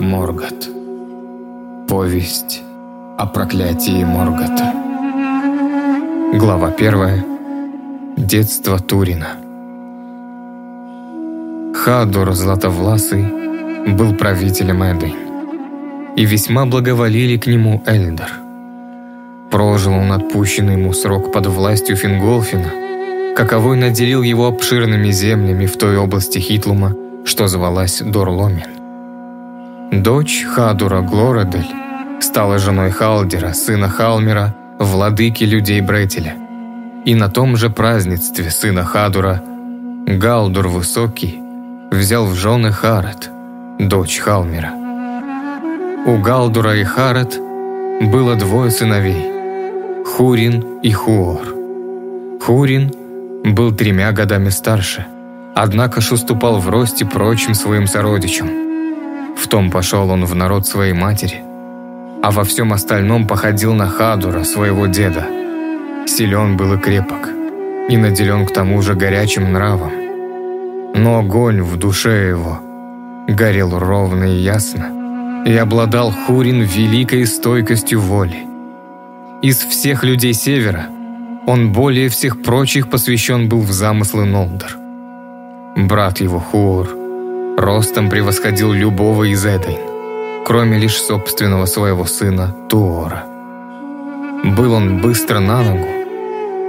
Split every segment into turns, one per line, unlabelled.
Моргот. Повесть о проклятии Моргота. Глава первая. Детство Турина. Хадур Златовласый был правителем Эдейн, и весьма благоволили к нему Эльдар. Прожил он отпущенный ему срок под властью Финголфина, каковой наделил его обширными землями в той области Хитлума, что звалась Дорломин. Дочь Хадура Глоредель стала женой Халдера, сына Халмера, владыки людей Бретеля. И на том же празднестве сына Хадура Галдур Высокий взял в жены Харат, дочь Халмера. У Галдура и Харат было двое сыновей – Хурин и Хуор. Хурин был тремя годами старше – однако ж уступал в росте прочим своим сородичам. В том пошел он в народ своей матери, а во всем остальном походил на Хадура, своего деда. Силен был и крепок, и наделен к тому же горячим нравом. Но огонь в душе его горел ровно и ясно, и обладал Хурин великой стойкостью воли. Из всех людей Севера он более всех прочих посвящен был в замыслы Нолдор. Брат его Хуор ростом превосходил любого из Эдейн, кроме лишь собственного своего сына Туора. Был он быстро на ногу,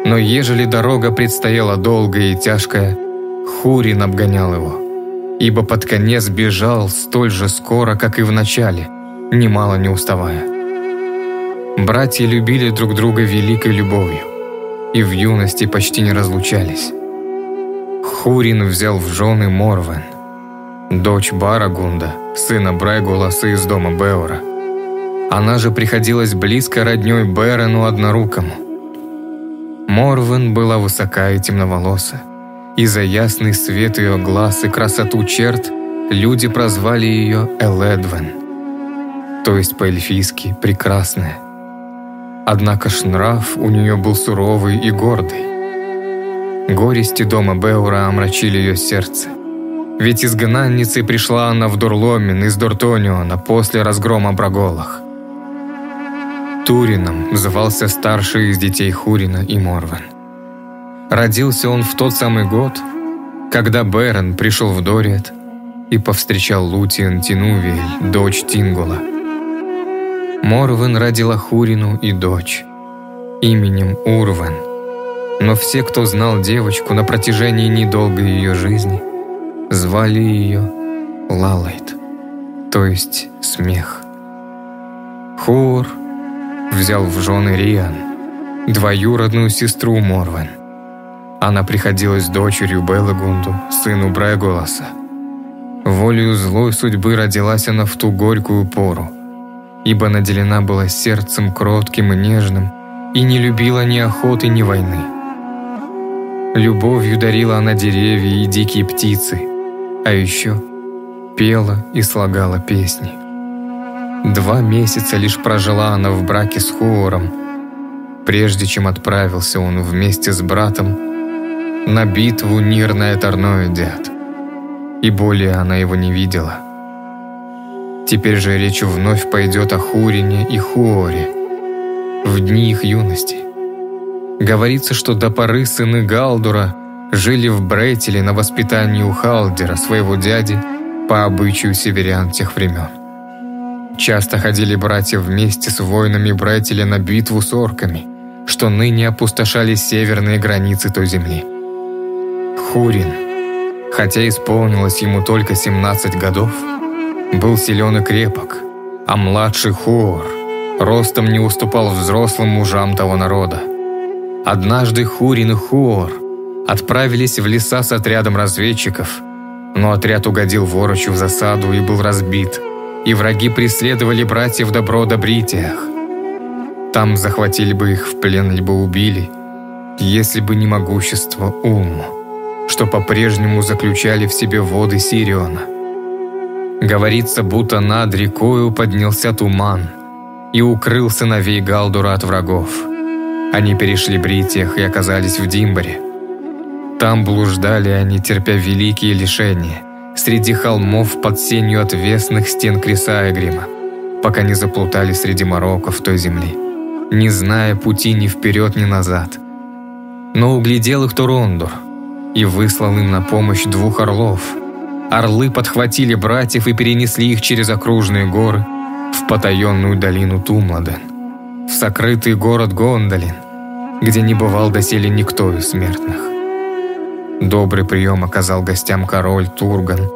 но ежели дорога предстояла долгая и тяжкая, Хурин обгонял его, ибо под конец бежал столь же скоро, как и в начале, немало не уставая. Братья любили друг друга великой любовью и в юности почти не разлучались. Хурин взял в жены Морвен, дочь Барагунда, сына Брайгуласа из дома Беора. Она же приходилась близко роднёй Берену Однорукому. Морвен была высока и темноволоса, и за ясный свет ее глаз и красоту черт люди прозвали ее Эледвен, то есть по-эльфийски «прекрасная». Однако ж нрав у нее был суровый и гордый. Горести дома Беура омрачили ее сердце. Ведь изгнанницей пришла она в Дурломин из Дортониона после разгрома Браголах. Турином звался старший из детей Хурина и Морвен. Родился он в тот самый год, когда Берен пришел в Дориет и повстречал Лутиен Тинувиэль, дочь Тингула. Морвен родила Хурину и дочь именем Урвен – но все, кто знал девочку на протяжении недолгой ее жизни, звали ее Лалайт, то есть смех. Хуор взял в жены Риан, двоюродную сестру Морвен. Она приходилась дочерью Беллагунду, сыну Бреголаса. Волею злой судьбы родилась она в ту горькую пору, ибо наделена была сердцем кротким и нежным и не любила ни охоты, ни войны. Любовью дарила она деревья и дикие птицы, а еще пела и слагала песни. Два месяца лишь прожила она в браке с Хуором, прежде чем отправился он вместе с братом на битву Нирное Торное Дят. И более она его не видела. Теперь же речь вновь пойдет о Хурине и Хуоре в дни их юности. Говорится, что до поры сыны Галдура жили в Брейтеле на воспитании у Халдера, своего дяди, по обычаю северян тех времен. Часто ходили братья вместе с воинами Брейтеля на битву с орками, что ныне опустошали северные границы той земли. Хурин, хотя исполнилось ему только 17 годов, был силен и крепок, а младший Хуор ростом не уступал взрослым мужам того народа. Однажды Хурин и Хуор отправились в леса с отрядом разведчиков, но отряд угодил ворочу в засаду и был разбит, и враги преследовали братьев добро добритиях. Там захватили бы их в плен, либо убили, если бы не могущество Улму, что по-прежнему заключали в себе воды Сириона. Говорится, будто над рекою поднялся туман и укрыл сыновей Галдура от врагов – они перешли Бритиях и оказались в Димборе. Там блуждали они, терпя великие лишения, среди холмов под сенью отвесных стен Крисаегрима, пока не заплутали среди мороков той земли, не зная пути ни вперед, ни назад. Но углядел их Турондур и выслал им на помощь двух орлов. Орлы подхватили братьев и перенесли их через окружные горы в потаенную долину Тумладен, в сокрытый город Гондолин, где не бывал доселе никто из смертных. Добрый прием оказал гостям король Турган,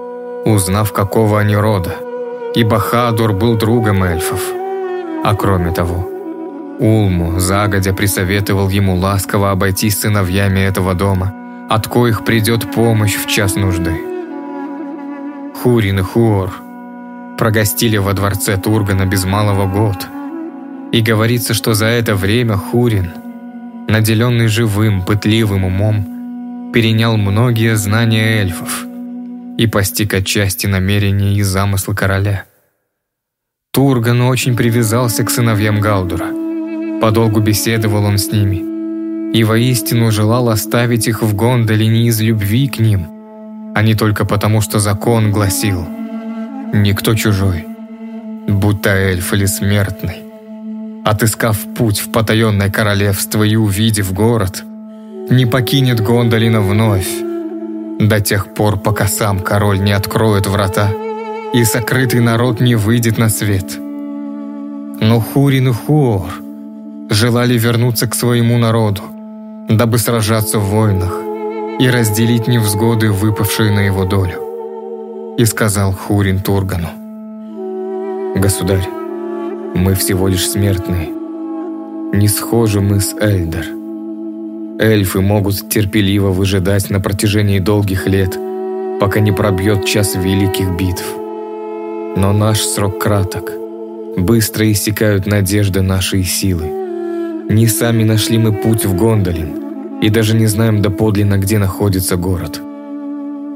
узнав, какого они рода, и Бахадур был другом эльфов. А кроме того, Улму загодя присоветовал ему ласково обойтись сыновьями этого дома, от коих придет помощь в час нужды. Хурин и Хуор прогостили во дворце Тургана без малого год, и говорится, что за это время Хурин, наделенный живым, пытливым умом, перенял многие знания эльфов и постиг отчасти намерения и замыслы короля. Турган очень привязался к сыновьям Галдура – Подолгу беседовал он с ними и воистину желал оставить их в гондоле не из любви к ним, а не только потому, что закон гласил «Никто чужой, будто эльф или смертный, отыскав путь в потаенное королевство и увидев город, не покинет Гондолина вновь, до тех пор, пока сам король не откроет врата и сокрытый народ не выйдет на свет. Но Хурин и Хуор желали вернуться к своему народу, дабы сражаться в войнах и разделить невзгоды, выпавшие на его долю. И сказал Хурин Тургану, «Государь, мы всего лишь смертные. Не схожи мы с Эльдер. Эльфы могут терпеливо выжидать на протяжении долгих лет, пока не пробьет час великих битв. Но наш срок краток. Быстро иссякают надежды нашей силы. Не сами нашли мы путь в Гондолин и даже не знаем доподлинно, где находится город.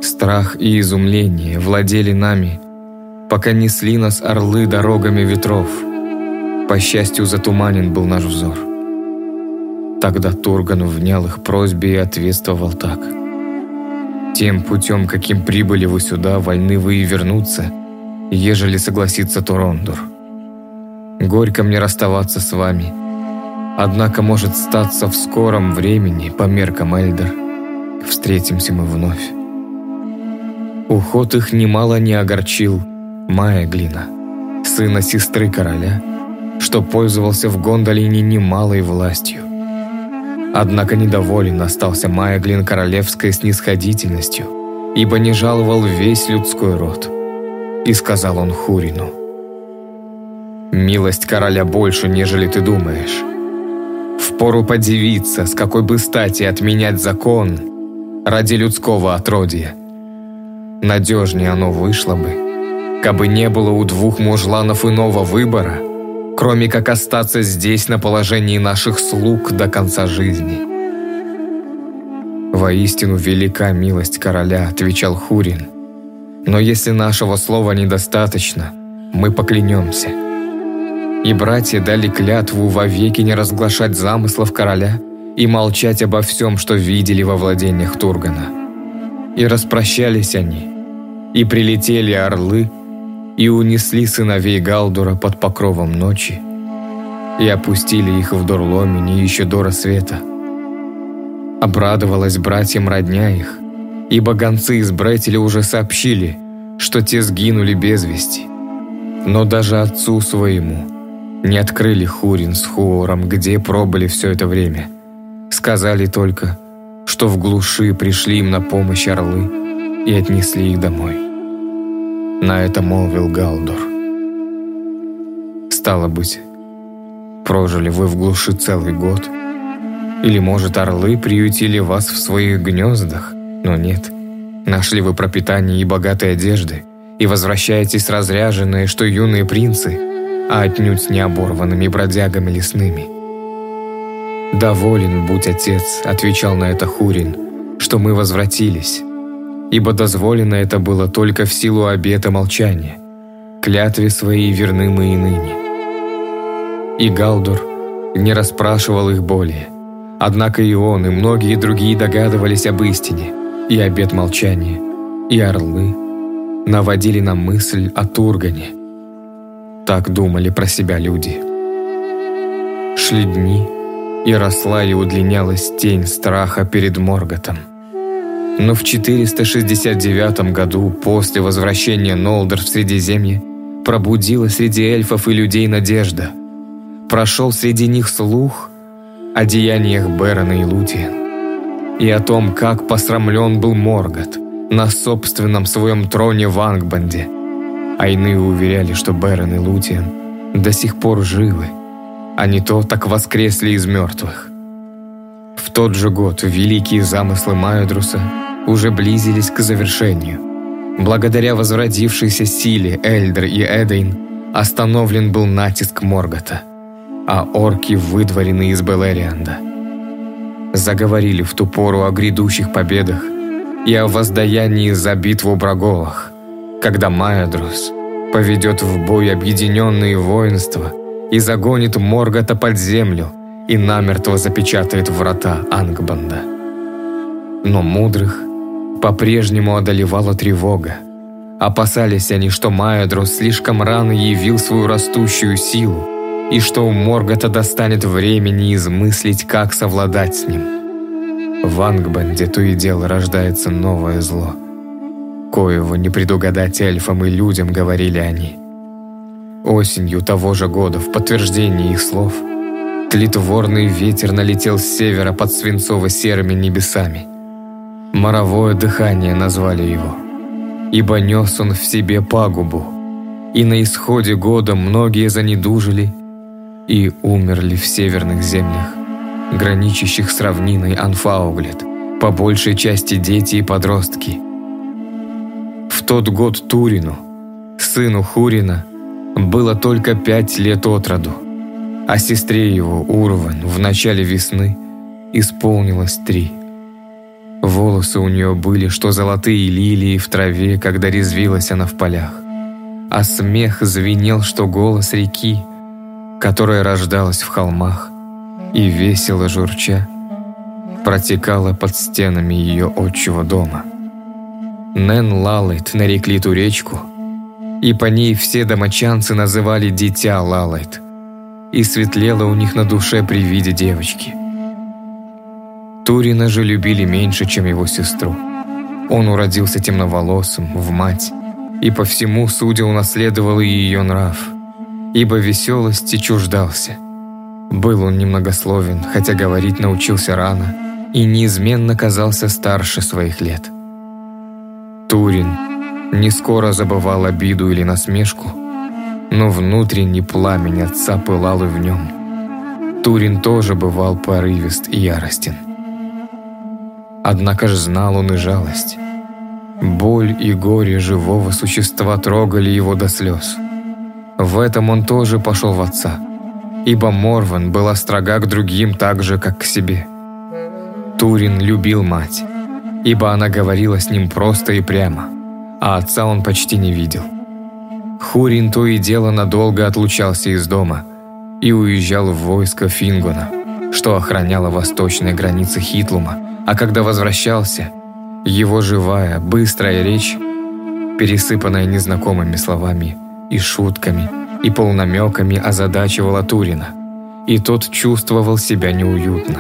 Страх и изумление владели нами, пока несли нас орлы дорогами ветров. По счастью, затуманен был наш взор. Тогда Турган внял их просьбе и ответствовал так. «Тем путем, каким прибыли вы сюда, вольны вы и вернуться, ежели согласится Турондур. Горько мне расставаться с вами, Однако может статься в скором времени, по меркам Эльдер, встретимся мы вновь. Уход их немало не огорчил Маэглина, сына сестры короля, что пользовался в Гондолине немалой властью. Однако недоволен остался Маэглин королевской снисходительностью, ибо не жаловал весь людской род. И сказал он Хурину, «Милость короля больше, нежели ты думаешь». Впору подивиться, с какой бы стати отменять закон ради людского отродья. Надежнее оно вышло бы, кабы не было у двух мужланов иного выбора, кроме как остаться здесь на положении наших слуг до конца жизни. «Воистину велика милость короля», — отвечал Хурин. «Но если нашего слова недостаточно, мы поклянемся» И братья дали клятву вовеки не разглашать замыслов короля и молчать обо всем, что видели во владениях Тургана. И распрощались они, и прилетели орлы, и унесли сыновей Галдура под покровом ночи, и опустили их в Дурломине еще до рассвета. Обрадовалась братьям родня их, ибо гонцы из Бретеля уже сообщили, что те сгинули без вести. Но даже отцу своему – не открыли Хурин с Хуором, где пробыли все это время. Сказали только, что в глуши пришли им на помощь орлы и отнесли их домой. На это молвил Галдор. Стало быть, прожили вы в глуши целый год? Или, может, орлы приютили вас в своих гнездах? Но нет. Нашли вы пропитание и богатой одежды, и возвращаетесь разряженные, что юные принцы – а отнюдь не оборванными бродягами лесными. «Доволен будь, отец», — отвечал на это Хурин, «что мы возвратились, ибо дозволено это было только в силу обета молчания, клятве своей верны мы и ныне». И Галдур не расспрашивал их более, однако и он, и многие другие догадывались об истине, и обет молчания, и орлы, наводили на мысль о Тургане. Так думали про себя люди. Шли дни, и росла и удлинялась тень страха перед Морготом. Но в 469 году, после возвращения Нолдор в Средиземье, пробудила среди эльфов и людей надежда. Прошел среди них слух о деяниях Берона и Лутиен и о том, как посрамлен был Моргот на собственном своем троне в Ангбанде. А иные уверяли, что Берон и Лутиен до сих пор живы, а не то так воскресли из мертвых. В тот же год великие замыслы Майодруса уже близились к завершению. Благодаря возродившейся силе Эльдер и Эдейн остановлен был натиск Моргота, а орки выдворены из Белерианда. Заговорили в ту пору о грядущих победах и о воздаянии за битву Браговах, когда Майодрус поведет в бой объединенные воинства – и загонит Моргота под землю и намертво запечатает врата Ангбанда. Но мудрых по-прежнему одолевала тревога. Опасались они, что Майодрус слишком рано явил свою растущую силу, и что у Моргота достанет времени измыслить, как совладать с ним. В Ангбанде то и дело рождается новое зло. Коего не предугадать эльфам и людям, говорили они – Осенью того же года, в подтверждение их слов, тлетворный ветер налетел с севера под свинцово-серыми небесами. Моровое дыхание назвали его, ибо нес он в себе пагубу, и на исходе года многие занедужили и умерли в северных землях, граничащих с равниной Анфауглет, по большей части дети и подростки. В тот год Турину, сыну Хурина, было только пять лет от роду, а сестре его, Урван, в начале весны исполнилось три. Волосы у нее были, что золотые лилии в траве, когда резвилась она в полях. А смех звенел, что голос реки, которая рождалась в холмах, и весело журча, протекала под стенами ее отчего дома. Нэн Лалайт нарекли ту речку — и по ней все домочанцы называли «дитя Лалайт», и светлело у них на душе при виде девочки. Турина же любили меньше, чем его сестру. Он уродился темноволосым, в мать, и по всему, судя, унаследовал и ее нрав, ибо веселости чуждался. Был он немногословен, хотя говорить научился рано, и неизменно казался старше своих лет. Турин – не скоро забывал обиду или насмешку, но внутренний пламень отца пылал и в нем. Турин тоже бывал порывист и яростен. Однако ж знал он и жалость. Боль и горе живого существа трогали его до слез. В этом он тоже пошел в отца, ибо Морван была строга к другим так же, как к себе. Турин любил мать, ибо она говорила с ним просто и прямо – а отца он почти не видел. Хурин то и дело надолго отлучался из дома и уезжал в войско Фингона, что охраняло восточные границы Хитлума, а когда возвращался, его живая, быстрая речь, пересыпанная незнакомыми словами и шутками, и полнамеками озадачивала Турина, и тот чувствовал себя неуютно.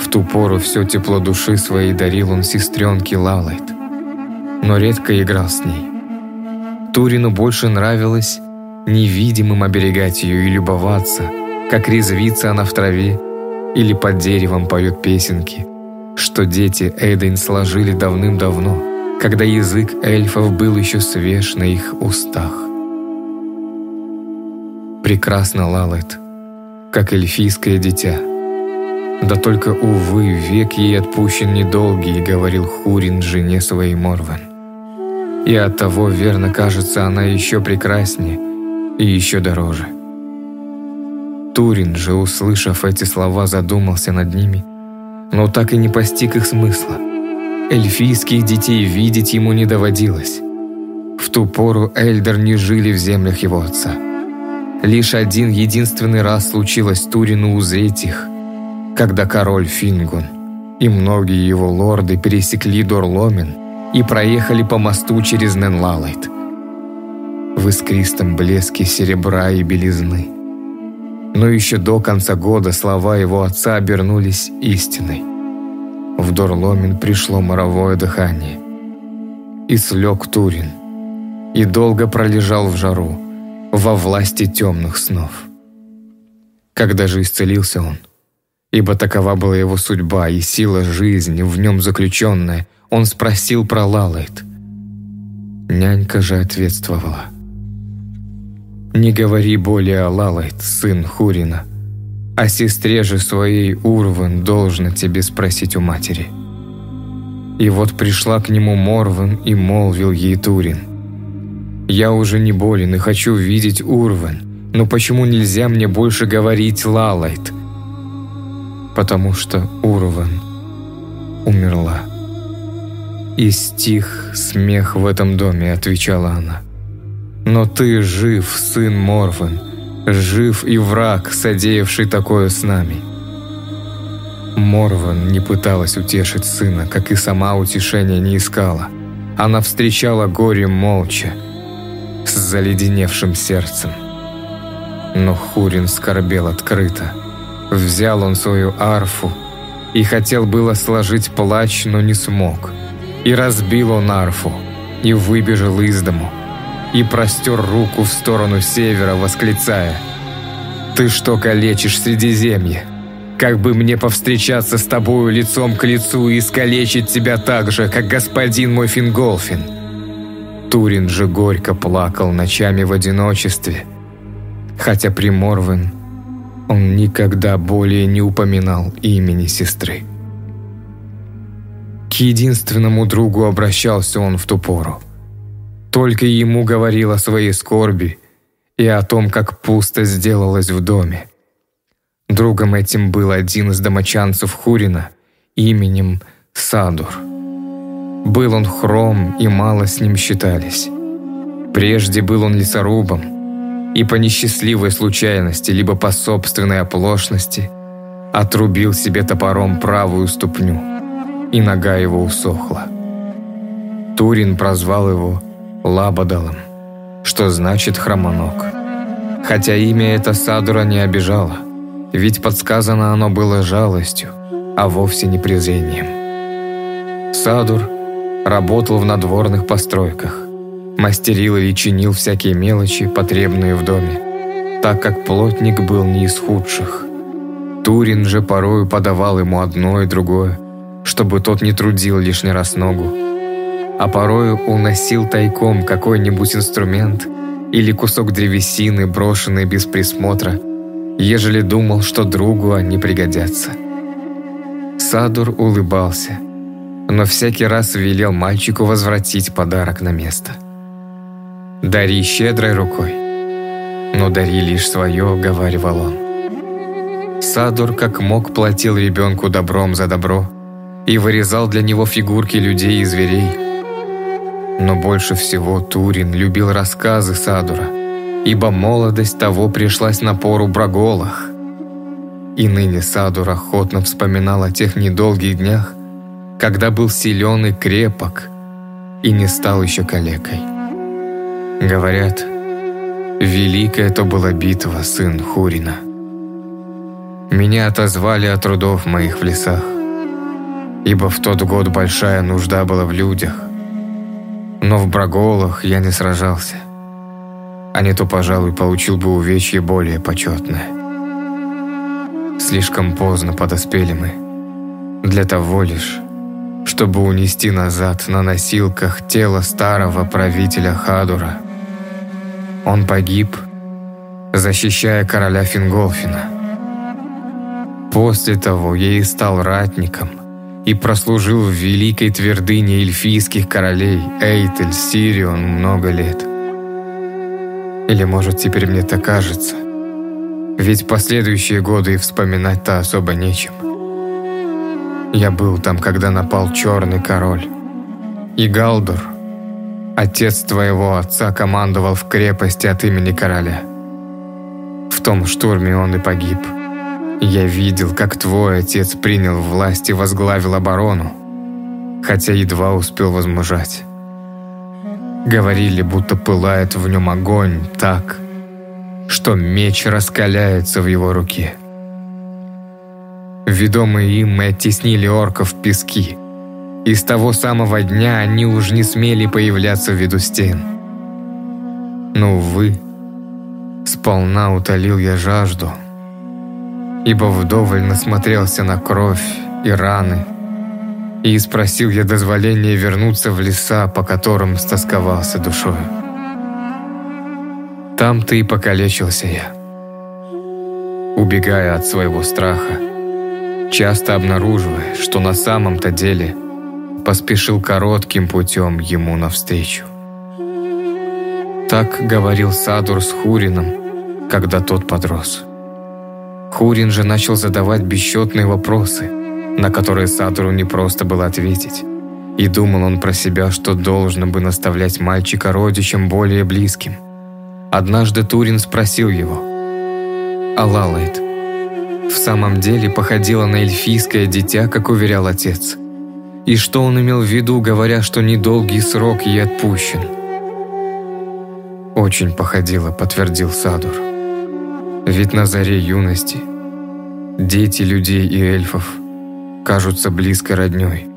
В ту пору все тепло души своей дарил он сестренке Лалайт, но редко играл с ней. Турину больше нравилось невидимым оберегать ее и любоваться, как резвится она в траве или под деревом поет песенки, что дети Эйден сложили давным-давно, когда язык эльфов был еще свеж на их устах. Прекрасно Лалет, как эльфийское дитя. Да только, увы, век ей отпущен недолгий, говорил Хурин жене своей Морван. И от того верно кажется она еще прекраснее и еще дороже. Турин же, услышав эти слова, задумался над ними, но так и не постиг их смысла. Эльфийских детей видеть ему не доводилось. В ту пору Эльдер не жили в землях его отца. Лишь один единственный раз случилось Турину узреть их, когда король Фингун и многие его лорды пересекли Дорломен и проехали по мосту через Ненлалайт. В искристом блеске серебра и белизны. Но еще до конца года слова его отца обернулись истиной. В Дорломин пришло моровое дыхание. И слег Турин. И долго пролежал в жару, во власти темных снов. Когда же исцелился он, ибо такова была его судьба и сила жизни в нем заключенная, он спросил про Лалайт. Нянька же ответствовала. «Не говори более о Лалайт, сын Хурина. О сестре же своей Урван должно тебе спросить у матери». И вот пришла к нему Морван и молвил ей Турин. «Я уже не болен и хочу видеть Урван, но почему нельзя мне больше говорить Лалайт?» «Потому что Урван умерла». «И стих смех в этом доме», — отвечала она. «Но ты жив, сын Морвен, жив и враг, содеявший такое с нами». Морван не пыталась утешить сына, как и сама утешения не искала. Она встречала горе молча, с заледеневшим сердцем. Но Хурин скорбел открыто. Взял он свою арфу и хотел было сложить плач, но не смог — и разбил он арфу, и выбежал из дому, и простер руку в сторону севера, восклицая «Ты что калечишь Средиземье? Как бы мне повстречаться с тобою лицом к лицу и искалечить тебя так же, как господин мой Финголфин?» Турин же горько плакал ночами в одиночестве, хотя при Морвен он никогда более не упоминал имени сестры. К единственному другу обращался он в ту пору. Только ему говорил о своей скорби и о том, как пусто сделалось в доме. Другом этим был один из домочанцев Хурина именем Садур. Был он хром, и мало с ним считались. Прежде был он лесорубом, и по несчастливой случайности, либо по собственной оплошности, отрубил себе топором правую ступню и нога его усохла. Турин прозвал его Лабадалом, что значит «хромоног». Хотя имя это Садура не обижало, ведь подсказано оно было жалостью, а вовсе не презрением. Садур работал в надворных постройках, мастерил или чинил всякие мелочи, потребные в доме, так как плотник был не из худших. Турин же порою подавал ему одно и другое, чтобы тот не трудил лишний раз ногу, а порою уносил тайком какой-нибудь инструмент или кусок древесины, брошенный без присмотра, ежели думал, что другу они пригодятся. Садур улыбался, но всякий раз велел мальчику возвратить подарок на место. «Дари щедрой рукой, но дари лишь свое», — говаривал он. Садур как мог платил ребенку добром за добро, и вырезал для него фигурки людей и зверей. Но больше всего Турин любил рассказы Садура, ибо молодость того пришлась на пору Браголах. И ныне Садур охотно вспоминал о тех недолгих днях, когда был силен и крепок, и не стал еще калекой. Говорят, великая то была битва, сын Хурина. Меня отозвали от трудов моих в лесах ибо в тот год большая нужда была в людях. Но в Браголах я не сражался, а не то, пожалуй, получил бы увечье более почетное. Слишком поздно подоспели мы, для того лишь, чтобы унести назад на носилках тело старого правителя Хадура. Он погиб, защищая короля Финголфина. После того и стал ратником – и прослужил в великой твердыне эльфийских королей Эйтель, Сирион много лет. Или, может, теперь мне так кажется. Ведь последующие годы и вспоминать-то особо нечем. Я был там, когда напал черный король. И Галдур, отец твоего отца, командовал в крепости от имени короля. В том штурме он и погиб. Я видел, как твой отец принял власть и возглавил оборону. хотя едва успел возмужать. Говорили, будто пылает в нем огонь так, что меч раскаляется в его руке. Ведомые им мы оттеснили орков в пески, и с того самого дня они уж не смели появляться в виду стен. Но, увы, сполна утолил я жажду, ибо вдоволь насмотрелся на кровь и раны, и спросил я дозволения вернуться в леса, по которым стосковался душою. Там-то и покалечился я. Убегая от своего страха, часто обнаруживая, что на самом-то деле поспешил коротким путем ему навстречу. Так говорил Садур с Хурином, когда тот подрос. Хурин же начал задавать бесчетные вопросы, на которые Садуру не просто было ответить. И думал он про себя, что должен бы наставлять мальчика родичам более близким – Однажды Турин спросил его, а Лалайт в самом деле походила на эльфийское дитя, как уверял отец? И что он имел в виду, говоря, что недолгий срок ей отпущен? «Очень походила», — подтвердил Садур. «Ведь на заре юности дети людей и эльфов кажутся близкой родней.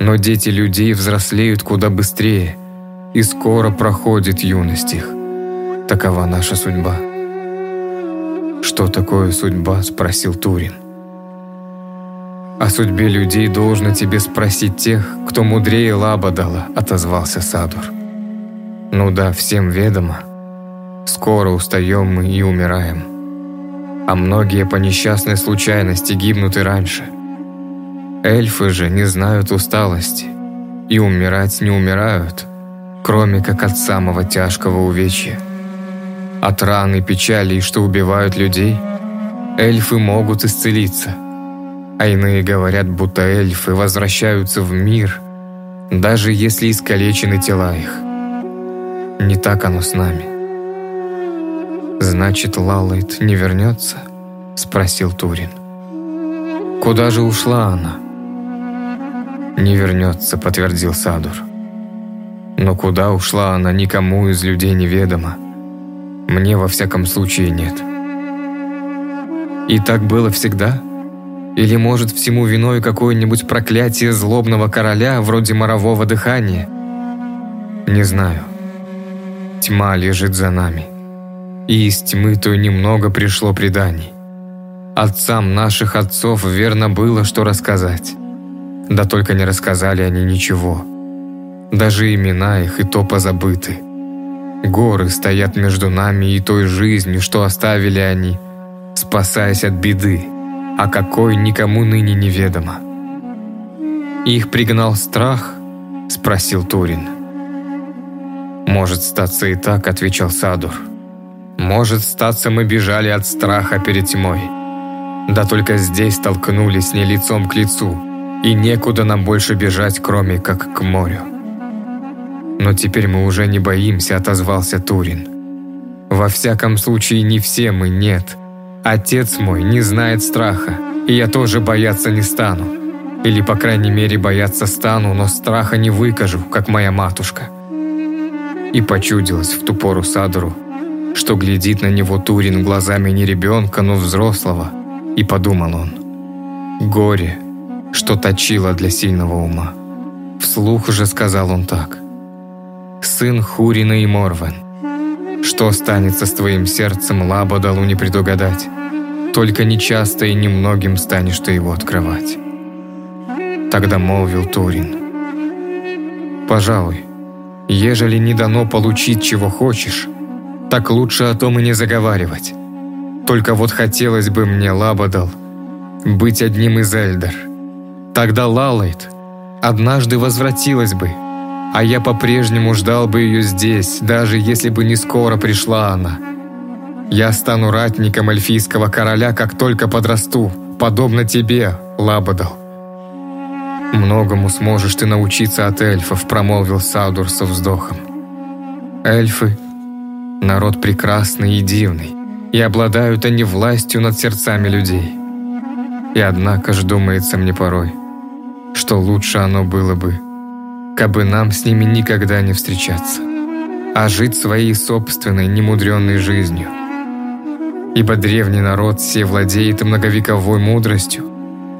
Но дети людей взрослеют куда быстрее, и скоро проходит юность их. Такова наша судьба. Что такое судьба? Спросил Турин. О судьбе людей должно тебе спросить тех, кто мудрее Лабадала, отозвался Садур. Ну да, всем ведомо. Скоро устаем мы и умираем. А многие по несчастной случайности гибнут и раньше. Эльфы же не знают усталости и умирать не умирают, кроме как от самого тяжкого увечья – от ран и печалей, что убивают людей, эльфы могут исцелиться. А иные говорят, будто эльфы возвращаются в мир, даже если искалечены тела их. Не так оно с нами. «Значит, Лалайт не вернется?» – спросил Турин. «Куда же ушла она?» «Не вернется», – подтвердил Садур. «Но куда ушла она, никому из людей неведомо. Мне во всяком случае нет. И так было всегда? Или, может, всему виной какое-нибудь проклятие злобного короля, вроде морового дыхания? Не знаю. Тьма лежит за нами. И из тьмы то немного пришло преданий. Отцам наших отцов верно было, что рассказать. Да только не рассказали они ничего. Даже имена их и то позабыты. Горы стоят между нами и той жизнью, что оставили они, спасаясь от беды, а какой никому ныне неведомо. «Их пригнал страх?» – спросил Турин. «Может статься и так», – отвечал Садур. «Может статься мы бежали от страха перед тьмой. Да только здесь столкнулись не лицом к лицу, и некуда нам больше бежать, кроме как к морю». «Но теперь мы уже не боимся», — отозвался Турин. «Во всяком случае, не все мы, нет. Отец мой не знает страха, и я тоже бояться не стану. Или, по крайней мере, бояться стану, но страха не выкажу, как моя матушка». И почудилось в ту пору Садору, что глядит на него Турин глазами не ребенка, но взрослого, и подумал он. «Горе, что точило для сильного ума». Вслух же сказал он так сын Хурина и Морвен. Что станется с твоим сердцем, Лабадалу не предугадать. Только нечасто и немногим станешь ты его открывать. Тогда молвил Турин. Пожалуй, ежели не дано получить, чего хочешь, так лучше о том и не заговаривать. Только вот хотелось бы мне, Лабадал, быть одним из Эльдер. Тогда Лалайт однажды возвратилась бы, а я по-прежнему ждал бы ее здесь, даже если бы не скоро пришла она. Я стану ратником эльфийского короля, как только подрасту, подобно тебе, Лабадал. «Многому сможешь ты научиться от эльфов», — промолвил Саудур со вздохом. «Эльфы — народ прекрасный и дивный, и обладают они властью над сердцами людей. И однако ж думается мне порой, что лучше оно было бы, кабы нам с ними никогда не встречаться, а жить своей собственной немудренной жизнью. Ибо древний народ все владеет многовековой мудростью,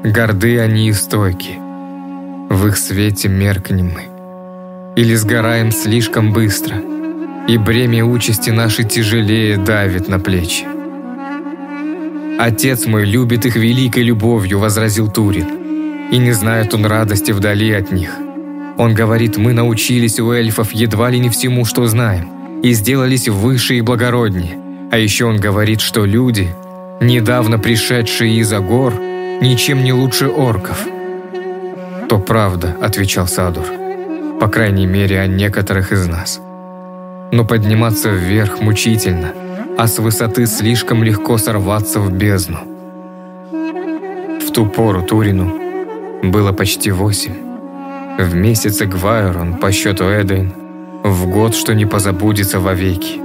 горды они и стойки. В их свете меркнем мы. Или сгораем слишком быстро, и бремя участи нашей тяжелее давит на плечи. «Отец мой любит их великой любовью», — возразил Турин. «И не знает он радости вдали от них. Он говорит, мы научились у эльфов едва ли не всему, что знаем, и сделались выше и благороднее. А еще он говорит, что люди, недавно пришедшие из-за гор, ничем не лучше орков». «То правда», — отвечал Садур. «По крайней мере, о некоторых из нас. Но подниматься вверх мучительно — а с высоты слишком легко сорваться в бездну. В ту пору Турину было почти восемь. В месяце Гвайрон, по счету Эдейн, в год, что не позабудется вовеки.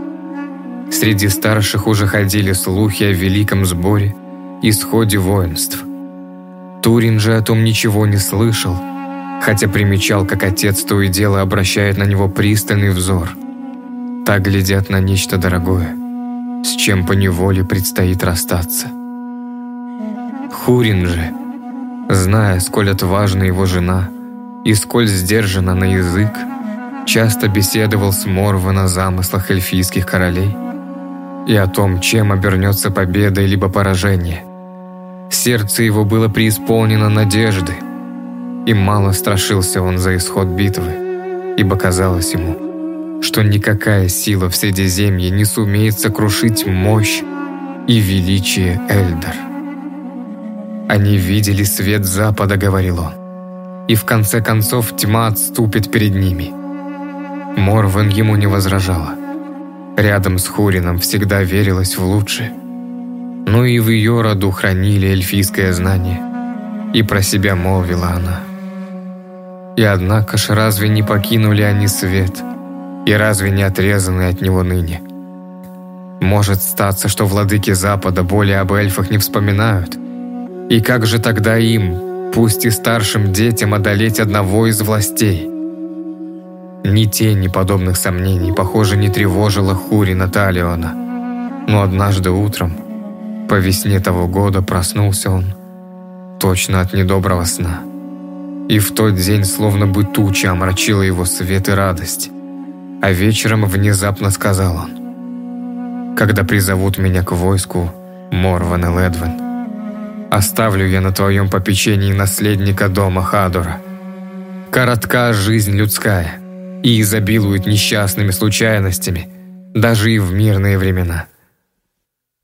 Среди старших уже ходили слухи о великом сборе и сходе воинств. Турин же о том ничего не слышал, хотя примечал, как отец то и дело обращает на него пристальный взор. Так глядят на нечто дорогое с чем поневоле предстоит расстаться. Хурин же, зная, сколь отважна его жена и сколь сдержана на язык, часто беседовал с Морван о замыслах эльфийских королей и о том, чем обернется победа либо поражение. Сердце его было преисполнено надежды, и мало страшился он за исход битвы, ибо казалось ему – что никакая сила в Средиземье не сумеет сокрушить мощь и величие Эльдар. «Они видели свет Запада», — говорил он, «и в конце концов тьма отступит перед ними». Морвен ему не возражала. Рядом с Хурином всегда верилась в лучшее. Но и в ее роду хранили эльфийское знание, и про себя молвила она. И однако ж разве не покинули они свет — и разве не отрезаны от него ныне? Может статься, что владыки Запада более об эльфах не вспоминают? И как же тогда им, пусть и старшим детям, одолеть одного из властей? Ни тени подобных сомнений, похоже, не тревожила Хурина Талиона. Но однажды утром, по весне того года, проснулся он точно от недоброго сна. И в тот день словно бы туча омрачила его свет и радость. А вечером внезапно сказал он, «Когда призовут меня к войску, Морван и Ледвен, оставлю я на твоем попечении наследника дома Хадора. Коротка жизнь людская и изобилует несчастными случайностями, даже и в мирные времена».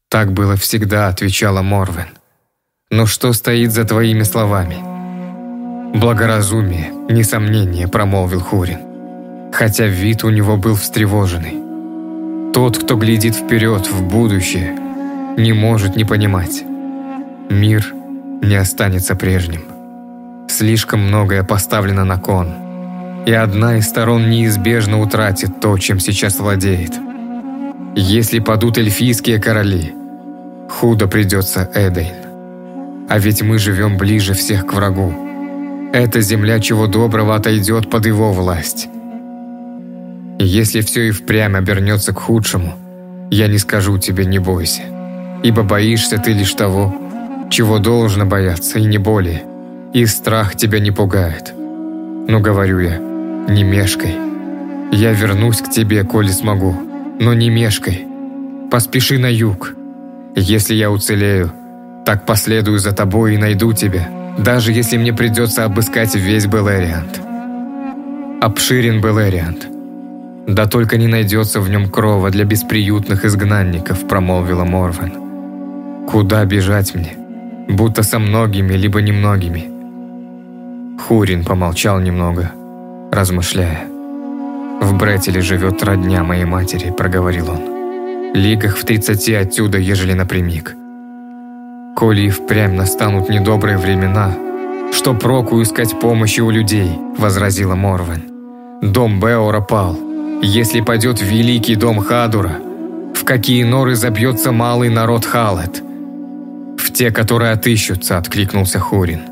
«Так было всегда», — отвечала Морвен. «Но что стоит за твоими словами?» «Благоразумие, несомнение», — промолвил Хурин хотя вид у него был встревоженный. Тот, кто глядит вперед, в будущее, не может не понимать. Мир не останется прежним. Слишком многое поставлено на кон, и одна из сторон неизбежно утратит то, чем сейчас владеет. Если падут эльфийские короли, худо придется Эдейн. А ведь мы живем ближе всех к врагу. Эта земля чего доброго отойдет под его власть. Если все и впрямь обернется к худшему, я не скажу тебе «не бойся», ибо боишься ты лишь того, чего должно бояться, и не более, и страх тебя не пугает. Но говорю я, не мешкай. Я вернусь к тебе, коли смогу, но не мешкай. Поспеши на юг. Если я уцелею, так последую за тобой и найду тебя, даже если мне придется обыскать весь Белэриант. Обширен Белэриант – «Да только не найдется в нем крова для бесприютных изгнанников», — промолвила Морвен. «Куда бежать мне? Будто со многими, либо немногими». Хурин помолчал немного, размышляя. «В Бретеле живет родня моей матери», — проговорил он. «Лигах в тридцати отсюда, ежели напрямик. Коли и впрямь настанут недобрые времена, что проку искать помощи у людей», — возразила Морвен. «Дом Беора пал, если падет великий дом Хадура, в какие норы забьется малый народ Халет? В те, которые отыщутся, откликнулся Хурин.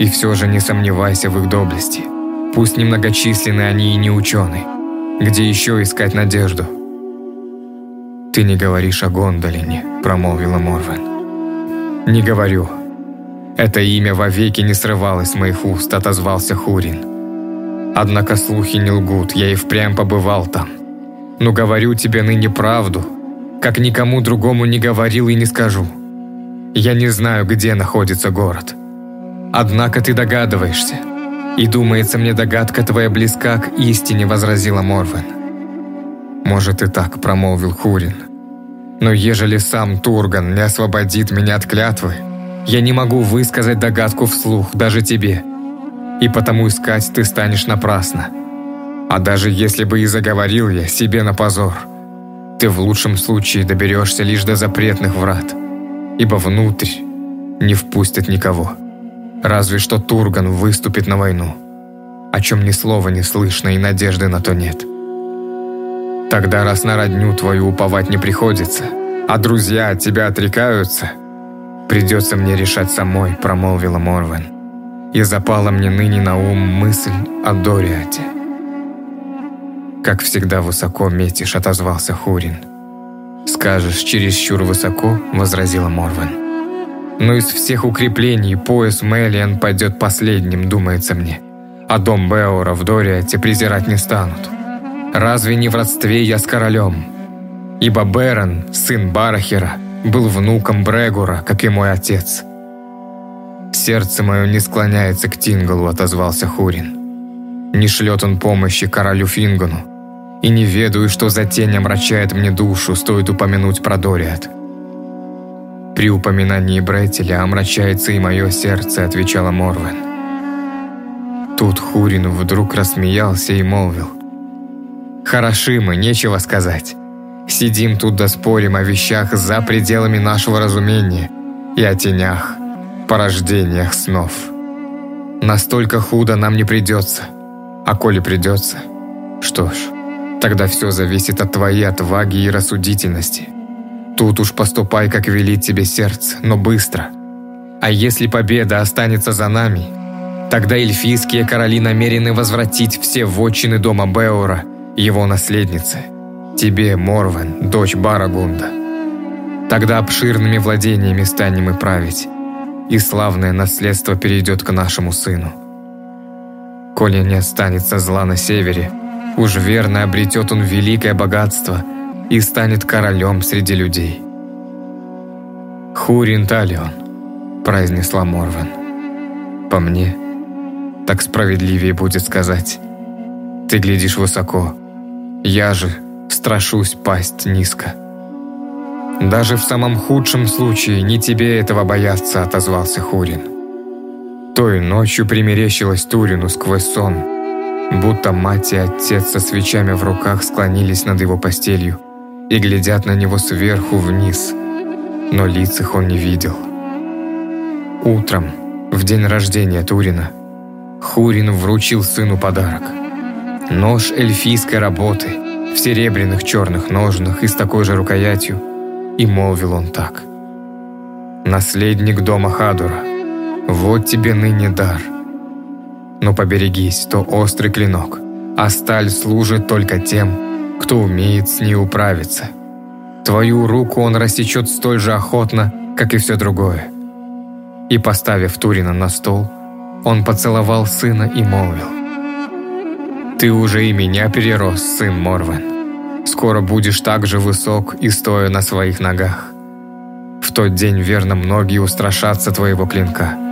И все же не сомневайся в их доблести. Пусть немногочисленны они и не ученые. Где еще искать надежду? «Ты не говоришь о Гондолине», — промолвила Морвен. «Не говорю. Это имя вовеки не срывалось с моих уст», — отозвался Хурин. «Однако слухи не лгут, я и впрямь побывал там. Но говорю тебе ныне правду, как никому другому не говорил и не скажу. Я не знаю, где находится город. Однако ты догадываешься. И думается мне, догадка твоя близка к истине, возразила Морвен. Может и так, промолвил Хурин. Но ежели сам Турган не освободит меня от клятвы, я не могу высказать догадку вслух, даже тебе. И потому искать ты станешь напрасно. А даже если бы и заговорил я себе на позор, ты в лучшем случае доберешься лишь до запретных врат, ибо внутрь не впустят никого. Разве что Турган выступит на войну, о чем ни слова не слышно и надежды на то нет. Тогда, раз на родню твою уповать не приходится, а друзья от тебя отрекаются, придется мне решать самой, промолвила Морвен. И запала мне ныне на ум мысль о Дориате. Как всегда высоко метишь, отозвался Хурин. Скажешь, чересчур высоко, возразила Морвен. Но из всех укреплений пояс Мелиан пойдет последним, думается мне. А дом Беора в Дориате презирать не станут. Разве не в родстве я с королем? Ибо Берон, сын Барахера, был внуком Брегура, как и мой отец. «Сердце мое не склоняется к Тингалу», — отозвался Хурин. «Не шлет он помощи королю Фингану, и не ведаю, что за тень омрачает мне душу, стоит упомянуть про Дориат». «При упоминании Бретеля омрачается и мое сердце», — отвечала Морвен. Тут Хурин вдруг рассмеялся и молвил. «Хороши мы, нечего сказать. Сидим тут да спорим о вещах за пределами нашего разумения и о тенях, порождениях снов. Настолько худо нам не придется. А коли придется, что ж, тогда все зависит от твоей отваги и рассудительности. Тут уж поступай, как велит тебе сердце, но быстро. А если победа останется за нами, тогда эльфийские короли намерены возвратить все вотчины дома Беора, его наследницы, тебе, Морвен, дочь Барагунда. Тогда обширными владениями станем и править, и славное наследство перейдет к нашему сыну. Коли не останется зла на севере, уж верно обретет он великое богатство – и станет королем среди людей. «Хурин Талион», – произнесла Морван. «По мне, так справедливее будет сказать. Ты глядишь высоко, я же страшусь пасть низко». «Даже в самом худшем случае не тебе этого бояться», – отозвался Хурин. Той ночью примерещилась Турину сквозь сон, будто мать и отец со свечами в руках склонились над его постелью и глядят на него сверху вниз, но лиц их он не видел. Утром, в день рождения Турина, Хурин вручил сыну подарок. Нож эльфийской работы в серебряных черных ножнах и с такой же рукоятью, и молвил он так. «Наследник дома Хадура, вот тебе ныне дар. Но поберегись, то острый клинок, а сталь служит только тем, кто умеет с ней управиться. Твою руку он рассечет столь же охотно, как и все другое. И поставив Турина на стол, он поцеловал сына и молвил. «Ты уже и меня перерос, сын Морвен. Скоро будешь так же высок и стоя на своих ногах. В тот день, верно, многие устрашатся твоего клинка».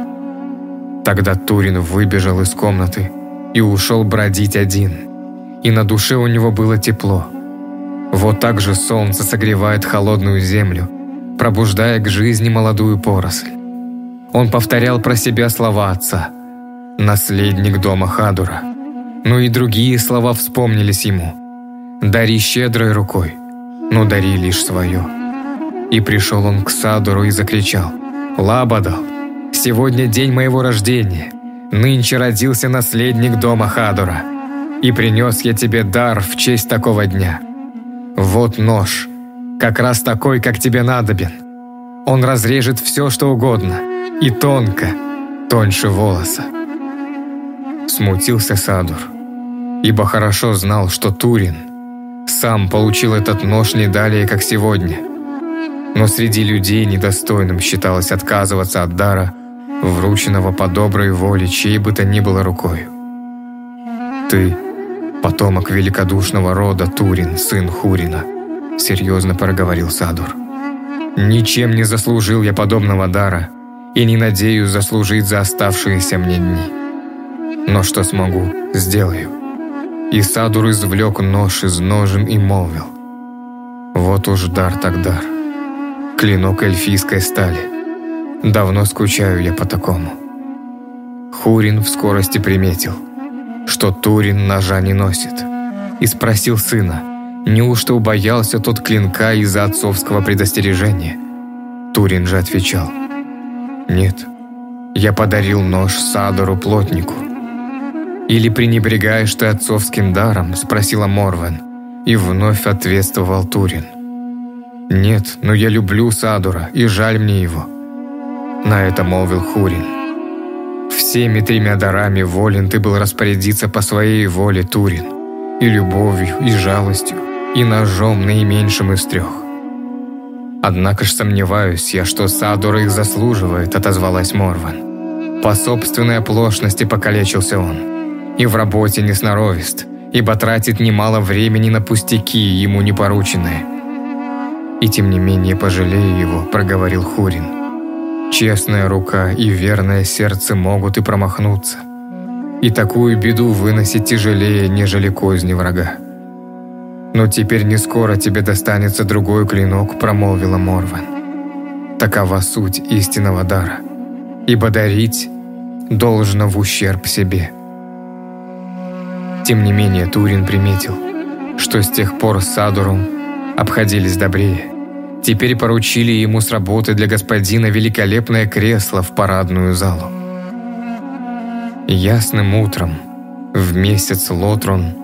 Тогда Турин выбежал из комнаты и ушел бродить один – и на душе у него было тепло. Вот так же солнце согревает холодную землю, пробуждая к жизни молодую поросль. Он повторял про себя слова отца «наследник дома Хадура». Но и другие слова вспомнились ему «дари щедрой рукой, но дари лишь свое». И пришел он к Садуру и закричал «Лабадал, сегодня день моего рождения, нынче родился наследник дома Хадура» и принес я тебе дар в честь такого дня. Вот нож, как раз такой, как тебе надобен. Он разрежет все, что угодно, и тонко, тоньше волоса. Смутился Садур, ибо хорошо знал, что Турин сам получил этот нож не далее, как сегодня. Но среди людей недостойным считалось отказываться от дара, врученного по доброй воле чьей бы то ни было рукой. Ты – потомок великодушного рода Турин, сын Хурина, серьезно проговорил Садур. Ничем не заслужил я подобного дара и не надеюсь заслужить за оставшиеся мне дни. Но что смогу, сделаю. И Садур извлек нож из ножен и молвил. Вот уж дар так дар. Клинок эльфийской стали. Давно скучаю я по такому. Хурин в скорости приметил, что Турин ножа не носит, и спросил сына, неужто убоялся тот клинка из-за отцовского предостережения. Турин же отвечал, «Нет, я подарил нож Садору плотнику». «Или пренебрегаешь ты отцовским даром?» – спросила Морвен, и вновь ответствовал Турин. «Нет, но я люблю Садура, и жаль мне его. На это молвил Хурин. Всеми тремя дарами волен ты был распорядиться по своей воле, Турин, и любовью, и жалостью, и ножом наименьшим из трех. Однако ж сомневаюсь я, что Садур их заслуживает, отозвалась Морван. По собственной оплошности покалечился он. И в работе не сноровист, ибо тратит немало времени на пустяки, ему не порученные. И тем не менее пожалею его, проговорил Хурин. Честная рука и верное сердце могут и промахнуться. И такую беду выносить тяжелее, нежели козни врага. «Но теперь не скоро тебе достанется другой клинок», — промолвила Морван. «Такова суть истинного дара, ибо дарить должно в ущерб себе». Тем не менее Турин приметил, что с тех пор с Садуром обходились добрее. Теперь поручили ему с работы для господина великолепное кресло в парадную залу. Ясным утром, в месяц Лотрон,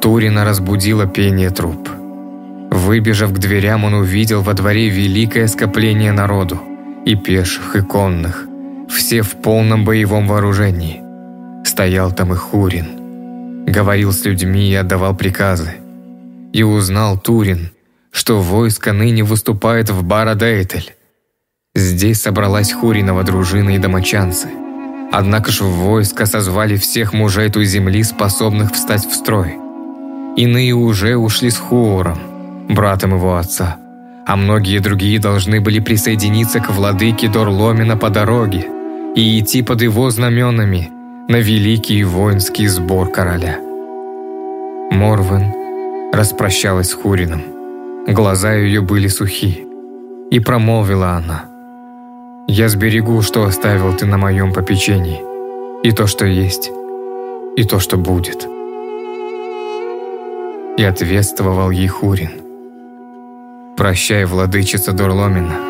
Турина разбудило пение труп. Выбежав к дверям, он увидел во дворе великое скопление народу, и пеших, и конных, все в полном боевом вооружении. Стоял там и Хурин, говорил с людьми и отдавал приказы. И узнал Турин – что войско ныне выступает в Барадейтель. Здесь собралась Хуринова дружина и домочанцы. Однако ж в войско созвали всех мужей той земли, способных встать в строй. Иные уже ушли с Хуором, братом его отца, а многие другие должны были присоединиться к владыке Дорломина по дороге и идти под его знаменами на великий воинский сбор короля. Морвен распрощалась с Хурином. Глаза ее были сухи. И промолвила она. «Я сберегу, что оставил ты на моем попечении, и то, что есть, и то, что будет». И ответствовал ей Хурин. «Прощай, владычица Дурломина.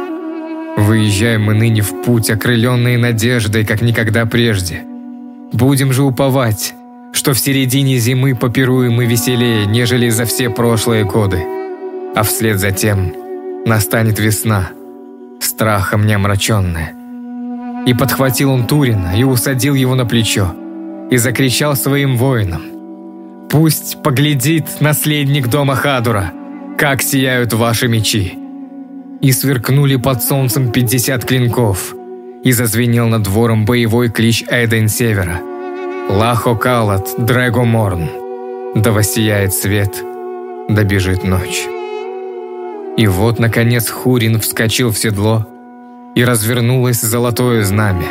Выезжаем мы ныне в путь, окрыленные надеждой, как никогда прежде. Будем же уповать, что в середине зимы попируем мы веселее, нежели за все прошлые годы а вслед за тем настанет весна, страхом не омраченная. И подхватил он Турина и усадил его на плечо, и закричал своим воинам, «Пусть поглядит наследник дома Хадура, как сияют ваши мечи!» И сверкнули под солнцем пятьдесят клинков, и зазвенел над двором боевой клич Эден Севера. «Лахо Калат, Дрего Морн!» Да воссияет свет, да бежит ночь. И вот, наконец, Хурин вскочил в седло, и развернулось золотое знамя.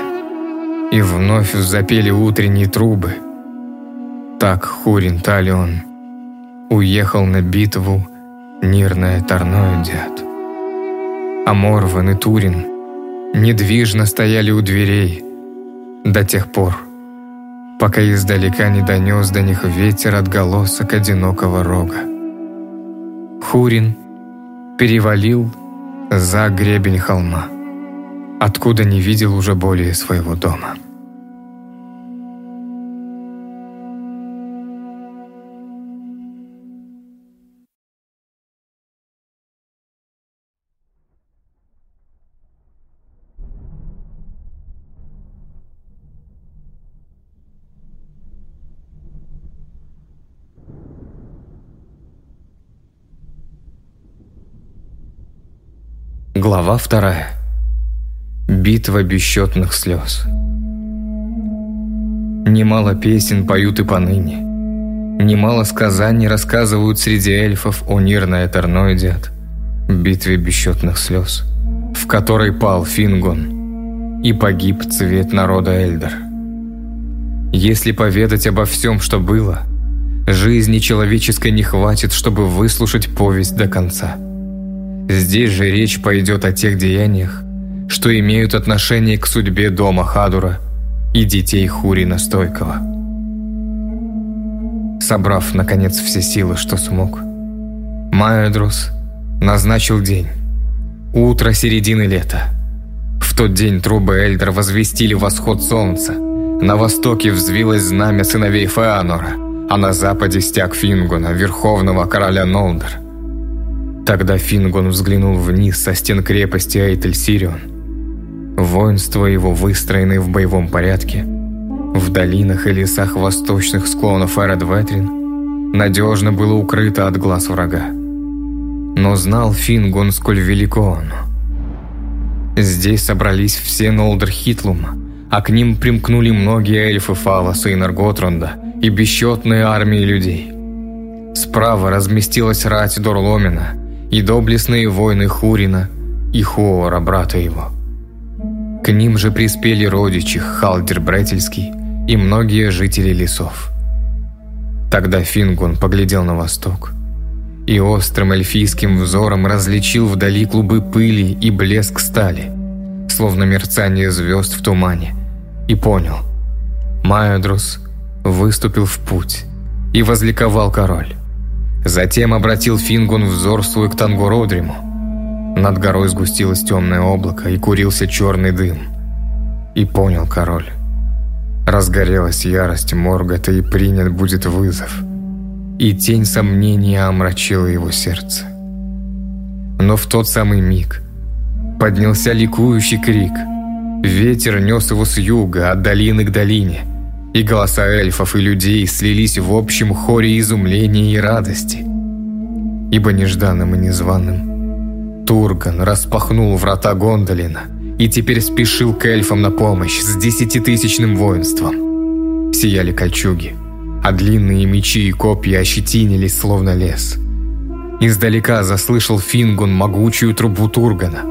И вновь запели утренние трубы. Так Хурин Талион уехал на битву Нирное Тарное Дяд. А Морван и Турин недвижно стояли у дверей до тех пор, пока издалека не донес до них ветер отголосок одинокого рога. Хурин — перевалил за гребень холма, откуда не видел уже более своего дома. Глава вторая. Битва бесчетных слез. Немало песен поют и поныне. Немало сказаний рассказывают среди эльфов о Нирна Этерноидиат, битве бесчетных слез, в которой пал Фингон и погиб цвет народа Эльдер. Если поведать обо всем, что было, жизни человеческой не хватит, чтобы выслушать повесть до конца. Здесь же речь пойдет о тех деяниях, что имеют отношение к судьбе дома Хадура и детей Хурина Стойкого. Собрав, наконец, все силы, что смог, Майодрус назначил день. Утро середины лета. В тот день трубы Эльдер возвестили восход солнца. На востоке взвилось знамя сыновей Феанора, а на западе стяг Фингуна, верховного короля Нолдер. Тогда Фингун взглянул вниз со стен крепости Эйтель-Сирион Воинство его, выстроенное в боевом порядке, в долинах и лесах восточных склонов Эредветрин, надежно было укрыто от глаз врага. Но знал Фингон, сколь велико оно. Здесь собрались все Нолдер Хитлума, а к ним примкнули многие эльфы Фаласа и Нарготрунда и бесчетные армии людей. Справа разместилась рать Дорломина и доблестные воины Хурина и Хуора, брата его. К ним же приспели родичи Халдер Бретельский и многие жители лесов. Тогда Фингун поглядел на восток и острым эльфийским взором различил вдали клубы пыли и блеск стали, словно мерцание звезд в тумане, и понял. Майодрус выступил в путь, и возликовал король. Затем обратил Фингун взор свой к Тангородриму, над горой сгустилось темное облако и курился черный дым. И понял король. Разгорелась ярость Моргота и принят будет вызов. И тень сомнения омрачила его сердце. Но в тот самый миг поднялся ликующий крик. Ветер нес его с юга, от долины к долине, и голоса эльфов и людей слились в общем хоре изумления и радости. Ибо нежданным и незваным Турган распахнул врата Гондолина и теперь спешил к эльфам на помощь с десятитысячным воинством. Сияли кольчуги, а длинные мечи и копья ощетинились, словно лес. Издалека заслышал Фингун могучую трубу Тургана.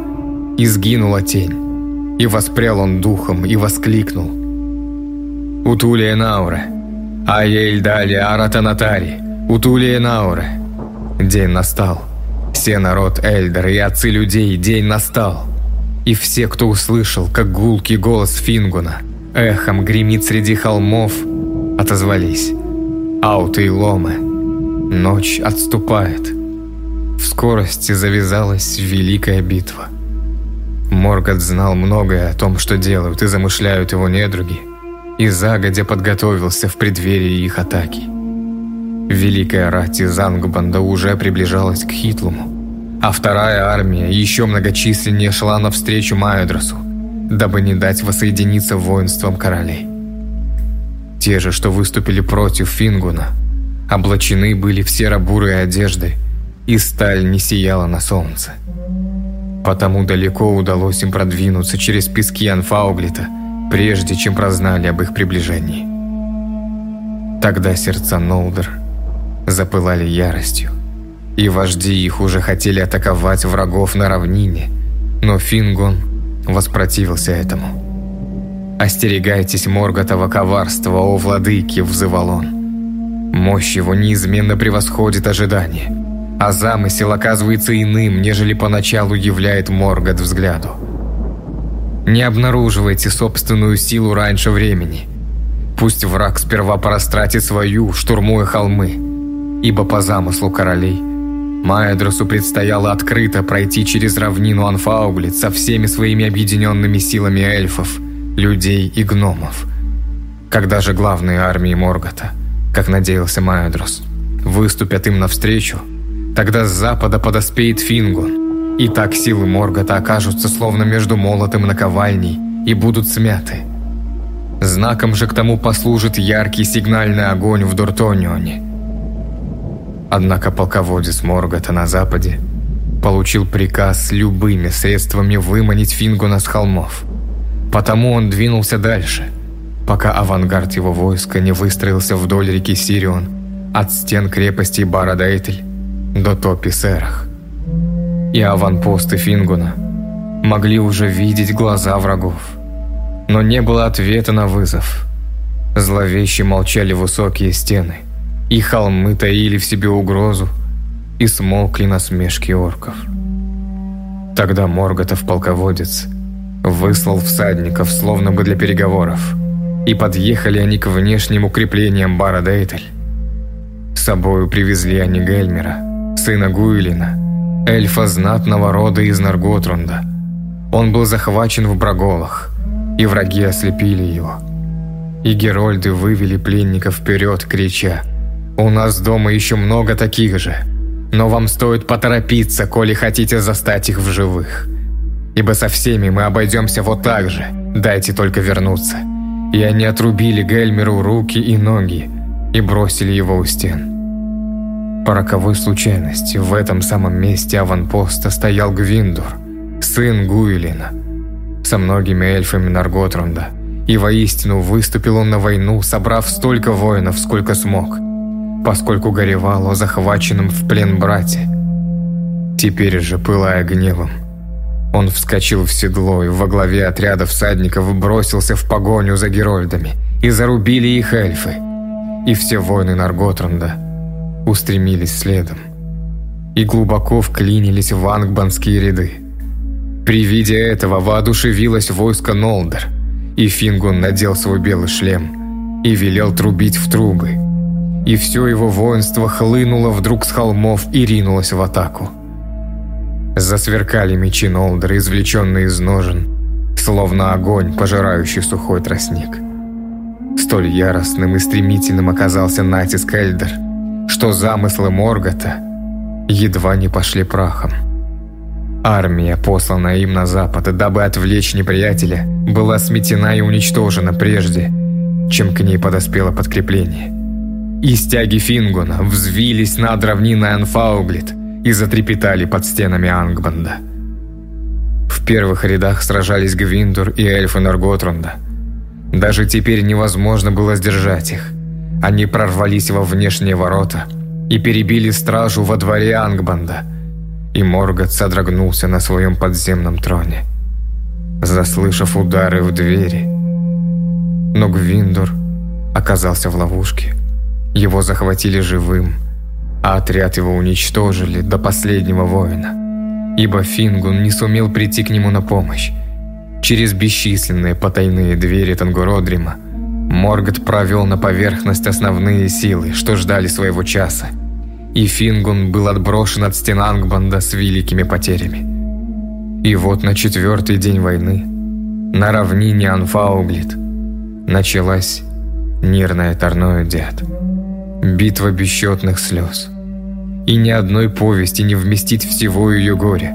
И сгинула тень. И воспрял он духом и воскликнул. «Утулия Наура! Аель Дали Аратанатари! Утулия Наура!» День настал. Все народ Эльдер и отцы людей, день настал. И все, кто услышал, как гулкий голос Фингуна эхом гремит среди холмов, отозвались. Ауты и ломы. Ночь отступает. В скорости завязалась великая битва. Моргот знал многое о том, что делают и замышляют его недруги, и загодя подготовился в преддверии их атаки. Великая рать из Ангбанда уже приближалась к Хитлуму, а вторая армия еще многочисленнее шла навстречу Майодросу, дабы не дать воссоединиться воинствам королей. Те же, что выступили против Фингуна, облачены были в серо-бурые одежды, и сталь не сияла на солнце. Потому далеко удалось им продвинуться через пески Анфауглита, прежде чем прознали об их приближении. Тогда сердца Нолдер – запылали яростью. И вожди их уже хотели атаковать врагов на равнине, но Фингон воспротивился этому. «Остерегайтесь Морготова коварства, о владыки!» – взывал он. Мощь его неизменно превосходит ожидания, а замысел оказывается иным, нежели поначалу являет Моргот взгляду. Не обнаруживайте собственную силу раньше времени. Пусть враг сперва порастратит свою, штурмуя холмы, ибо по замыслу королей Маэдросу предстояло открыто пройти через равнину Анфауглит со всеми своими объединенными силами эльфов, людей и гномов. Когда же главные армии Моргота, как надеялся Маэдрос, выступят им навстречу, тогда с запада подоспеет Фингун, и так силы Моргота окажутся словно между молотом наковальней и будут смяты. Знаком же к тому послужит яркий сигнальный огонь в Дуртонионе – Однако полководец Моргота на западе получил приказ любыми средствами выманить Фингуна с холмов. Потому он двинулся дальше, пока авангард его войска не выстроился вдоль реки Сирион, от стен крепости Барадейтель до Топи Серах. И аванпосты Фингуна могли уже видеть глаза врагов. Но не было ответа на вызов. Зловеще молчали высокие стены, и холмы таили в себе угрозу, и смолкли насмешки орков. Тогда Морготов полководец выслал всадников, словно бы для переговоров, и подъехали они к внешним укреплениям Бара Дейтель. С собою привезли они Гельмера, сына Гуилина, эльфа знатного рода из Нарготрунда. Он был захвачен в Браголах, и враги ослепили его. И Герольды вывели пленников вперед, крича «У нас дома еще много таких же!» Но вам стоит поторопиться, коли хотите застать их в живых. Ибо со всеми мы обойдемся вот так же, дайте только вернуться. И они отрубили Гельмеру руки и ноги и бросили его у стен. По роковой случайности в этом самом месте аванпоста стоял Гвиндур, сын Гуилина, со многими эльфами Нарготрунда. И воистину выступил он на войну, собрав столько воинов, сколько смог – поскольку горевал о захваченном в плен брате. Теперь же, пылая гневом, он вскочил в седло и во главе отряда всадников бросился в погоню за Герольдами, и зарубили их эльфы. И все воины Нарготранда устремились следом и глубоко вклинились в ангбанские ряды. При виде этого воодушевилось войско Нолдер, и Фингун надел свой белый шлем и велел трубить в трубы – и все его воинство хлынуло вдруг с холмов и ринулось в атаку. Засверкали мечи Нолдера, извлеченные из ножен, словно огонь, пожирающий сухой тростник. Столь яростным и стремительным оказался натиск Эльдер, что замыслы Моргота едва не пошли прахом. Армия, посланная им на запад, дабы отвлечь неприятеля, была сметена и уничтожена прежде, чем к ней подоспело подкрепление и стяги Фингуна взвились над равниной Анфауглит и затрепетали под стенами Ангбанда. В первых рядах сражались Гвиндур и эльфы Нарготрунда. Даже теперь невозможно было сдержать их. Они прорвались во внешние ворота и перебили стражу во дворе Ангбанда, и Моргот содрогнулся на своем подземном троне, заслышав удары в двери. Но Гвиндур оказался в ловушке – его захватили живым, а отряд его уничтожили до последнего воина. Ибо Фингун не сумел прийти к нему на помощь. Через бесчисленные потайные двери Тангуродрима Моргот провел на поверхность основные силы, что ждали своего часа. И Фингун был отброшен от стен Ангбанда с великими потерями. И вот на четвертый день войны, на равнине Анфауглит, началась Нирная Тарное Дед. Битва бесчетных слез. И ни одной повести не вместить всего ее горя.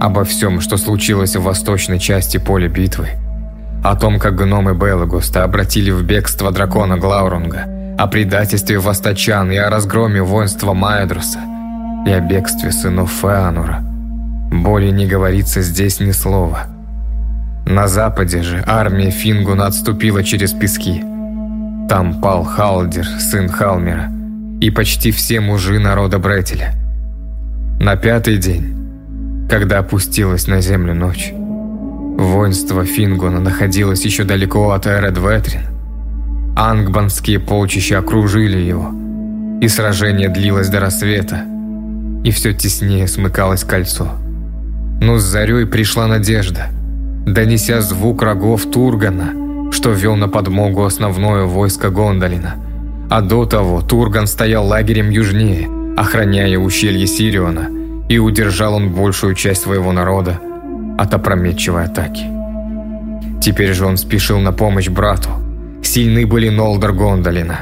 Обо всем, что случилось в восточной части поля битвы. О том, как гномы Белагуста обратили в бегство дракона Глаурунга, о предательстве Восточан и о разгроме воинства Майдруса, и о бегстве сынов Феанура. Более не говорится здесь ни слова. На западе же армия Фингуна отступила через пески – там пал Халдер, сын Халмера, и почти все мужи народа Бретеля. На пятый день, когда опустилась на землю ночь, воинство Фингуна находилось еще далеко от Эредветрин. Ангбанские полчища окружили его, и сражение длилось до рассвета, и все теснее смыкалось кольцо. Но с зарей пришла надежда, донеся звук рогов Тургана – что вел на подмогу основное войско Гондолина. А до того Турган стоял лагерем южнее, охраняя ущелье Сириона, и удержал он большую часть своего народа от опрометчивой атаки. Теперь же он спешил на помощь брату. Сильны были Нолдер Гондолина,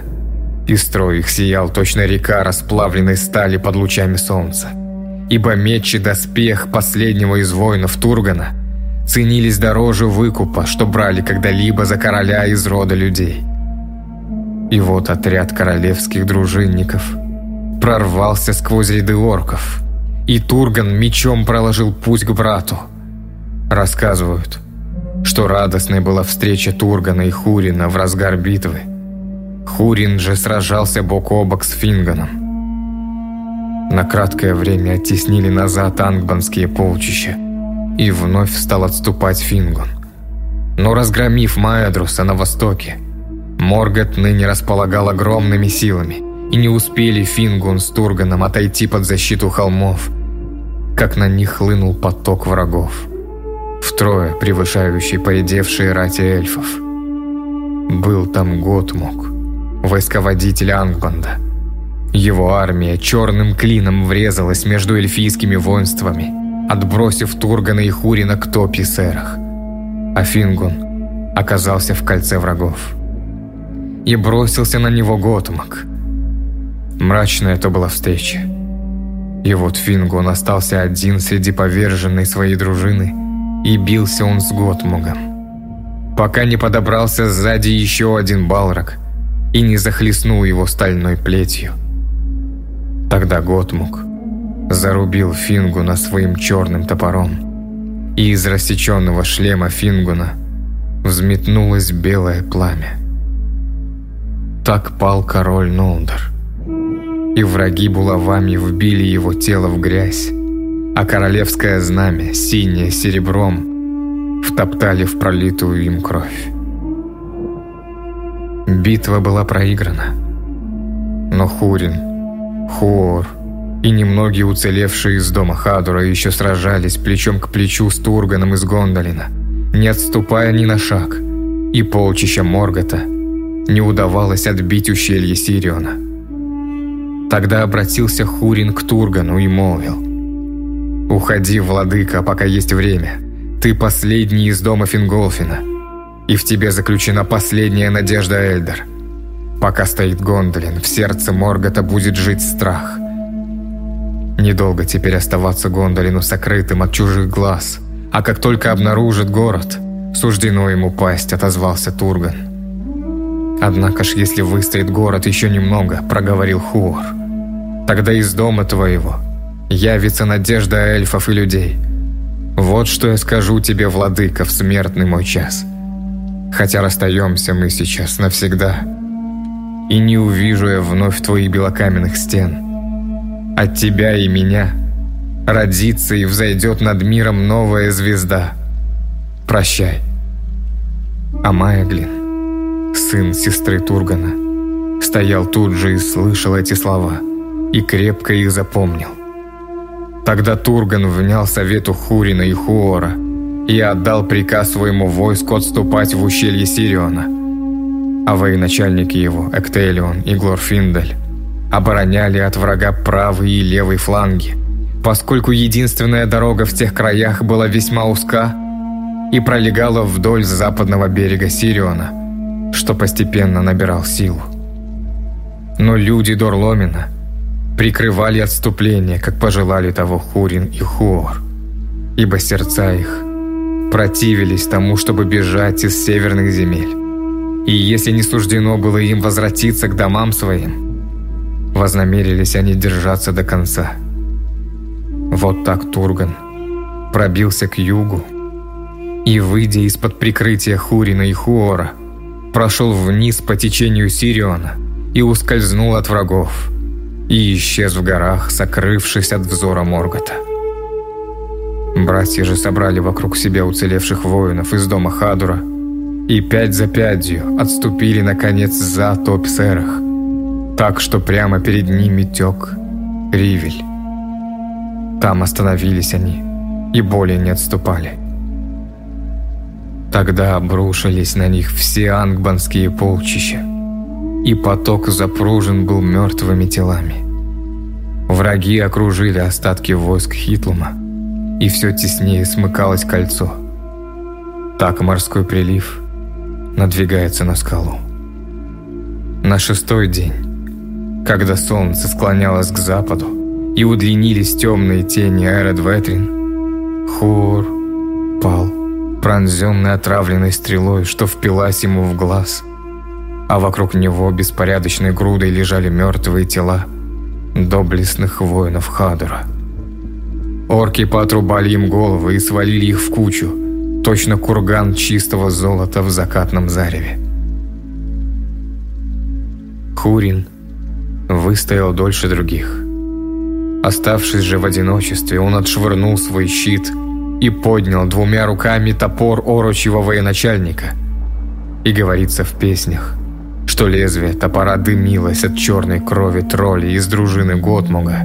и строй их сиял точно река расплавленной стали под лучами солнца. Ибо меч и доспех последнего из воинов Тургана – ценились дороже выкупа, что брали когда-либо за короля из рода людей. И вот отряд королевских дружинников прорвался сквозь ряды орков и Турган мечом проложил путь к брату. Рассказывают, что радостной была встреча Тургана и Хурина в разгар битвы. Хурин же сражался бок о бок с Финганом. На краткое время оттеснили назад ангбанские полчища, и вновь стал отступать Фингон. Но разгромив Маэдруса на востоке, Моргот ныне располагал огромными силами, и не успели Фингун с Турганом отойти под защиту холмов, как на них хлынул поток врагов, втрое превышающий поредевшие рати эльфов. Был там Готмук, войсководитель Ангбанда. Его армия черным клином врезалась между эльфийскими воинствами, отбросив Тургана и Хурина к топи сэрах. А Фингун оказался в кольце врагов и бросился на него Готмак. Мрачная это была встреча. И вот Фингон остался один среди поверженной своей дружины, и бился он с Готмугом. Пока не подобрался сзади еще один балрак и не захлестнул его стальной плетью. Тогда Готмуг зарубил Фингуна своим черным топором, и из рассеченного шлема Фингуна взметнулось белое пламя. Так пал король Нолдер. И враги булавами вбили его тело в грязь, а королевское знамя, синее серебром, втоптали в пролитую им кровь. Битва была проиграна. Но Хурин, Хуор и немногие уцелевшие из дома Хадура еще сражались плечом к плечу с Турганом из Гондолина, не отступая ни на шаг, и полчища Моргота – не удавалось отбить ущелье Сириона. Тогда обратился Хурин к Тургану и молвил. «Уходи, владыка, пока есть время. Ты последний из дома Финголфина, и в тебе заключена последняя надежда Эльдер. Пока стоит Гондолин, в сердце Моргота будет жить страх. Недолго теперь оставаться Гондолину сокрытым от чужих глаз, а как только обнаружит город, суждено ему пасть, отозвался Турган. Однако ж, если выстоит город еще немного, проговорил Хуор, тогда из дома твоего явится надежда эльфов и людей. Вот что я скажу тебе, владыка, в смертный мой час. Хотя расстаемся мы сейчас навсегда, и не увижу я вновь твоих белокаменных стен. От тебя и меня родится и взойдет над миром новая звезда. Прощай. Амая сын сестры Тургана, стоял тут же и слышал эти слова, и крепко их запомнил. Тогда Турган внял совету Хурина и Хуора и отдал приказ своему войску отступать в ущелье Сириона. А военачальники его, Эктелион и Глорфиндель, обороняли от врага правый и левый фланги, поскольку единственная дорога в тех краях была весьма узка и пролегала вдоль западного берега Сириона – что постепенно набирал силу. Но люди Дорломина прикрывали отступление, как пожелали того Хурин и Хуор, ибо сердца их противились тому, чтобы бежать из северных земель. И если не суждено было им возвратиться к домам своим, вознамерились они держаться до конца. Вот так Турган пробился к югу и, выйдя из-под прикрытия Хурина и Хуора, прошел вниз по течению Сириона и ускользнул от врагов, и исчез в горах, сокрывшись от взора Моргота. Братья же собрали вокруг себя уцелевших воинов из дома Хадура и пять за пятью отступили, наконец, за Топсерах, так что прямо перед ними тек Ривель. Там остановились они и более не отступали. Тогда обрушились на них все ангбанские полчища, и поток запружен был мертвыми телами. Враги окружили остатки войск Хитлума, и все теснее смыкалось кольцо. Так морской прилив надвигается на скалу. На шестой день, когда солнце склонялось к западу и удлинились темные тени Аэредветрин, Хур пал пронзенный отравленной стрелой, что впилась ему в глаз. А вокруг него беспорядочной грудой лежали мертвые тела доблестных воинов Хадура. Орки поотрубали им головы и свалили их в кучу, точно курган чистого золота в закатном зареве. Хурин выстоял дольше других. Оставшись же в одиночестве, он отшвырнул свой щит и поднял двумя руками топор орочьего военачальника. И говорится в песнях, что лезвие топора дымилось от черной крови троллей из дружины Готмуга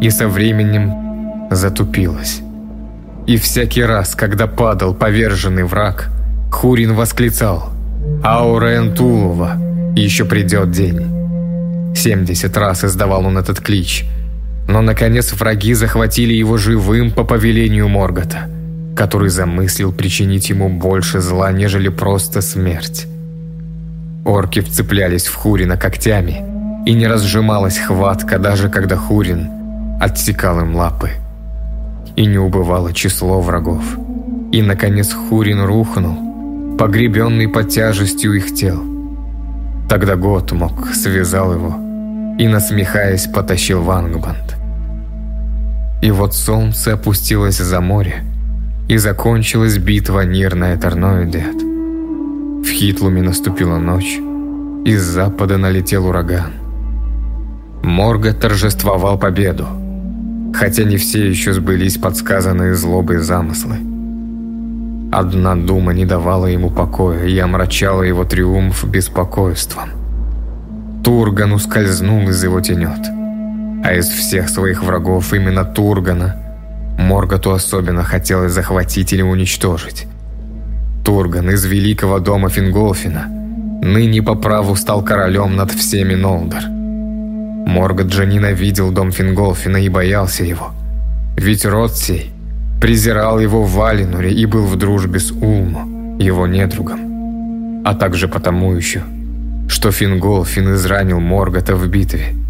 и со временем затупилось. И всякий раз, когда падал поверженный враг, Хурин восклицал «Аурен Тулова, еще придет день». Семьдесят раз издавал он этот клич – но, наконец, враги захватили его живым по повелению Моргота, который замыслил причинить ему больше зла, нежели просто смерть. Орки вцеплялись в Хурина когтями, и не разжималась хватка, даже когда Хурин отсекал им лапы. И не убывало число врагов. И, наконец, Хурин рухнул, погребенный под тяжестью их тел. Тогда Готмок связал его и, насмехаясь, потащил в Ангбанд. И вот солнце опустилось за море, и закончилась битва Нирная Торноидет. В Хитлуме наступила ночь, из запада налетел ураган. Морга торжествовал победу, хотя не все еще сбылись подсказанные злобой замыслы. Одна дума не давала ему покоя и омрачала его триумф беспокойством. Турган ускользнул из его тенет – а из всех своих врагов именно Тургана Морготу особенно хотелось захватить или уничтожить. Турган из великого дома Финголфина ныне по праву стал королем над всеми Нолдор. Моргот же ненавидел дом Финголфина и боялся его. Ведь род сей презирал его в Валинуре и был в дружбе с Улму, его недругом. А также потому еще, что Финголфин изранил Моргота в битве –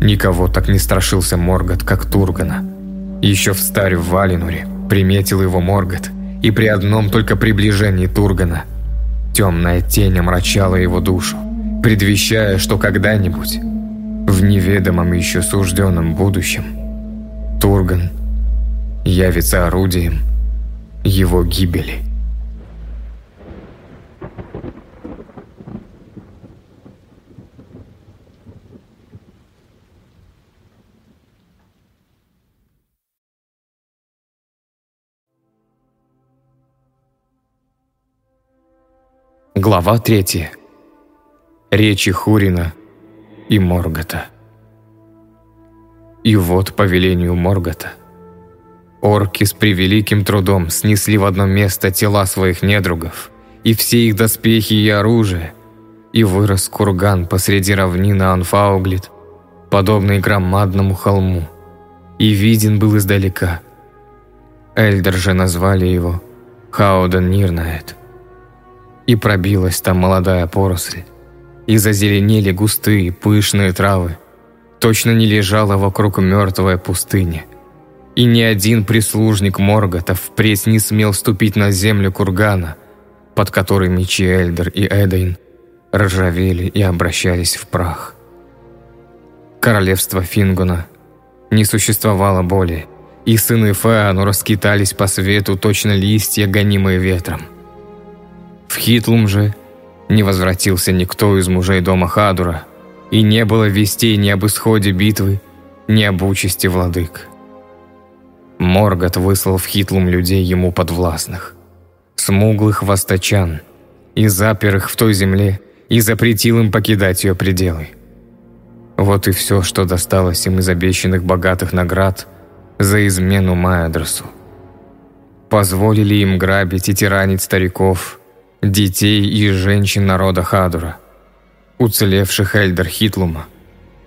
Никого так не страшился Моргот, как Тургана. Еще в старе в Валинуре приметил его Моргот, и при одном только приближении Тургана темная тень омрачала его душу, предвещая, что когда-нибудь, в неведомом еще сужденном будущем, Турган явится орудием его гибели. Глава 3. Речи Хурина и Моргота. И вот по велению Моргота орки с превеликим трудом снесли в одно место тела своих недругов и все их доспехи и оружие, и вырос курган посреди равнины Анфауглит, подобный громадному холму, и виден был издалека. Эльдер же назвали его Хауден Нирнаэт и пробилась там молодая поросль, и зазеленели густые пышные травы. Точно не лежала вокруг мертвая пустыня. И ни один прислужник Моргота впредь не смел ступить на землю кургана, под которой мечи Эльдер и Эдейн ржавели и обращались в прах. Королевство Фингуна не существовало более, и сыны Феану раскитались по свету точно листья, гонимые ветром. В Хитлум же не возвратился никто из мужей дома Хадура, и не было вестей ни об исходе битвы, ни об участи владык. Моргот выслал в Хитлум людей ему подвластных, смуглых восточан, и запер их в той земле, и запретил им покидать ее пределы. Вот и все, что досталось им из обещанных богатых наград за измену Майадросу. Позволили им грабить и тиранить стариков, детей и женщин народа Хадура, уцелевших Эльдер Хитлума,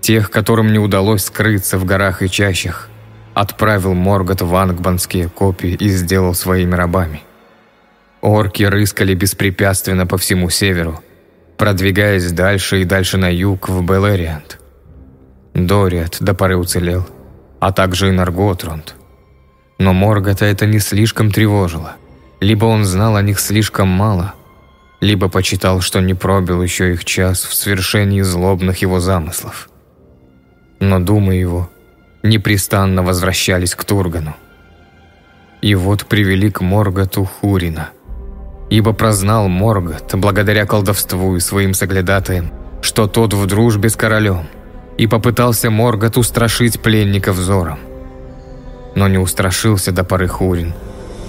тех, которым не удалось скрыться в горах и чащах, отправил Моргот в ангбанские копии и сделал своими рабами. Орки рыскали беспрепятственно по всему северу, продвигаясь дальше и дальше на юг в Белериант. Дориат до поры уцелел, а также и Нарготрунд. Но Моргота это не слишком тревожило. Либо он знал о них слишком мало – либо почитал, что не пробил еще их час в свершении злобных его замыслов. Но думы его непрестанно возвращались к Тургану. И вот привели к Морготу Хурина. Ибо прознал Моргот, благодаря колдовству и своим соглядатаям, что тот в дружбе с королем, и попытался Моргот устрашить пленника взором. Но не устрашился до поры Хурин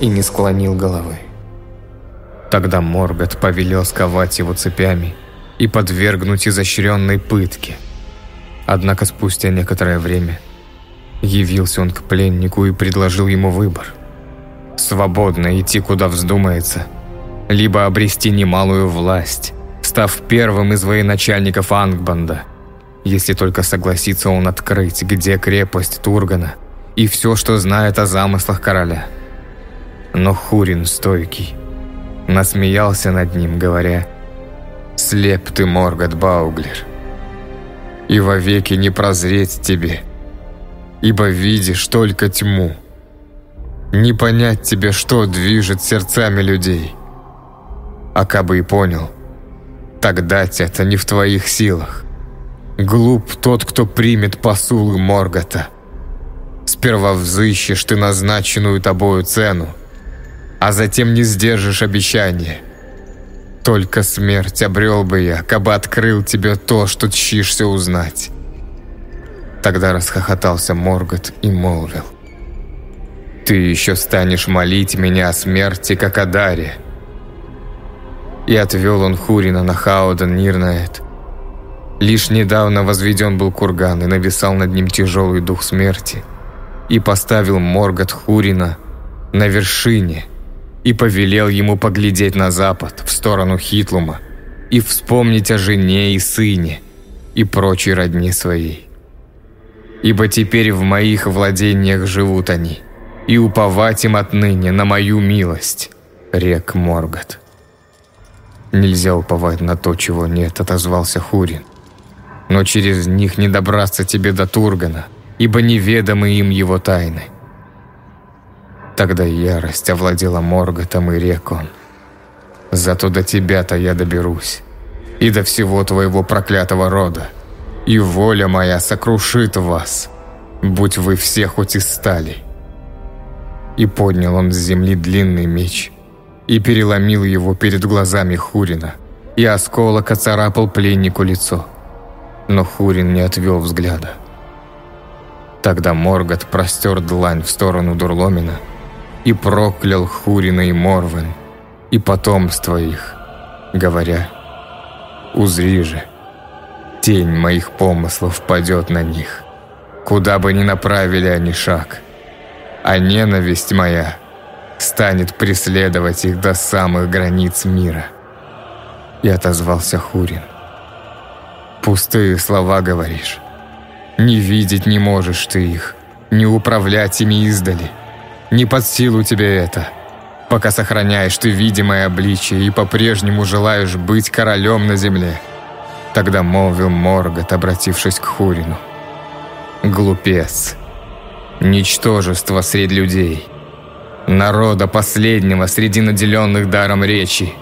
и не склонил головы. Тогда Моргот повелел сковать его цепями и подвергнуть изощренной пытке. Однако спустя некоторое время явился он к пленнику и предложил ему выбор – свободно идти куда вздумается, либо обрести немалую власть, став первым из военачальников Ангбанда, если только согласится он открыть, где крепость Тургана и все, что знает о замыслах короля. Но Хурин стойкий насмеялся над ним, говоря «Слеп ты, Моргот Бауглер, и вовеки не прозреть тебе, ибо видишь только тьму». Не понять тебе, что движет сердцами людей. А кабы и понял, тогда это не в твоих силах. Глуп тот, кто примет посулы Моргота. Сперва взыщешь ты назначенную тобою цену, а затем не сдержишь обещание. Только смерть обрел бы я, кабы открыл тебе то, что тщишься узнать. Тогда расхохотался Моргот и молвил. Ты еще станешь молить меня о смерти, как о даре. И отвел он Хурина на Хауден Нирнаэт. Лишь недавно возведен был курган и нависал над ним тяжелый дух смерти. И поставил Моргот Хурина на вершине и повелел ему поглядеть на запад, в сторону Хитлума, и вспомнить о жене и сыне, и прочей родне своей. Ибо теперь в моих владениях живут они – и уповать им отныне на мою милость, рек Моргот. Нельзя уповать на то, чего нет, отозвался Хурин. Но через них не добраться тебе до Тургана, ибо неведомы им его тайны. Тогда ярость овладела Морготом и реком. Зато до тебя-то я доберусь, и до всего твоего проклятого рода. И воля моя сокрушит вас, будь вы все хоть и стали. И поднял он с земли длинный меч и переломил его перед глазами Хурина, и осколок оцарапал пленнику лицо. Но Хурин не отвел взгляда. Тогда Моргот простер длань в сторону Дурломина и проклял Хурина и Морвен, и потомство их, говоря, «Узри же, тень моих помыслов падет на них, куда бы ни направили они шаг» а ненависть моя станет преследовать их до самых границ мира. И отозвался Хурин. Пустые слова говоришь. Не видеть не можешь ты их, не управлять ими издали. Не под силу тебе это, пока сохраняешь ты видимое обличие и по-прежнему желаешь быть королем на земле. Тогда молвил Моргот, обратившись к Хурину. «Глупец, Ничтожество среди людей. Народа последнего среди наделенных даром речи.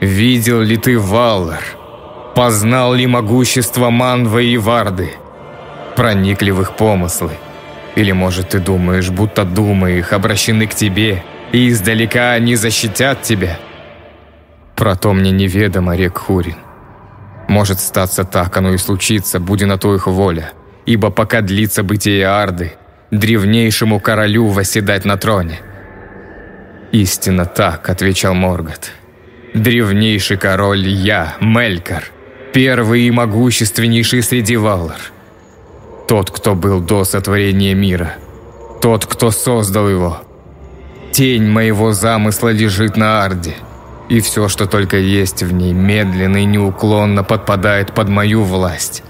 Видел ли ты Валлар? Познал ли могущество Манвы и Варды? Проникли в их помыслы? Или, может, ты думаешь, будто думы их обращены к тебе, и издалека они защитят тебя? Про то мне неведомо, рек Хурин. Может статься так, оно и случится, будь на то их воля. Ибо пока длится бытие Арды, древнейшему королю восседать на троне. «Истинно так», — отвечал Моргот. «Древнейший король я, Мелькар, первый и могущественнейший среди Валлар. Тот, кто был до сотворения мира, тот, кто создал его. Тень моего замысла лежит на Арде, и все, что только есть в ней, медленно и неуклонно подпадает под мою власть.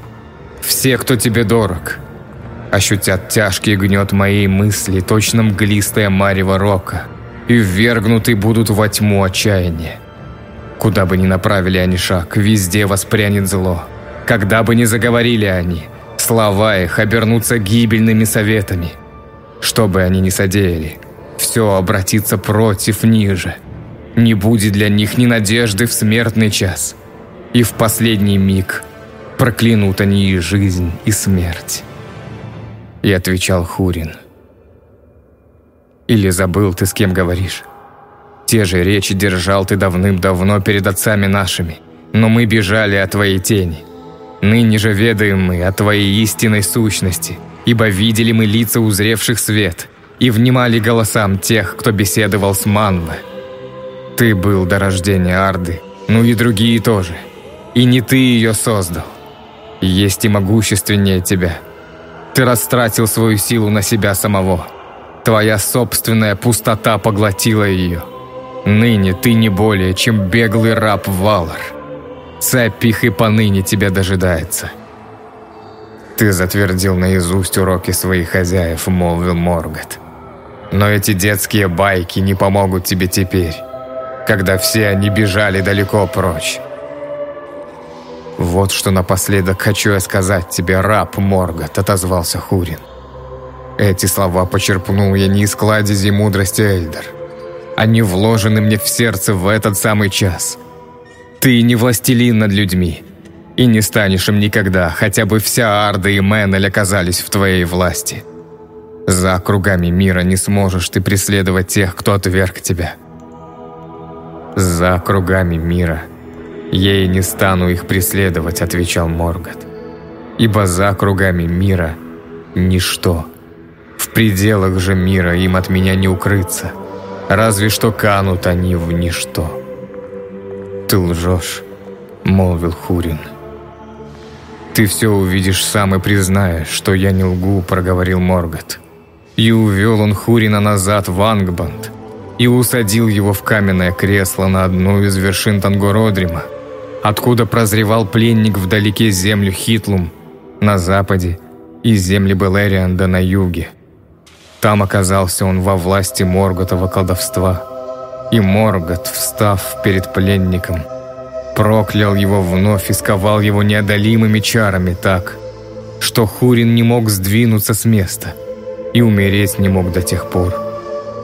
Все, кто тебе дорог — ощутят тяжкий гнет моей мысли, точно мглистая марево рока, и ввергнуты будут во тьму отчаяния. Куда бы ни направили они шаг, везде воспрянет зло. Когда бы ни заговорили они, слова их обернутся гибельными советами. Что бы они ни содеяли, все обратится против ниже. Не будет для них ни надежды в смертный час. И в последний миг проклянут они и жизнь, и смерть. И отвечал Хурин. Или забыл ты, с кем говоришь? Те же речи держал ты давным-давно перед отцами нашими, но мы бежали от твоей тени. Ныне же ведаем мы о твоей истинной сущности, ибо видели мы лица узревших свет и внимали голосам тех, кто беседовал с Манве. Ты был до рождения Арды, ну и другие тоже. И не ты ее создал. Есть и могущественнее тебя. Ты растратил свою силу на себя самого. Твоя собственная пустота поглотила ее. Ныне ты не более, чем беглый раб Валар. Цепь их и поныне тебя дожидается. Ты затвердил наизусть уроки своих хозяев, молвил Моргот. Но эти детские байки не помогут тебе теперь, когда все они бежали далеко прочь. «Вот что напоследок хочу я сказать тебе, раб Моргот», — отозвался Хурин. Эти слова почерпнул я не из кладези мудрости Эльдер. Они вложены мне в сердце в этот самый час. Ты не властелин над людьми, и не станешь им никогда, хотя бы вся Арда и Менель оказались в твоей власти. За кругами мира не сможешь ты преследовать тех, кто отверг тебя. За кругами мира – «Я и не стану их преследовать», — отвечал Моргот. «Ибо за кругами мира ничто. В пределах же мира им от меня не укрыться. Разве что канут они в ничто». «Ты лжешь», — молвил Хурин. «Ты все увидишь сам и признаешь, что я не лгу», — проговорил Моргот. И увел он Хурина назад в Ангбанд и усадил его в каменное кресло на одну из вершин Тангородрима, откуда прозревал пленник вдалеке землю Хитлум на западе и земли Белерианда на юге. Там оказался он во власти Морготова колдовства. И Моргот, встав перед пленником, проклял его вновь и сковал его неодолимыми чарами так, что Хурин не мог сдвинуться с места и умереть не мог до тех пор,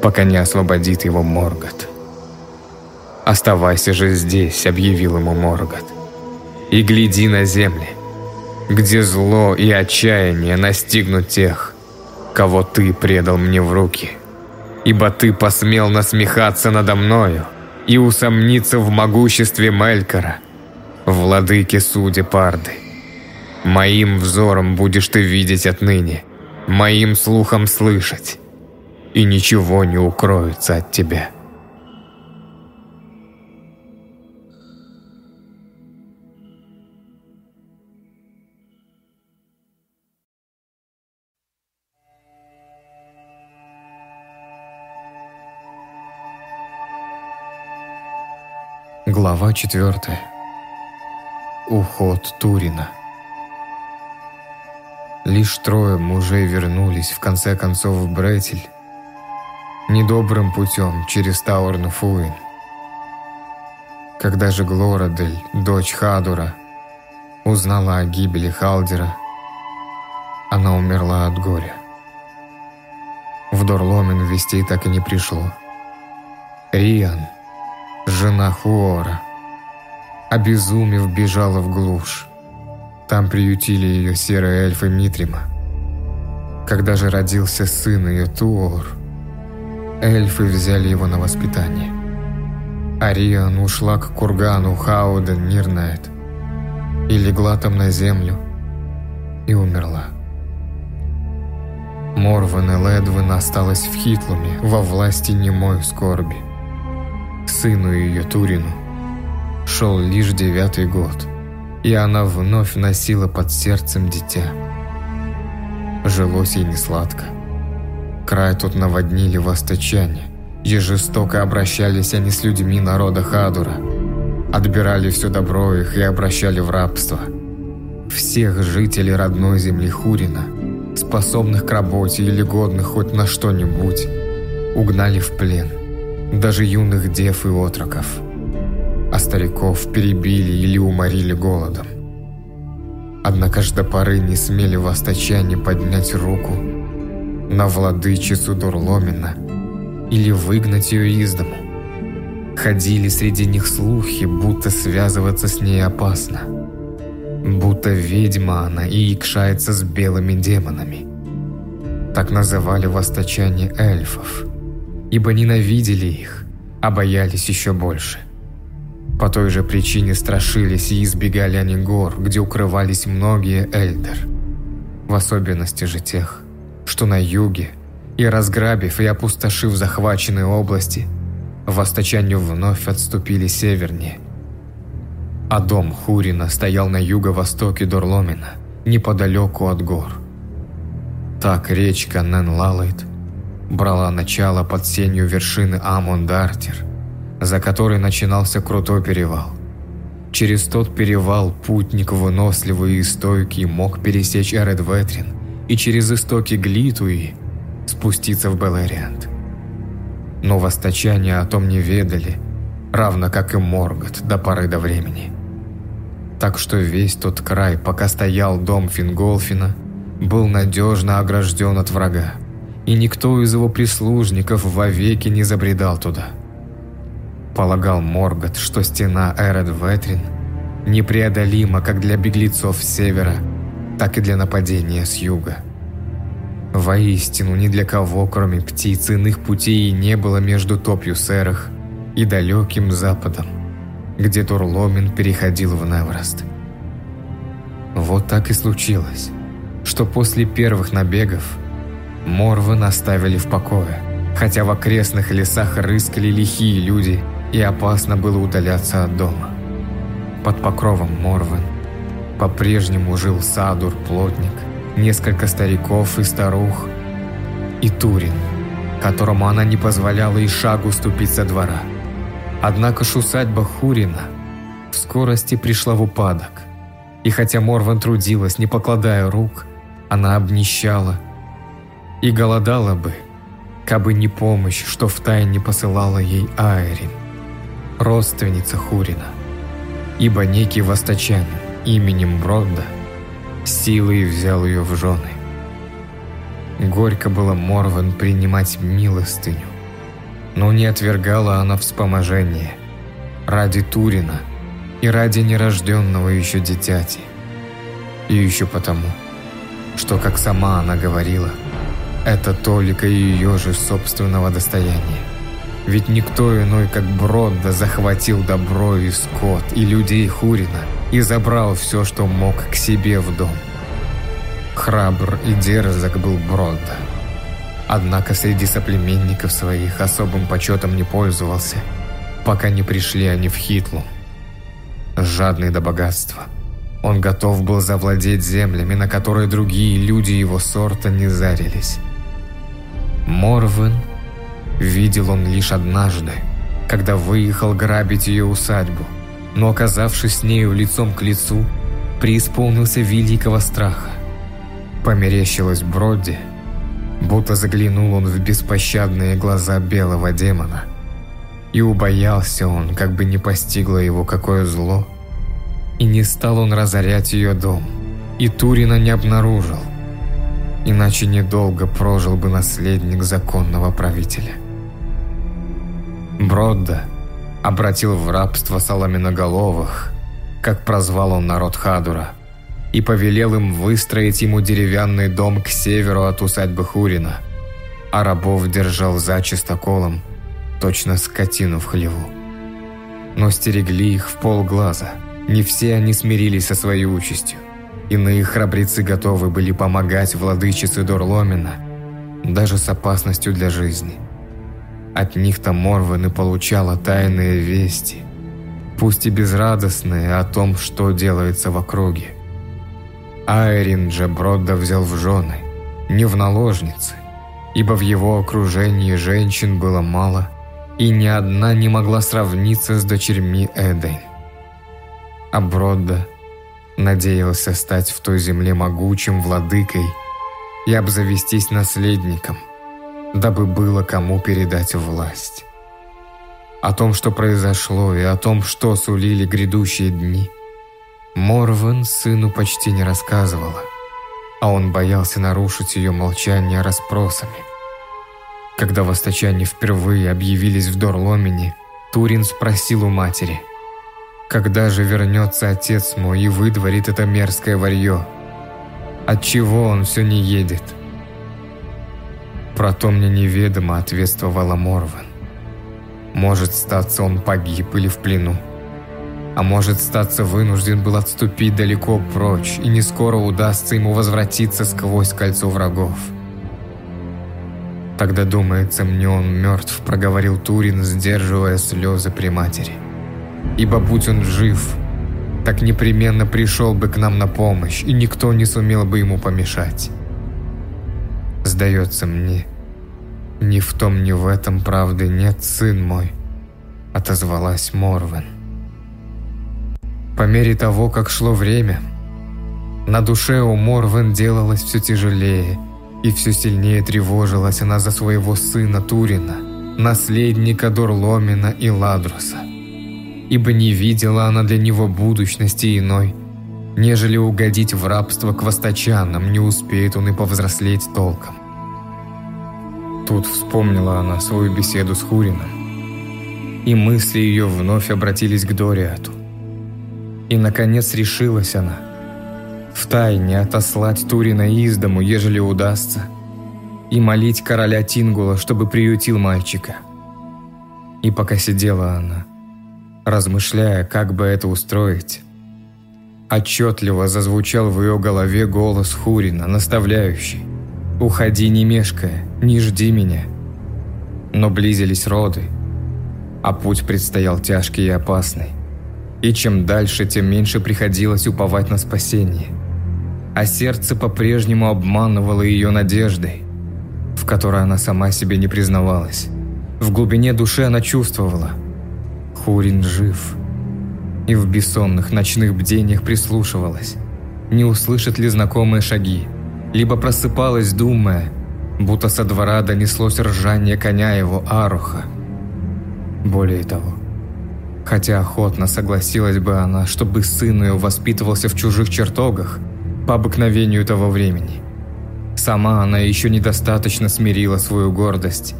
пока не освободит его Моргот. «Оставайся же здесь», — объявил ему Моргот. «И гляди на земли, где зло и отчаяние настигнут тех, кого ты предал мне в руки. Ибо ты посмел насмехаться надо мною и усомниться в могуществе Мелькара, владыки судя Парды. Моим взором будешь ты видеть отныне, моим слухом слышать, и ничего не укроется от тебя». Глава 4. Уход Турина. Лишь трое мужей вернулись в конце концов в Бретель недобрым путем через Таурну-Фуин. Когда же Глорадель, дочь Хадура, узнала о гибели Халдера, она умерла от горя. В Дорломен вестей так и не пришло. Риан – жена Хуора. Обезумев, бежала в глушь. Там приютили ее серые эльфы Митрима. Когда же родился сын ее Туор, эльфы взяли его на воспитание. Ариан ушла к кургану Хауден Нирнайт и легла там на землю и умерла. Морван и Ледвин осталась в Хитлуме во власти немой скорби сыну ее Турину. Шел лишь девятый год, и она вновь носила под сердцем дитя. Жилось ей не сладко. Край тут наводнили восточане, и жестоко обращались они с людьми народа Хадура. Отбирали все добро их и обращали в рабство. Всех жителей родной земли Хурина, способных к работе или годных хоть на что-нибудь, угнали в плен – даже юных дев и отроков, а стариков перебили или уморили голодом. Однако ж до поры не смели восточане поднять руку на владычицу Дурломина или выгнать ее из дому. Ходили среди них слухи, будто связываться с ней опасно. Будто ведьма она и икшается с белыми демонами. Так называли восточане эльфов, ибо ненавидели их, а боялись еще больше. По той же причине страшились и избегали они гор, где укрывались многие эльдер. В особенности же тех, что на юге, и разграбив и опустошив захваченные области, восточане вновь отступили севернее. А дом Хурина стоял на юго-востоке Дорломина, неподалеку от гор. Так речка Ненлалайт брала начало под сенью вершины Амондартер – за которой начинался крутой перевал. Через тот перевал путник выносливый и стойкий мог пересечь Эредветрин и через истоки Глитуи спуститься в Белериант. Но восточане о том не ведали, равно как и Моргот до поры до времени. Так что весь тот край, пока стоял дом Финголфина, был надежно огражден от врага, и никто из его прислужников вовеки не забредал туда – Полагал Моргот, что стена Эред Ветрин непреодолима как для беглецов с севера, так и для нападения с юга. Воистину, ни для кого, кроме птиц, иных путей не было между топью Серах и далеким западом, где Турломин переходил в Невраст. Вот так и случилось, что после первых набегов Морвы наставили в покое, хотя в окрестных лесах рыскали лихие люди – и опасно было удаляться от дома. Под покровом Морвен по-прежнему жил Садур, плотник, несколько стариков и старух, и Турин, которому она не позволяла и шагу ступить со двора. Однако ж усадьба Хурина в скорости пришла в упадок, и хотя Морван трудилась, не покладая рук, она обнищала и голодала бы, кабы не помощь, что втайне посылала ей Айрин родственница Хурина, ибо некий восточанин именем Бродда силой взял ее в жены. Горько было Морван принимать милостыню, но не отвергала она вспоможение ради Турина и ради нерожденного еще дитяти. И еще потому, что, как сама она говорила, это только ее же собственного достояния. Ведь никто иной, как Бродда, захватил добро и скот, и людей Хурина, и забрал все, что мог к себе в дом. Храбр и дерзок был Бродда. Однако среди соплеменников своих особым почетом не пользовался, пока не пришли они в Хитлу. Жадный до богатства, он готов был завладеть землями, на которые другие люди его сорта не зарились. Морвен – видел он лишь однажды, когда выехал грабить ее усадьбу, но, оказавшись с нею лицом к лицу, преисполнился великого страха. Померещилось Бродди, будто заглянул он в беспощадные глаза белого демона. И убоялся он, как бы не постигло его какое зло. И не стал он разорять ее дом, и Турина не обнаружил, иначе недолго прожил бы наследник законного правителя. Бродда обратил в рабство соломенноголовых, как прозвал он народ Хадура, и повелел им выстроить ему деревянный дом к северу от усадьбы Хурина, а рабов держал за чистоколом, точно скотину в хлеву. Но стерегли их в полглаза, не все они смирились со своей участью. Иные храбрецы готовы были помогать владычице Дорломина, даже с опасностью для жизни – от них-то Морвен и получала тайные вести, пусть и безрадостные, о том, что делается в округе. Айрин же Бродда взял в жены, не в наложницы, ибо в его окружении женщин было мало, и ни одна не могла сравниться с дочерьми Эдень. А Бродда надеялся стать в той земле могучим владыкой и обзавестись наследником – дабы было кому передать власть. О том, что произошло, и о том, что сулили грядущие дни, Морван сыну почти не рассказывала, а он боялся нарушить ее молчание расспросами. Когда восточане впервые объявились в Дорломине, Турин спросил у матери, «Когда же вернется отец мой и выдворит это мерзкое варье? Отчего он все не едет?» Про то мне неведомо ответствовала Морван. Может, статься он погиб или в плену. А может, статься вынужден был отступить далеко прочь, и не скоро удастся ему возвратиться сквозь кольцо врагов. Тогда, думается мне, он мертв, проговорил Турин, сдерживая слезы при матери. Ибо будь он жив, так непременно пришел бы к нам на помощь, и никто не сумел бы ему помешать. Сдается мне, ни в том, ни в этом правды нет, сын мой, отозвалась Морвен. По мере того, как шло время, на душе у Морвен делалось все тяжелее, и все сильнее тревожилась она за своего сына Турина, наследника Дурломина и Ладруса. Ибо не видела она для него будущности иной, нежели угодить в рабство к восточанам, не успеет он и повзрослеть толком. Тут вспомнила она свою беседу с Хурином, и мысли ее вновь обратились к Дориату. И, наконец, решилась она втайне отослать Турина из дому, ежели удастся, и молить короля Тингула, чтобы приютил мальчика. И пока сидела она, размышляя, как бы это устроить, отчетливо зазвучал в ее голове голос Хурина, наставляющий «Уходи, не мешкая, не жди меня». Но близились роды, а путь предстоял тяжкий и опасный и чем дальше, тем меньше приходилось уповать на спасение. А сердце по-прежнему обманывало ее надеждой, в которой она сама себе не признавалась. В глубине души она чувствовала – Хурин жив. И в бессонных ночных бдениях прислушивалась, не услышит ли знакомые шаги, либо просыпалась, думая, будто со двора донеслось ржание коня его Аруха. Более того – Хотя охотно согласилась бы она, чтобы сын ее воспитывался в чужих чертогах, по обыкновению того времени. Сама она еще недостаточно смирила свою гордость,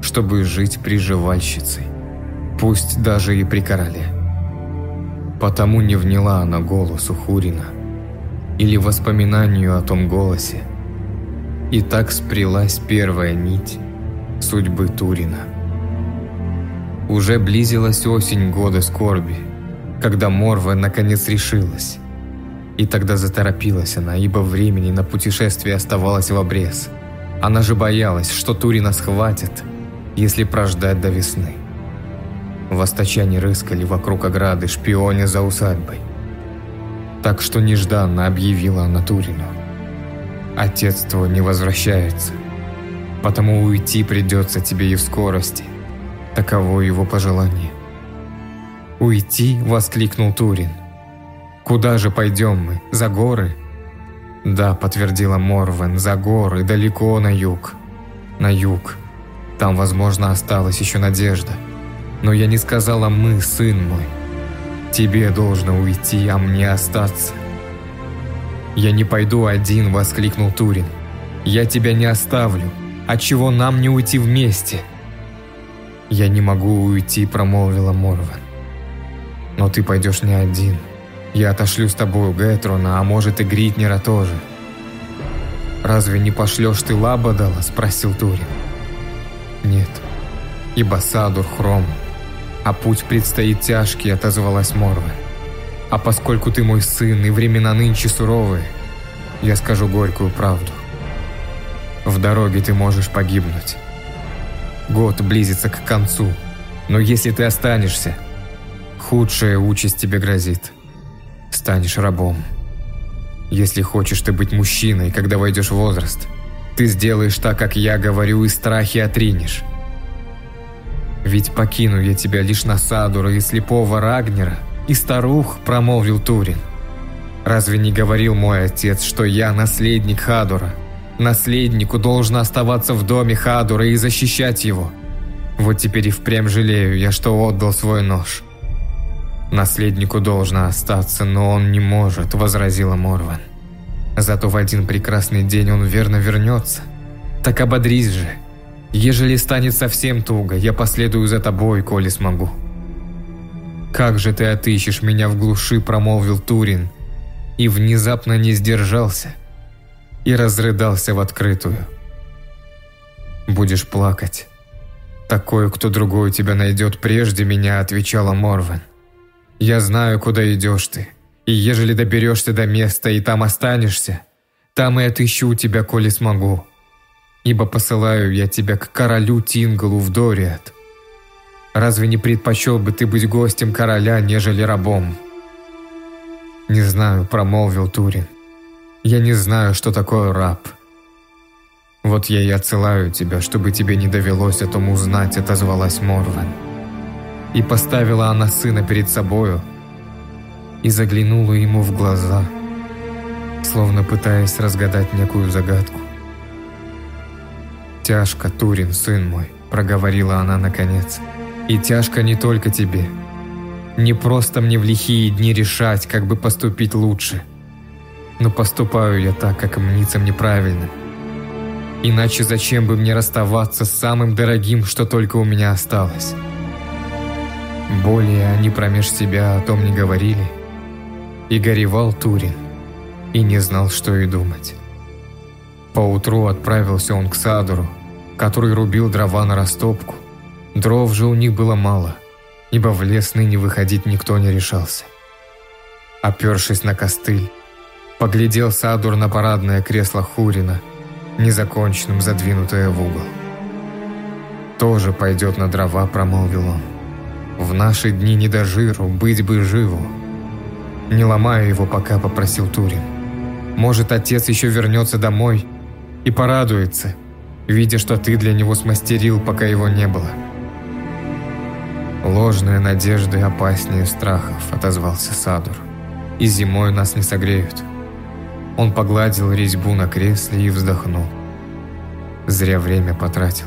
чтобы жить приживальщицей, пусть даже и при короле. Потому не вняла она голосу Хурина или воспоминанию о том голосе. И так спрялась первая нить судьбы Турина. Уже близилась осень года скорби, когда Морва наконец решилась. И тогда заторопилась она, ибо времени на путешествие оставалось в обрез. Она же боялась, что Турина схватит, если прождать до весны. Восточане рыскали вокруг ограды, шпионя за усадьбой. Так что нежданно объявила она Турину. Отец твой не возвращается, потому уйти придется тебе и в скорости. Таково его пожелание. «Уйти?» – воскликнул Турин. «Куда же пойдем мы? За горы?» «Да», – подтвердила Морвен, – «за горы, далеко на юг». «На юг. Там, возможно, осталась еще надежда. Но я не сказала «мы», сын мой. Тебе должно уйти, а мне остаться». «Я не пойду один», – воскликнул Турин. «Я тебя не оставлю. Отчего нам не уйти вместе?» «Я не могу уйти», – промолвила Морван. «Но ты пойдешь не один. Я отошлю с тобою Гэтрона, а может и Гритнера тоже». «Разве не пошлешь ты Лабадала?» – спросил Турин. «Нет, ибо Садур хром, а путь предстоит тяжкий», – отозвалась Морван. «А поскольку ты мой сын и времена нынче суровые, я скажу горькую правду. В дороге ты можешь погибнуть». Год близится к концу. Но если ты останешься, худшая участь тебе грозит. Станешь рабом. Если хочешь ты быть мужчиной, когда войдешь в возраст, ты сделаешь так, как я говорю, и страхи отринешь. Ведь покину я тебя лишь на Садура и слепого Рагнера, и старух, промолвил Турин. Разве не говорил мой отец, что я наследник Хадура? Наследнику должно оставаться в доме Хадура и защищать его. Вот теперь и впрямь жалею я, что отдал свой нож. Наследнику должно остаться, но он не может, возразила Морван. Зато в один прекрасный день он верно вернется. Так ободрись же. Ежели станет совсем туго, я последую за тобой, коли смогу. «Как же ты отыщешь меня в глуши», – промолвил Турин, и внезапно не сдержался – и разрыдался в открытую. Будешь плакать. Такой, кто другой тебя найдет прежде меня, отвечала Морвен. Я знаю, куда идешь ты. И ежели доберешься до места и там останешься, там и отыщу тебя, коли смогу. Ибо посылаю я тебя к королю Тингалу в Дориат. Разве не предпочел бы ты быть гостем короля, нежели рабом?» «Не знаю», — промолвил Турин. «Я не знаю, что такое раб». «Вот я и отсылаю тебя, чтобы тебе не довелось о том узнать», — отозвалась Морвен. И поставила она сына перед собою и заглянула ему в глаза, словно пытаясь разгадать некую загадку. «Тяжко, Турин, сын мой», — проговорила она наконец. «И тяжко не только тебе. Не просто мне в лихие дни решать, как бы поступить лучше. Но поступаю я так, как мнится мне правильно. Иначе зачем бы мне расставаться с самым дорогим, что только у меня осталось? Более они промеж себя о том не говорили. И горевал Турин, и не знал, что и думать. Поутру отправился он к Садору, который рубил дрова на растопку. Дров же у них было мало, ибо в лес ныне выходить никто не решался. Опершись на костыль, поглядел Садур на парадное кресло Хурина, незаконченным задвинутое в угол. «Тоже пойдет на дрова», — промолвил он. «В наши дни не до жиру, быть бы живу». «Не ломаю его пока», — попросил Турин. «Может, отец еще вернется домой и порадуется, видя, что ты для него смастерил, пока его не было». «Ложные надежды опаснее страхов», — отозвался Садур. «И зимой нас не согреют». Он погладил резьбу на кресле и вздохнул. Зря время потратил.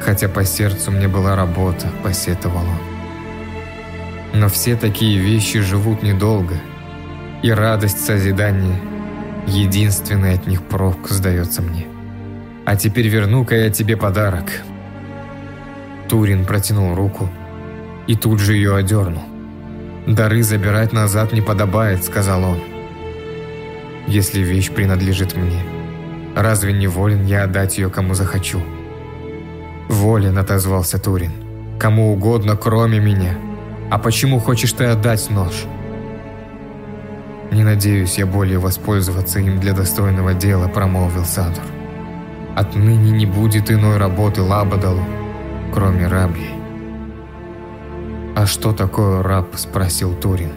Хотя по сердцу мне была работа, посетовал он. Но все такие вещи живут недолго, и радость созидания – единственный от них прок, сдается мне. А теперь верну-ка я тебе подарок. Турин протянул руку и тут же ее одернул. «Дары забирать назад не подобает», — сказал он. «Если вещь принадлежит мне, разве не волен я отдать ее кому захочу?» «Волен», — отозвался Турин. «Кому угодно, кроме меня. А почему хочешь ты отдать нож?» «Не надеюсь я более воспользоваться им для достойного дела», — промолвил Садур. «Отныне не будет иной работы Лабадалу, кроме рабьей». «А что такое раб?» – спросил Турин.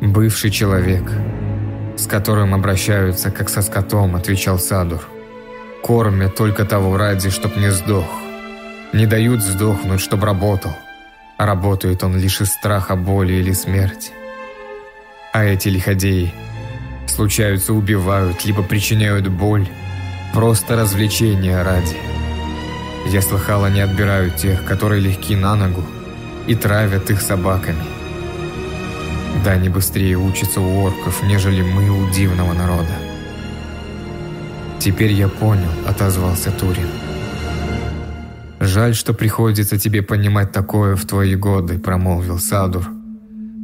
«Бывший человек, с которым обращаются как со скотом», – отвечал Садур. «Кормят только того ради, чтоб не сдох. Не дают сдохнуть, чтоб работал. А работает он лишь из страха боли или смерти. А эти лиходеи случаются убивают, либо причиняют боль, просто развлечения ради». Я слыхал, они отбирают тех, которые легки на ногу, и травят их собаками. Да, они быстрее учатся у орков, нежели мы у дивного народа. «Теперь я понял», — отозвался Турин. «Жаль, что приходится тебе понимать такое в твои годы», — промолвил Садур.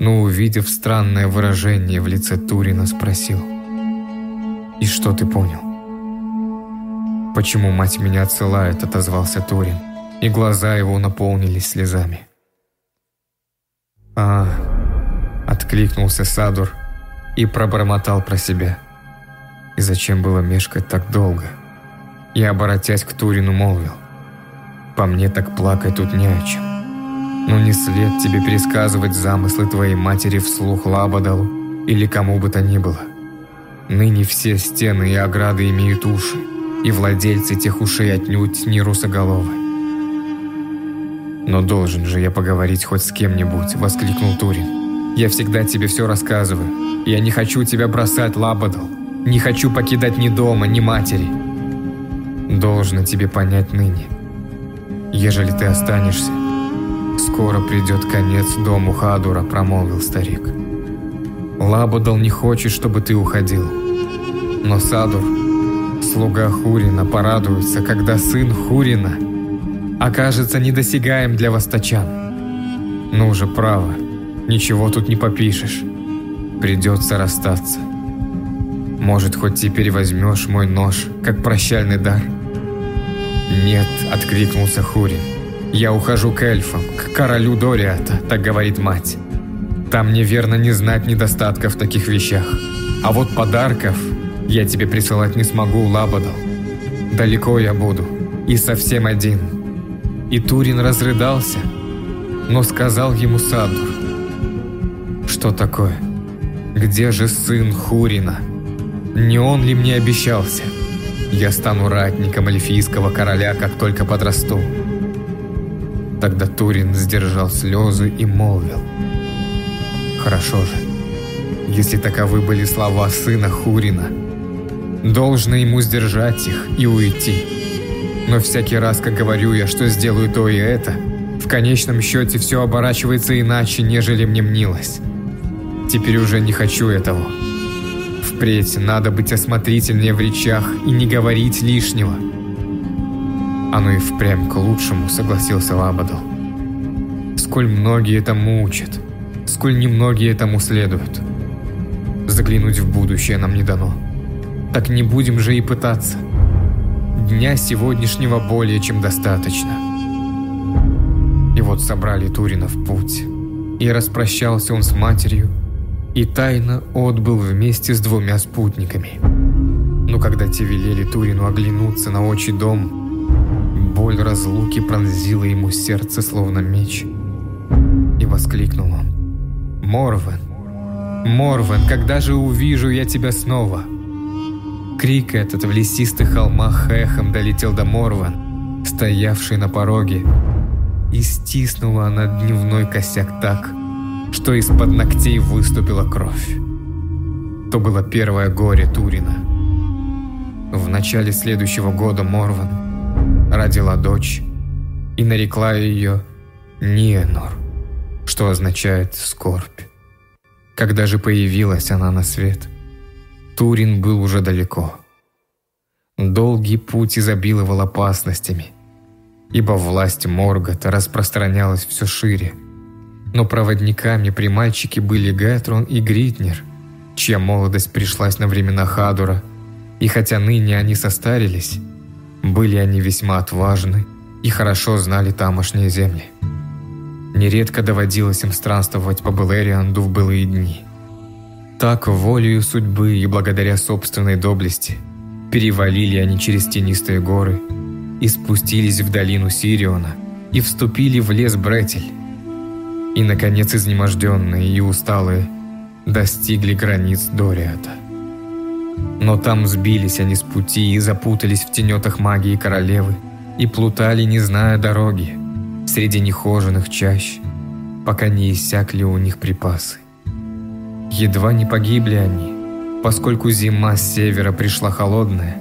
Но, увидев странное выражение в лице Турина, спросил. «И что ты понял?» «Почему мать меня отсылает?» – отозвался Турин, и глаза его наполнились слезами. «А...» – откликнулся Садур и пробормотал про себя. И зачем было мешкать так долго? И, оборотясь к Турину, молвил. «По мне так плакать тут не о чем. Но не след тебе пересказывать замыслы твоей матери вслух Лабадалу или кому бы то ни было. Ныне все стены и ограды имеют уши, и владельцы тех ушей отнюдь не русоголовы. «Но должен же я поговорить хоть с кем-нибудь», — воскликнул Турин. «Я всегда тебе все рассказываю. Я не хочу тебя бросать, Лабадал. Не хочу покидать ни дома, ни матери. Должно тебе понять ныне. Ежели ты останешься, скоро придет конец дому Хадура», — промолвил старик. «Лабадал не хочет, чтобы ты уходил. Но Садур Слуга Хурина порадуется, когда сын Хурина окажется недосягаем для восточан. Ну же, право, ничего тут не попишешь. Придется расстаться. Может, хоть теперь возьмешь мой нож, как прощальный дар. «Нет», — откликнулся Хурин. «Я ухожу к эльфам, к королю Дориата», — так говорит мать. «Там неверно не знать недостатков в таких вещах. А вот подарков я тебе присылать не смогу, Лабадал. Далеко я буду, и совсем один». И Турин разрыдался, но сказал ему Садур. «Что такое? Где же сын Хурина? Не он ли мне обещался?» Я стану ратником эльфийского короля, как только подрасту. Тогда Турин сдержал слезы и молвил. Хорошо же, если таковы были слова сына Хурина, должно ему сдержать их и уйти. Но всякий раз, как говорю я, что сделаю то и это, в конечном счете все оборачивается иначе, нежели мне мнилось. Теперь уже не хочу этого. Впредь надо быть осмотрительнее в речах и не говорить лишнего. Оно и впрямь к лучшему, согласился Лабадал. Сколь многие это мучат, сколь немногие этому следуют. Заглянуть в будущее нам не дано. Так не будем же и пытаться. Дня сегодняшнего более чем достаточно. И вот собрали Турина в путь. И распрощался он с матерью, и тайно отбыл вместе с двумя спутниками. Но когда те велели Турину оглянуться на очи дом, боль разлуки пронзила ему сердце словно меч. И воскликнул он. «Морвен! Морвен, когда же увижу я тебя снова?» Крик этот в лесистых холмах эхом долетел до Морвен, стоявшей на пороге, и стиснула она дневной косяк так, что из-под ногтей выступила кровь. То было первое горе Турина. В начале следующего года Морван родила дочь и нарекла ее Ниенор, что означает «скорбь». Когда же появилась она на свет, Турин был уже далеко. Долгий путь изобиловал опасностями, ибо власть Моргота распространялась все шире – но проводниками при мальчике были Гэтрон и Гритнер, чья молодость пришлась на времена Хадура, и хотя ныне они состарились, были они весьма отважны и хорошо знали тамошние земли. Нередко доводилось им странствовать по Белерианду в былые дни. Так, волею судьбы и благодаря собственной доблести, перевалили они через тенистые горы и спустились в долину Сириона и вступили в лес Бретель, и, наконец, изнеможденные и усталые достигли границ Дориата. Но там сбились они с пути и запутались в тенетах магии королевы и плутали, не зная дороги, среди нехоженных чащ, пока не иссякли у них припасы. Едва не погибли они, поскольку зима с севера пришла холодная,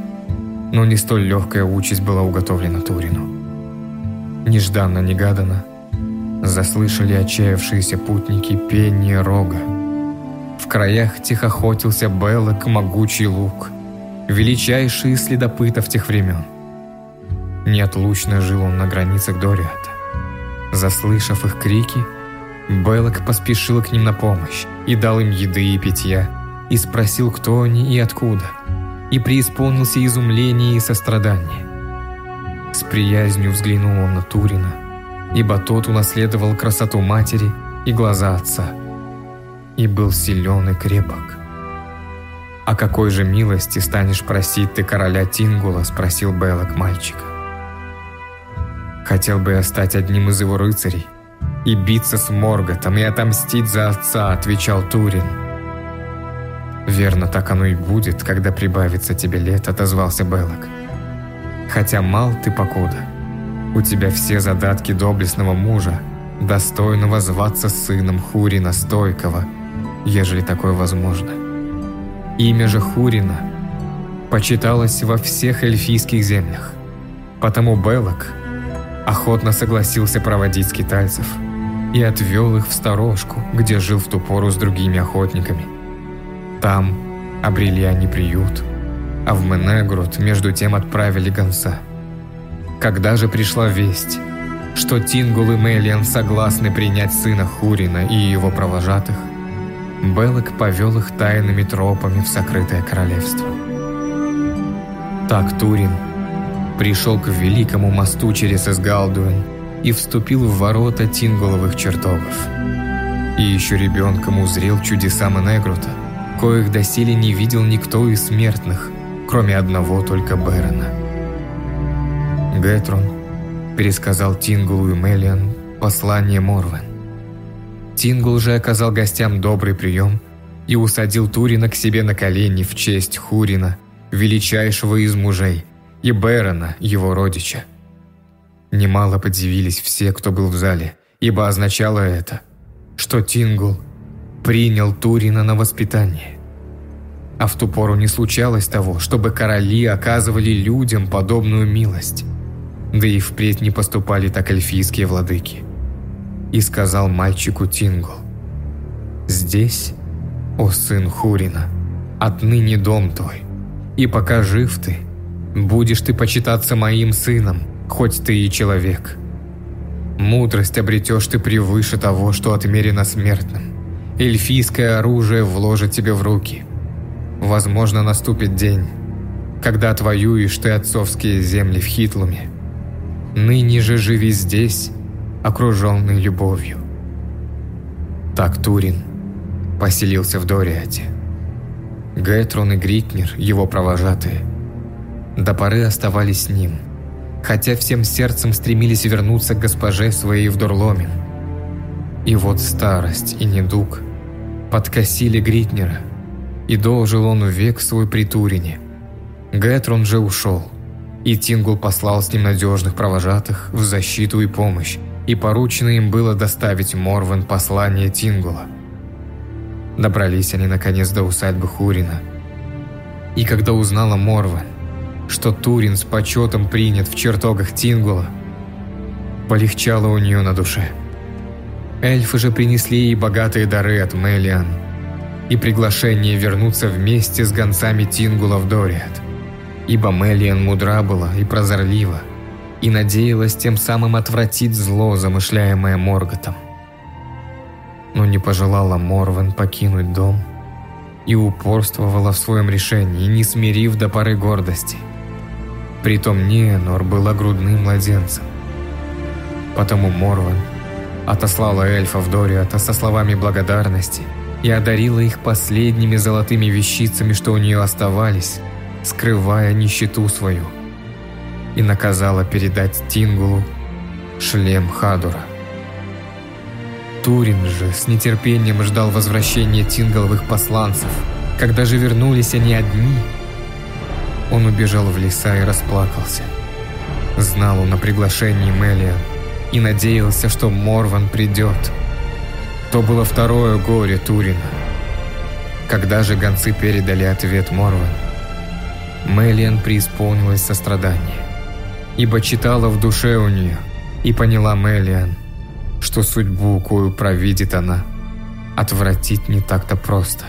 но не столь легкая участь была уготовлена Турину. Нежданно-негаданно Заслышали отчаявшиеся путники пение рога. В краях тихохотился Белок могучий лук, величайший следопытов тех времен. Неотлучно жил он на границах Дориата. Заслышав их крики, Белок поспешил к ним на помощь и дал им еды и питья, и спросил, кто они и откуда, и преисполнился изумления и сострадания. С приязнью взглянул он на Турина – ибо тот унаследовал красоту матери и глаза отца, и был силен и крепок. «А какой же милости станешь просить ты короля Тингула?» – спросил Белок мальчика. «Хотел бы я стать одним из его рыцарей и биться с Морготом и отомстить за отца», – отвечал Турин. «Верно, так оно и будет, когда прибавится тебе лет», – отозвался Белок. «Хотя мал ты покуда». У тебя все задатки доблестного мужа, достойного зваться сыном Хурина Стойкого, ежели такое возможно. Имя же Хурина почиталось во всех эльфийских землях. Потому Белок охотно согласился проводить скитальцев и отвел их в сторожку, где жил в ту пору с другими охотниками. Там обрели они приют, а в Менегрут между тем отправили гонца – когда же пришла весть, что Тингул и Мелиан согласны принять сына Хурина и его провожатых, Белок повел их тайными тропами в сокрытое королевство. Так Турин пришел к великому мосту через Эсгалдуэн и вступил в ворота Тинголовых чертогов. И еще ребенком узрел чудеса Менегрута, коих доселе не видел никто из смертных, кроме одного только Бэрона. Гэтрон пересказал Тингулу и Мелиан послание Морвен. Тингул же оказал гостям добрый прием и усадил Турина к себе на колени в честь Хурина, величайшего из мужей, и Бэрона, его родича. Немало подивились все, кто был в зале, ибо означало это, что Тингул принял Турина на воспитание. А в ту пору не случалось того, чтобы короли оказывали людям подобную милость. Да и впредь не поступали так эльфийские владыки. И сказал мальчику Тингул, «Здесь, о сын Хурина, отныне дом твой, и пока жив ты, будешь ты почитаться моим сыном, хоть ты и человек. Мудрость обретешь ты превыше того, что отмерено смертным. Эльфийское оружие вложит тебе в руки. Возможно, наступит день, когда отвоюешь ты отцовские земли в Хитлуме. Ныне же живи здесь, окруженный любовью. Так Турин поселился в Дориате. Гэтрон и Гритнер, его провожатые, до поры оставались с ним – хотя всем сердцем стремились вернуться к госпоже своей в Дурломин. И вот старость и недуг подкосили Гритнера, и должил он век свой при Турине. Гэтрон же ушел, и Тингул послал с ним надежных провожатых в защиту и помощь, и поручено им было доставить Морвен послание Тингула. Добрались они наконец до усадьбы Хурина. И когда узнала Морвен, что Турин с почетом принят в чертогах Тингула, полегчало у нее на душе. Эльфы же принесли ей богатые дары от Мелиан и приглашение вернуться вместе с гонцами Тингула в Дориат, ибо Мелиан мудра была и прозорлива, и надеялась тем самым отвратить зло, замышляемое Морготом. Но не пожелала Морвен покинуть дом и упорствовала в своем решении, не смирив до поры гордости – Притом Ниенор была грудным младенцем. Потому Морван отослала эльфов Дориата со словами благодарности и одарила их последними золотыми вещицами, что у нее оставались, скрывая нищету свою, и наказала передать Тингулу шлем Хадура. Турин же с нетерпением ждал возвращения Тинголовых посланцев. Когда же вернулись они одни – он убежал в леса и расплакался. Знал он о приглашении Мелиан и надеялся, что Морван придет. То было второе горе Турина. Когда же гонцы передали ответ Морван, Мелиан преисполнилась сострадание, ибо читала в душе у нее и поняла Мелиан, что судьбу, кою провидит она, отвратить не так-то просто.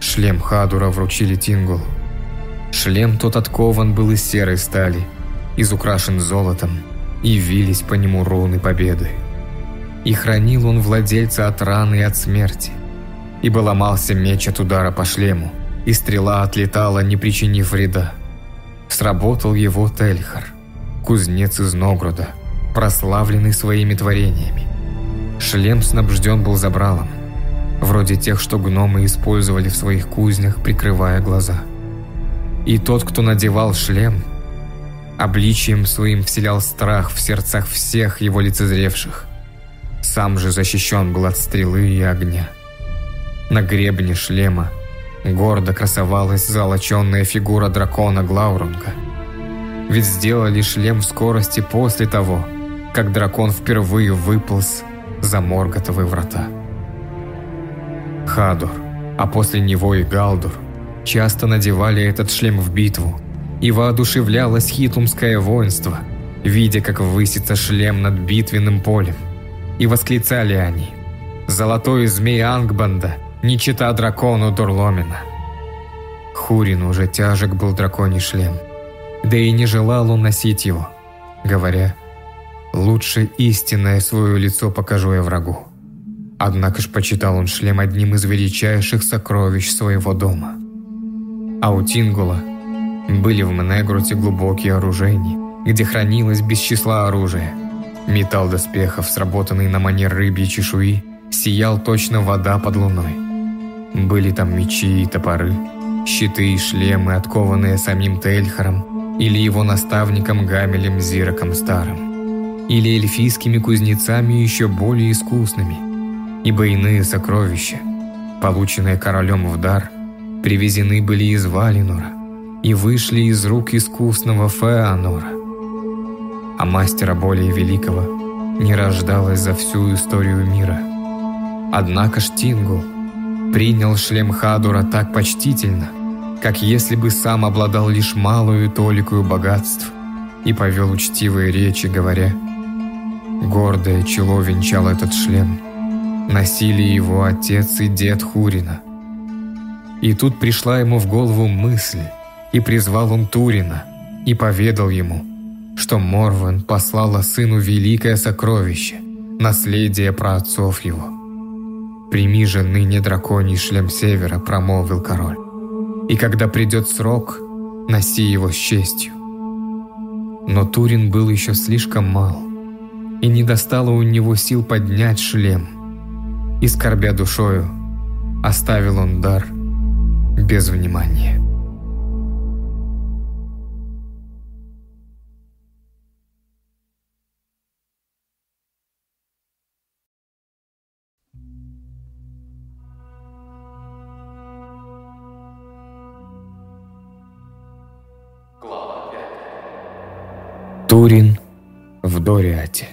Шлем Хадура вручили Тингулу, Шлем тот откован был из серой стали, изукрашен золотом, и вились по нему руны победы. И хранил он владельца от раны и от смерти, ибо ломался меч от удара по шлему, и стрела отлетала, не причинив вреда. Сработал его Тельхар, кузнец из Ногруда, прославленный своими творениями. Шлем снабжден был забралом, вроде тех, что гномы использовали в своих кузнях, прикрывая глаза – и тот, кто надевал шлем, обличием своим вселял страх в сердцах всех его лицезревших. Сам же защищен был от стрелы и огня. На гребне шлема гордо красовалась золоченная фигура дракона Глаурунга. Ведь сделали шлем в скорости после того, как дракон впервые выполз за Морготовы врата. Хадур, а после него и Галдур – часто надевали этот шлем в битву, и воодушевлялось хитумское воинство, видя, как высится шлем над битвенным полем. И восклицали они «Золотой змей Ангбанда, не чита дракону Дурломина». Хурин уже тяжек был драконий шлем, да и не желал он носить его, говоря «Лучше истинное свое лицо покажу я врагу». Однако ж почитал он шлем одним из величайших сокровищ своего дома – а у Тингула Были в Мнегруте глубокие оружейни, где хранилось без числа оружия. Металл доспехов, сработанный на манер рыбьей чешуи, сиял точно вода под луной. Были там мечи и топоры, щиты и шлемы, откованные самим Тельхаром или его наставником Гамелем Зироком Старым, или эльфийскими кузнецами еще более искусными, ибо иные сокровища, полученные королем в дар, привезены были из Валинура и вышли из рук искусного Феанора. А мастера более великого не рождалось за всю историю мира. Однако Штингул принял шлем Хадура так почтительно, как если бы сам обладал лишь малую толикую богатств и повел учтивые речи, говоря «Гордое чело венчал этот шлем, носили его отец и дед Хурина». И тут пришла ему в голову мысль, и призвал он Турина, и поведал ему, что Морван послала сыну великое сокровище, наследие праотцов его. «Прими же ныне драконий шлем севера», — промолвил король. «И когда придет срок, носи его с честью». Но Турин был еще слишком мал, и не достало у него сил поднять шлем. И, скорбя душою, оставил он дар без внимания. Турин в Дориате.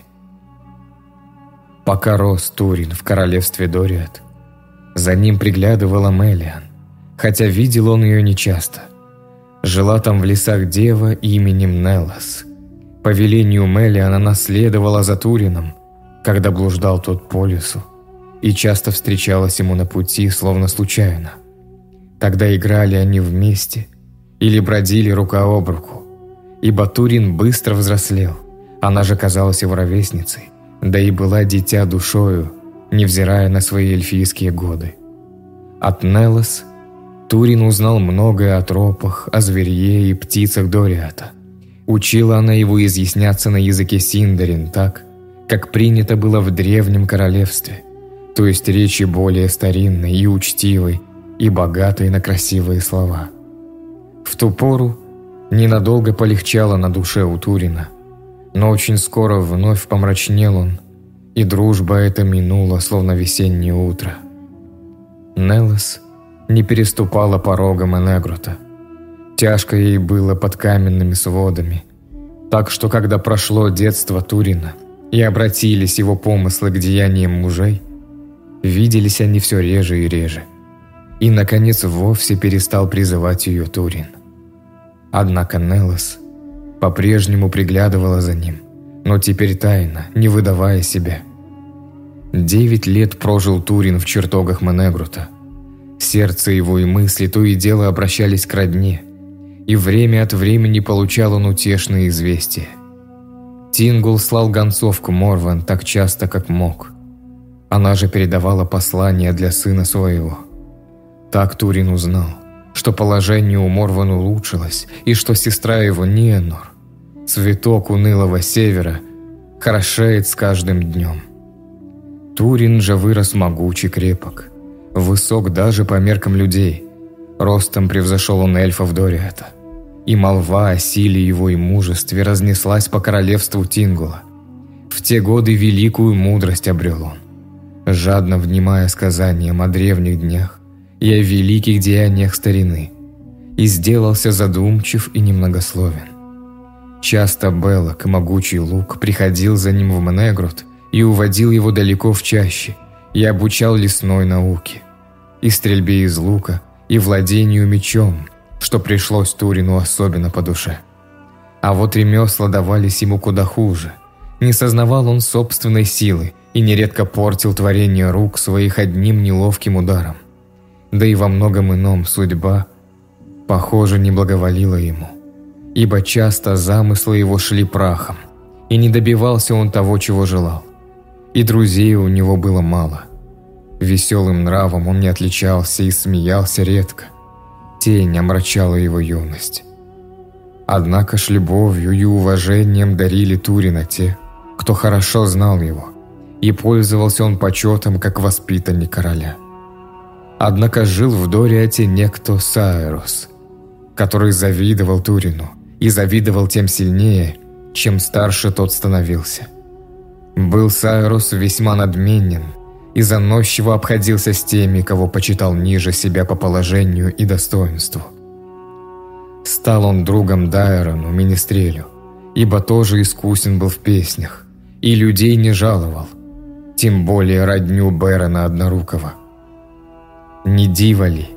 Пока рос Турин в королевстве Дориат, за ним приглядывала Мелиан, хотя видел он ее нечасто. Жила там в лесах дева именем Неллас. По велению Мелиан она следовала за Турином, когда блуждал тот по лесу, и часто встречалась ему на пути, словно случайно. Тогда играли они вместе или бродили рука об руку, и Батурин быстро взрослел. Она же казалась его ровесницей, да и была дитя душою, невзирая на свои эльфийские годы. От Нелос Турин узнал многое о тропах, о зверье и птицах Дориата. Учила она его изъясняться на языке Синдарин так, как принято было в древнем королевстве, то есть речи более старинной и учтивой, и богатой на красивые слова. В ту пору Ненадолго полегчало на душе у Турина, но очень скоро вновь помрачнел он, и дружба эта минула, словно весеннее утро. Неллес не переступала порогом Энегрута. Тяжко ей было под каменными сводами, так что когда прошло детство Турина и обратились его помыслы к деяниям мужей, виделись они все реже и реже. И, наконец, вовсе перестал призывать ее Турин. Однако Неллос по-прежнему приглядывала за ним, но теперь тайно, не выдавая себя. Девять лет прожил Турин в чертогах Менегрута. Сердце его и мысли то и дело обращались к родне, и время от времени получал он утешные известия. Тингул слал гонцов к Морван так часто, как мог. Она же передавала послание для сына своего. Так Турин узнал – что положение у Морван улучшилось, и что сестра его Ниенор, цветок унылого севера, хорошеет с каждым днем. Турин же вырос могучий крепок, высок даже по меркам людей. Ростом превзошел он эльфов Дориата. И молва о силе его и мужестве разнеслась по королевству Тингула. В те годы великую мудрость обрел он, жадно внимая сказаниям о древних днях, и о великих деяниях старины, и сделался задумчив и немногословен. Часто Беллок, могучий лук, приходил за ним в Мнегрут и уводил его далеко в чаще, и обучал лесной науке, и стрельбе из лука, и владению мечом, что пришлось Турину особенно по душе. А вот ремесла давались ему куда хуже. Не сознавал он собственной силы и нередко портил творение рук своих одним неловким ударом да и во многом ином судьба, похоже, не благоволила ему, ибо часто замыслы его шли прахом, и не добивался он того, чего желал. И друзей у него было мало. Веселым нравом он не отличался и смеялся редко. Тень омрачала его юность. Однако ж любовью и уважением дарили Турина те, кто хорошо знал его, и пользовался он почетом как воспитанник короля. Однако жил в Дориате некто Сайрус, который завидовал Турину, и завидовал тем сильнее, чем старше тот становился. Был Сайрус весьма надменен и заносчиво обходился с теми, кого почитал ниже себя по положению и достоинству – Стал он другом Дайрону, Министрелю, ибо тоже искусен был в песнях, и людей не жаловал, тем более родню Бэрона Однорукого. Не диво ли,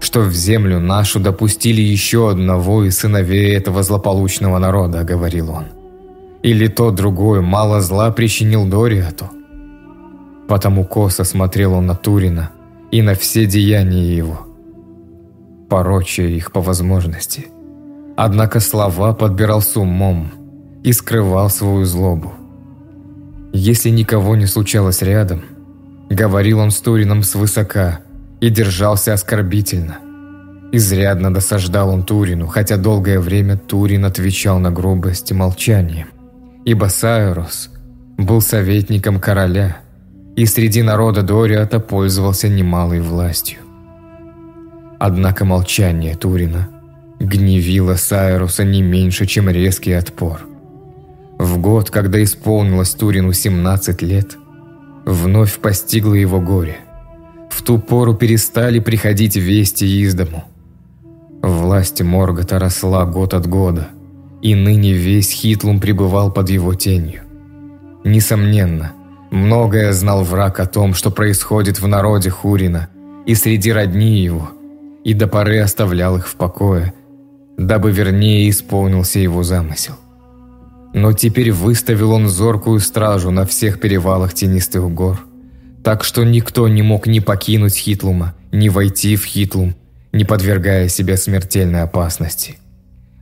что в землю нашу допустили еще одного из сыновей этого злополучного народа, говорил он. Или то другое мало зла причинил Дориату. Потому косо смотрел он на Турина и на все деяния его, порочая их по возможности – Однако слова подбирал с умом и скрывал свою злобу. Если никого не случалось рядом, говорил он с Турином свысока и держался оскорбительно. Изрядно досаждал он Турину, хотя долгое время Турин отвечал на грубости молчанием, ибо Сайрус был советником короля и среди народа Дориата пользовался немалой властью. Однако молчание Турина – гневила Сайруса не меньше, чем резкий отпор. В год, когда исполнилось Турину 17 лет, вновь постигло его горе. В ту пору перестали приходить вести из дому. Власть Моргота росла год от года, и ныне весь Хитлум пребывал под его тенью. Несомненно, многое знал враг о том, что происходит в народе Хурина и среди родни его, и до поры оставлял их в покое – дабы вернее исполнился его замысел. Но теперь выставил он зоркую стражу на всех перевалах тенистых гор, так что никто не мог ни покинуть Хитлума, ни войти в Хитлум, не подвергая себя смертельной опасности.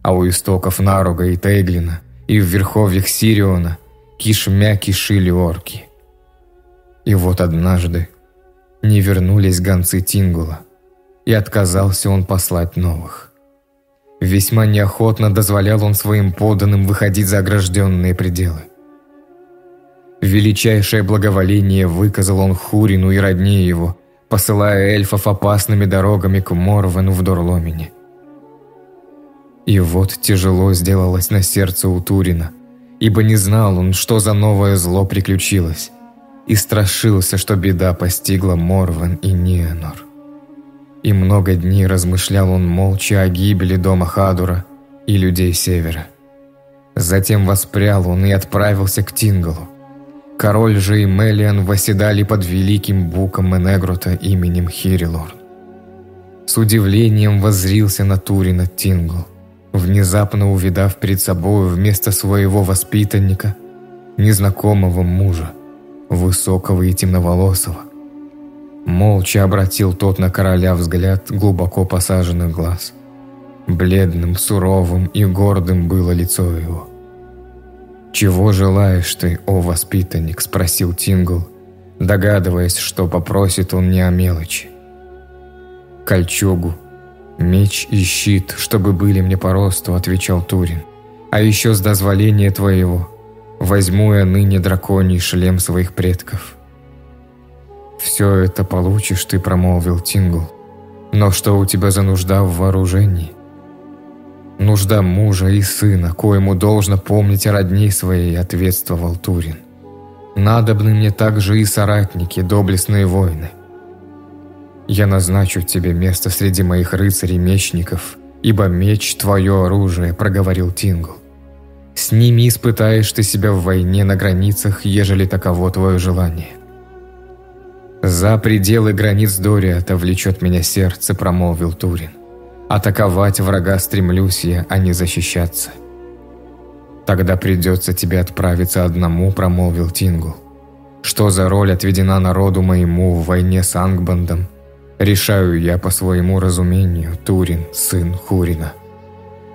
А у истоков Наруга и Тейглина и в верховьях Сириона кишмя кишили орки. И вот однажды не вернулись гонцы Тингула, и отказался он послать новых. Весьма неохотно дозволял он своим подданным выходить за огражденные пределы. Величайшее благоволение выказал он Хурину и родне его, посылая эльфов опасными дорогами к Морвену в Дорломине. И вот тяжело сделалось на сердце у Турина, ибо не знал он, что за новое зло приключилось, и страшился, что беда постигла Морвен и Ниенор. И много дней размышлял он молча о гибели дома Хадура и людей Севера. Затем воспрял он и отправился к Тингалу. Король же и Мелиан восседали под великим буком Менегрута именем Хирилорн. С удивлением воззрился на Турина Тингл, внезапно увидав перед собой вместо своего воспитанника незнакомого мужа, высокого и темноволосого, Молча обратил тот на короля взгляд глубоко посаженных глаз. Бледным, суровым и гордым было лицо его. «Чего желаешь ты, о воспитанник?» – спросил Тингл, догадываясь, что попросит он не о мелочи. «Кольчугу, меч и щит, чтобы были мне по росту», – отвечал Турин. «А еще с дозволения твоего возьму я ныне драконий шлем своих предков». «Все это получишь ты», — промолвил Тингл. «Но что у тебя за нужда в вооружении?» «Нужда мужа и сына, коему должно помнить о родней своей», — ответствовал Турин. «Надобны мне также и соратники, доблестные воины. Я назначу тебе место среди моих рыцарей-мечников, ибо меч — твое оружие», — проговорил Тингл. «С ними испытаешь ты себя в войне на границах, ежели таково твое желание». «За пределы границ Дориата влечет меня сердце», — промолвил Турин. «Атаковать врага стремлюсь я, а не защищаться». «Тогда придется тебе отправиться одному», — промолвил Тингл. «Что за роль отведена народу моему в войне с Ангбандом? Решаю я по своему разумению, Турин, сын Хурина.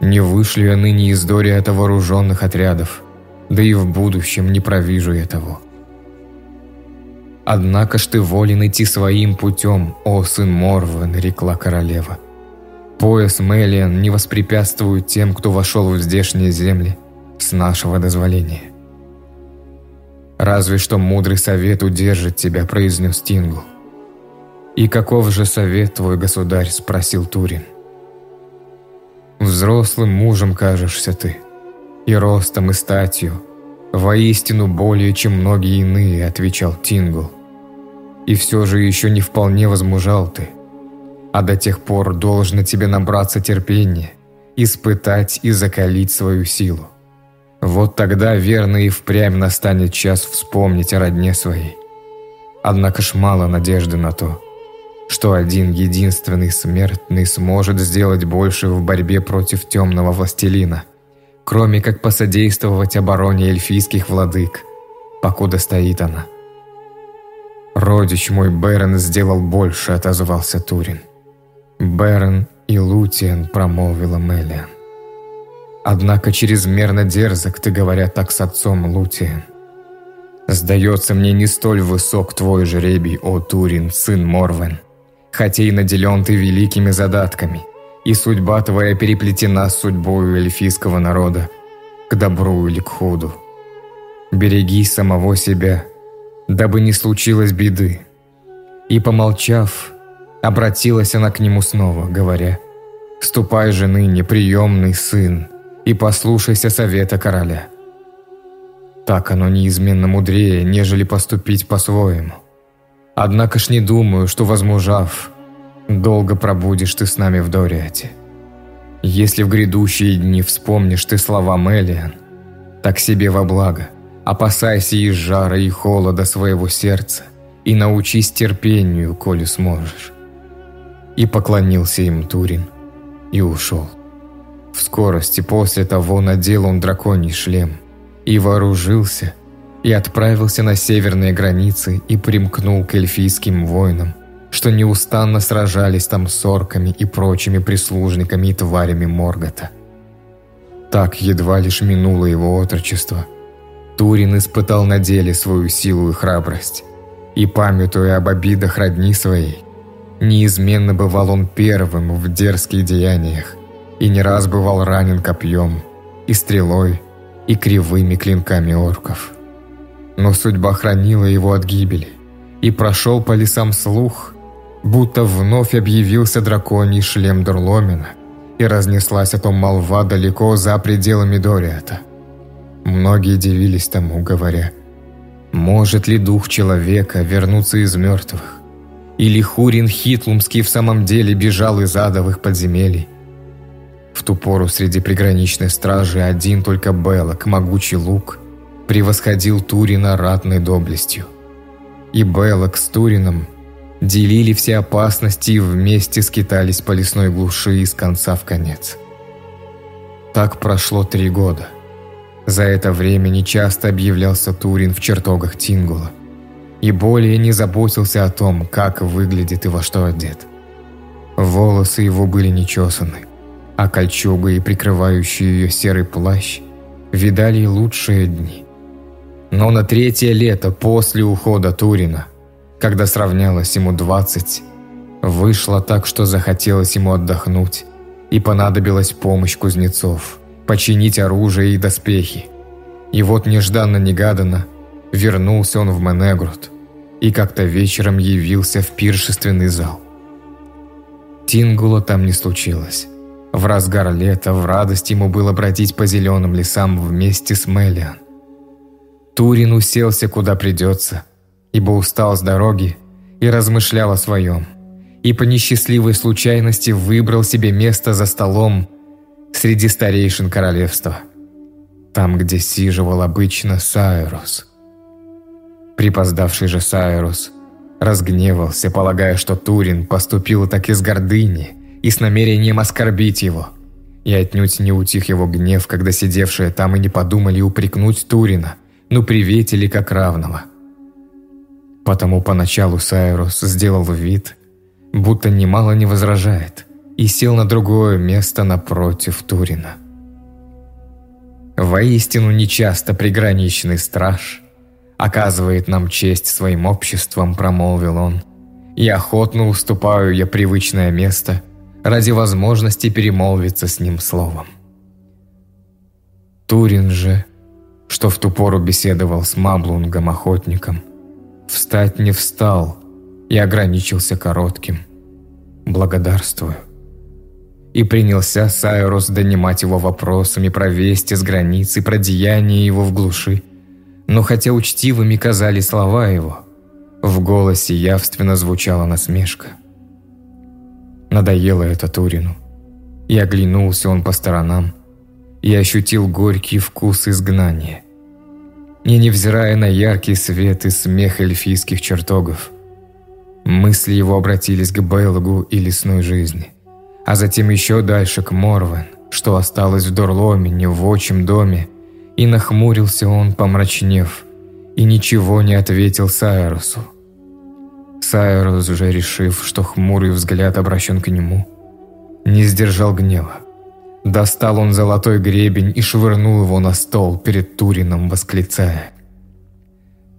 Не вышлю я ныне из Дориата вооруженных отрядов, да и в будущем не провижу я того». «Однако ж ты волен идти своим путем, о сын Морвен», — рекла королева. Пояс Мелиан не воспрепятствует тем, кто вошел в здешние земли с нашего дозволения. «Разве что мудрый совет удержит тебя», – произнес Тингл. «И каков же совет твой, государь?» – спросил Турин. «Взрослым мужем кажешься ты, и ростом, и статью, воистину более, чем многие иные», – отвечал Тингл. «И все же еще не вполне возмужал ты, а до тех пор должно тебе набраться терпения, испытать и закалить свою силу. Вот тогда верно и впрямь настанет час вспомнить о родне своей. Однако ж мало надежды на то, что один единственный смертный сможет сделать больше в борьбе против темного властелина, кроме как посодействовать обороне эльфийских владык, покуда стоит она. «Родич мой Берен сделал больше», — отозвался Турин. «Берен и Лутиен», — промолвила Мелиан. Однако чрезмерно дерзок ты, говоря так с отцом Лутиен. Сдается мне не столь высок твой жребий, о Турин, сын Морвен, хотя и наделен ты великими задатками, и судьба твоя переплетена с судьбою эльфийского народа, к добру или к худу. Береги самого себя, дабы не случилось беды. И, помолчав, обратилась она к нему снова, говоря, «Ступай же ныне, приемный сын, и послушайся совета короля. Так оно неизменно мудрее, нежели поступить по-своему. Однако ж не думаю, что, возмужав, долго пробудешь ты с нами в Дориате. Если в грядущие дни вспомнишь ты слова Мелиан, так себе во благо, опасайся и жара, и холода своего сердца, и научись терпению, коли сможешь. И поклонился им Турин, и ушел. В скорости после того надел он драконий шлем и вооружился, и отправился на северные границы и примкнул к эльфийским воинам, что неустанно сражались там с орками и прочими прислужниками и тварями Моргота. Так едва лишь минуло его отрочество. Турин испытал на деле свою силу и храбрость, и, памятуя об обидах родни своей, неизменно бывал он первым в дерзких деяниях, и не раз бывал ранен копьем, и стрелой, и кривыми клинками орков. Но судьба хранила его от гибели, и прошел по лесам слух, будто вновь объявился драконий шлем Дурломина, и разнеслась о том молва далеко за пределами Дориата. Многие дивились тому, говоря, может ли дух человека вернуться из мертвых? Или Хурин Хитлумский в самом деле бежал из адовых подземелий? В ту пору среди приграничной стражи один только Белок, могучий лук, превосходил Турина ратной доблестью. И Белок с Турином делили все опасности и вместе скитались по лесной глуши из конца в конец. Так прошло три года. За это время нечасто объявлялся Турин в чертогах Тингула и более не заботился о том, как выглядит и во что одет. Волосы его были нечесаны, а кольчуга и прикрывающий ее серый плащ видали лучшие дни. Но на третье лето после ухода Турина, когда сравнялось ему двадцать, вышло так, что захотелось ему отдохнуть, и понадобилась помощь кузнецов, починить оружие и доспехи. И вот нежданно-негаданно вернулся он в Менегрут и как-то вечером явился в пиршественный зал. Тингула там не случилось. В разгар лета в радость ему было бродить по зеленым лесам вместе с Мелиан. Турин уселся куда придется, ибо устал с дороги и размышлял о своем. И по несчастливой случайности выбрал себе место за столом среди старейшин королевства, там, где сиживал обычно Сайрус. Припоздавший же Сайрус разгневался, полагая, что Турин поступил так из гордыни – и с намерением оскорбить его. И отнюдь не утих его гнев, когда сидевшие там и не подумали упрекнуть Турина, ну приветили как равного. Потому поначалу Сайрус сделал вид, будто немало не возражает, и сел на другое место напротив Турина. Воистину нечасто приграничный страж оказывает нам честь своим обществом, промолвил он, и охотно уступаю я привычное место – ради возможности перемолвиться с ним словом. Турин же, что в ту пору беседовал с Маблунгом-охотником, встать не встал и ограничился коротким «благодарствую» и принялся Сайрус донимать его вопросами про вести с границы, про деяния его в глуши. Но хотя учтивыми казали слова его, в голосе явственно звучала насмешка. Надоело это Турину. И оглянулся он по сторонам, и ощутил горький вкус изгнания. И невзирая на яркий свет и смех эльфийских чертогов, мысли его обратились к Белгу и лесной жизни а затем еще дальше к Морвен, что осталось в Дорломене, в отчим доме, и нахмурился он, помрачнев, и ничего не ответил Сайрусу. Сайрус, уже решив, что хмурый взгляд обращен к нему, не сдержал гнева. Достал он золотой гребень и швырнул его на стол перед Турином, восклицая.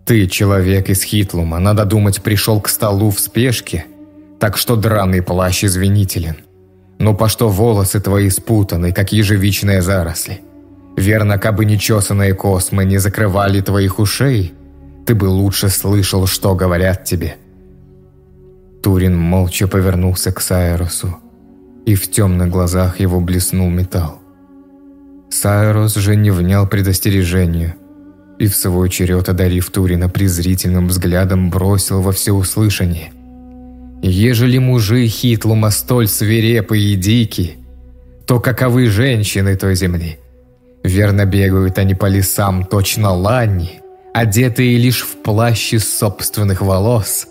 «Ты, человек из Хитлума, надо думать, пришел к столу в спешке, так что драный плащ извинителен. Ну по что волосы твои спутаны, как ежевичные заросли? Верно, кабы нечесанные космы не закрывали твоих ушей, ты бы лучше слышал, что говорят тебе». Турин молча повернулся к Сайрусу, и в темных глазах его блеснул металл. Сайрус же не внял предостережению, и в свой черед, одарив Турина презрительным взглядом, бросил во всеуслышание – Ежели мужи Хитлума столь свирепы и дики, то каковы женщины той земли? Верно бегают они по лесам точно лани, одетые лишь в плащи собственных волос.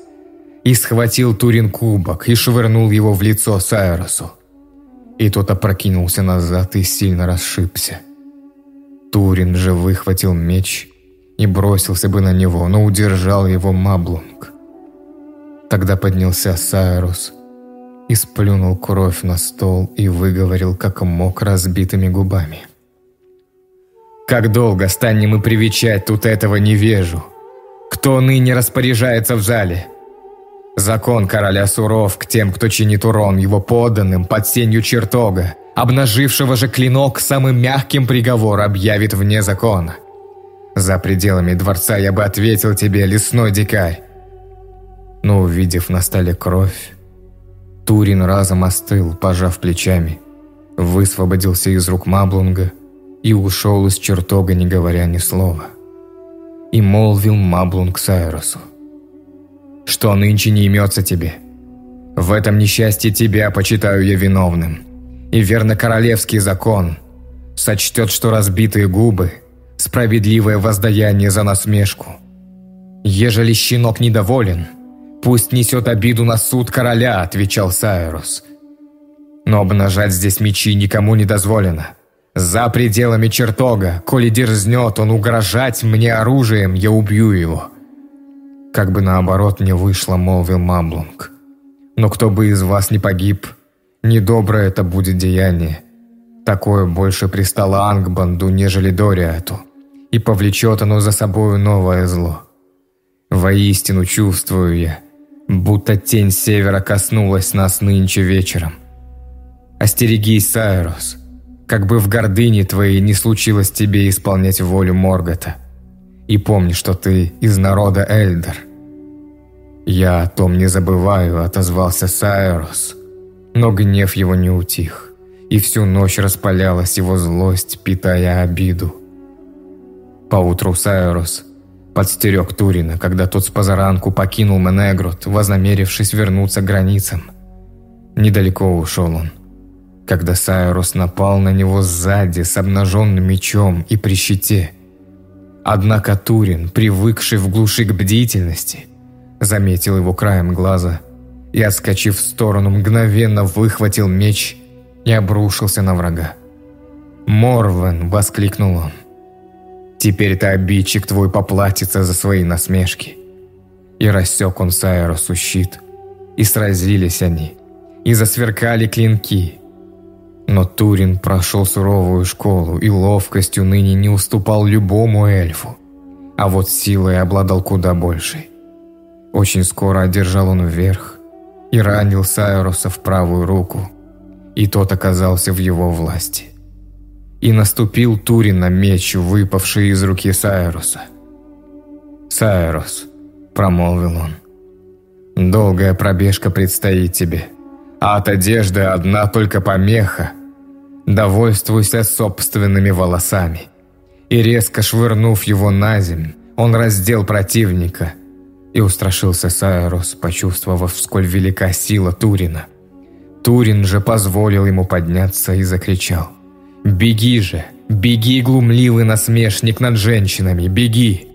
И схватил Турин кубок и швырнул его в лицо Сайросу. И тот опрокинулся назад и сильно расшибся. Турин же выхватил меч и бросился бы на него, но удержал его Маблунг. Тогда поднялся Сайрус и сплюнул кровь на стол и выговорил, как мог, разбитыми губами. «Как долго станем мы привечать тут этого невежу? Кто ныне распоряжается в зале?» Закон короля суров к тем, кто чинит урон его подданным под сенью чертога, обнажившего же клинок самым мягким приговор объявит вне закона. За пределами дворца я бы ответил тебе, лесной дикарь, но увидев на столе кровь, Турин разом остыл, пожав плечами, высвободился из рук Маблунга и ушел из чертога, не говоря ни слова. И молвил Маблунг Сайросу. «Что нынче не имется тебе? В этом несчастье тебя почитаю я виновным, и верно королевский закон сочтет, что разбитые губы – справедливое воздаяние за насмешку. Ежели щенок недоволен – «Пусть несет обиду на суд короля», — отвечал Сайрус. «Но обнажать здесь мечи никому не дозволено. За пределами чертога, коли дерзнет он угрожать мне оружием, я убью его». «Как бы наоборот не вышло», — молвил Мамблунг. «Но кто бы из вас не погиб, недоброе это будет деяние. Такое больше пристало Ангбанду, нежели Дориату, и повлечет оно за собою новое зло. Воистину чувствую я, будто тень севера коснулась нас нынче вечером. Остерегись, Сайрус, как бы в гордыне твоей не случилось тебе исполнять волю Моргота. И помни, что ты из народа Эльдер. Я о том не забываю, отозвался Сайрус, но гнев его не утих, и всю ночь распалялась его злость, питая обиду. Поутру Сайрус Подстерег Турина, когда тот с позаранку покинул Менегрот, вознамерившись вернуться к границам. Недалеко ушел он. Когда Сайрус напал на него сзади с обнаженным мечом и при щите. Однако Турин, привыкший в глуши к бдительности, заметил его краем глаза и, отскочив в сторону, мгновенно выхватил меч и обрушился на врага. «Морвен!» – воскликнул он. Теперь-то обидчик твой поплатится за свои насмешки. И рассек он Сайросу щит, и сразились они, и засверкали клинки. Но Турин прошел суровую школу и ловкостью ныне не уступал любому эльфу, а вот силой обладал куда большей. Очень скоро одержал он вверх и ранил Сайроса в правую руку, и тот оказался в его власти. И наступил Турин на меч, выпавший из руки Сайруса. «Сайрус», — промолвил он, — «долгая пробежка предстоит тебе, а от одежды одна только помеха. Довольствуйся собственными волосами». И резко швырнув его на землю, он раздел противника. И устрашился Сайрус, почувствовав, сколь велика сила Турина. Турин же позволил ему подняться и закричал. «Беги же! Беги, глумливый насмешник над женщинами! Беги!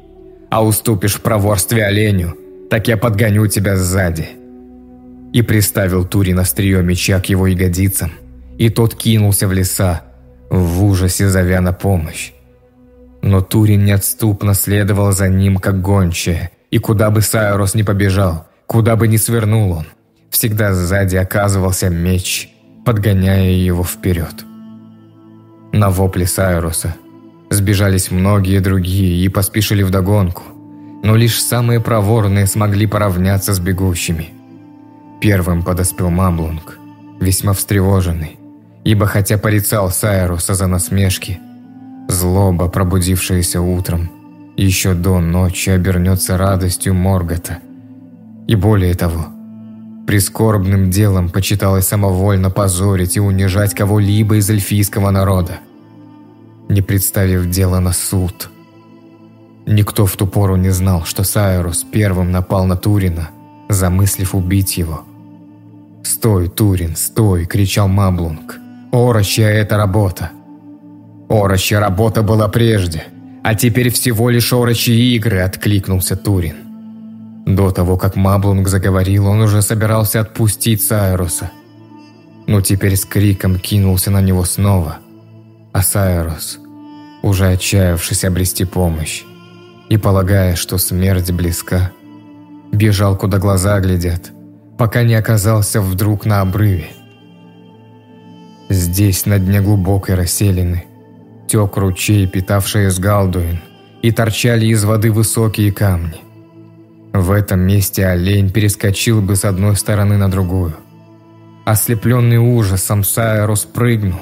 А уступишь в проворстве оленю, так я подгоню тебя сзади!» И приставил Турин острие меча к его ягодицам, и тот кинулся в леса, в ужасе зовя на помощь. Но Турин неотступно следовал за ним, как гончая, и куда бы Сайрос не побежал, куда бы ни свернул он, всегда сзади оказывался меч, подгоняя его вперед. На вопли Сайруса сбежались многие другие и поспешили вдогонку, но лишь самые проворные смогли поравняться с бегущими. Первым подоспел Мамблунг, весьма встревоженный, ибо хотя порицал Сайруса за насмешки, злоба, пробудившаяся утром, еще до ночи обернется радостью Моргота. И более того – Прискорбным делом почиталось самовольно позорить и унижать кого-либо из эльфийского народа, не представив дело на суд. Никто в ту пору не знал, что Сайрус первым напал на Турина, замыслив убить его. «Стой, Турин, стой!» – кричал Маблунг. «Орочья – это работа!» «Орочья работа была прежде, а теперь всего лишь орочьи игры!» – откликнулся Турин. До того, как Маблунг заговорил, он уже собирался отпустить Сайруса. Но теперь с криком кинулся на него снова. А Сайрус, уже отчаявшись обрести помощь и полагая, что смерть близка, бежал, куда глаза глядят, пока не оказался вдруг на обрыве. Здесь, на дне глубокой расселины, тек ручей, питавший Сгалдуин, и торчали из воды высокие камни. В этом месте олень перескочил бы с одной стороны на другую. Ослепленный ужасом, Сайрус прыгнул,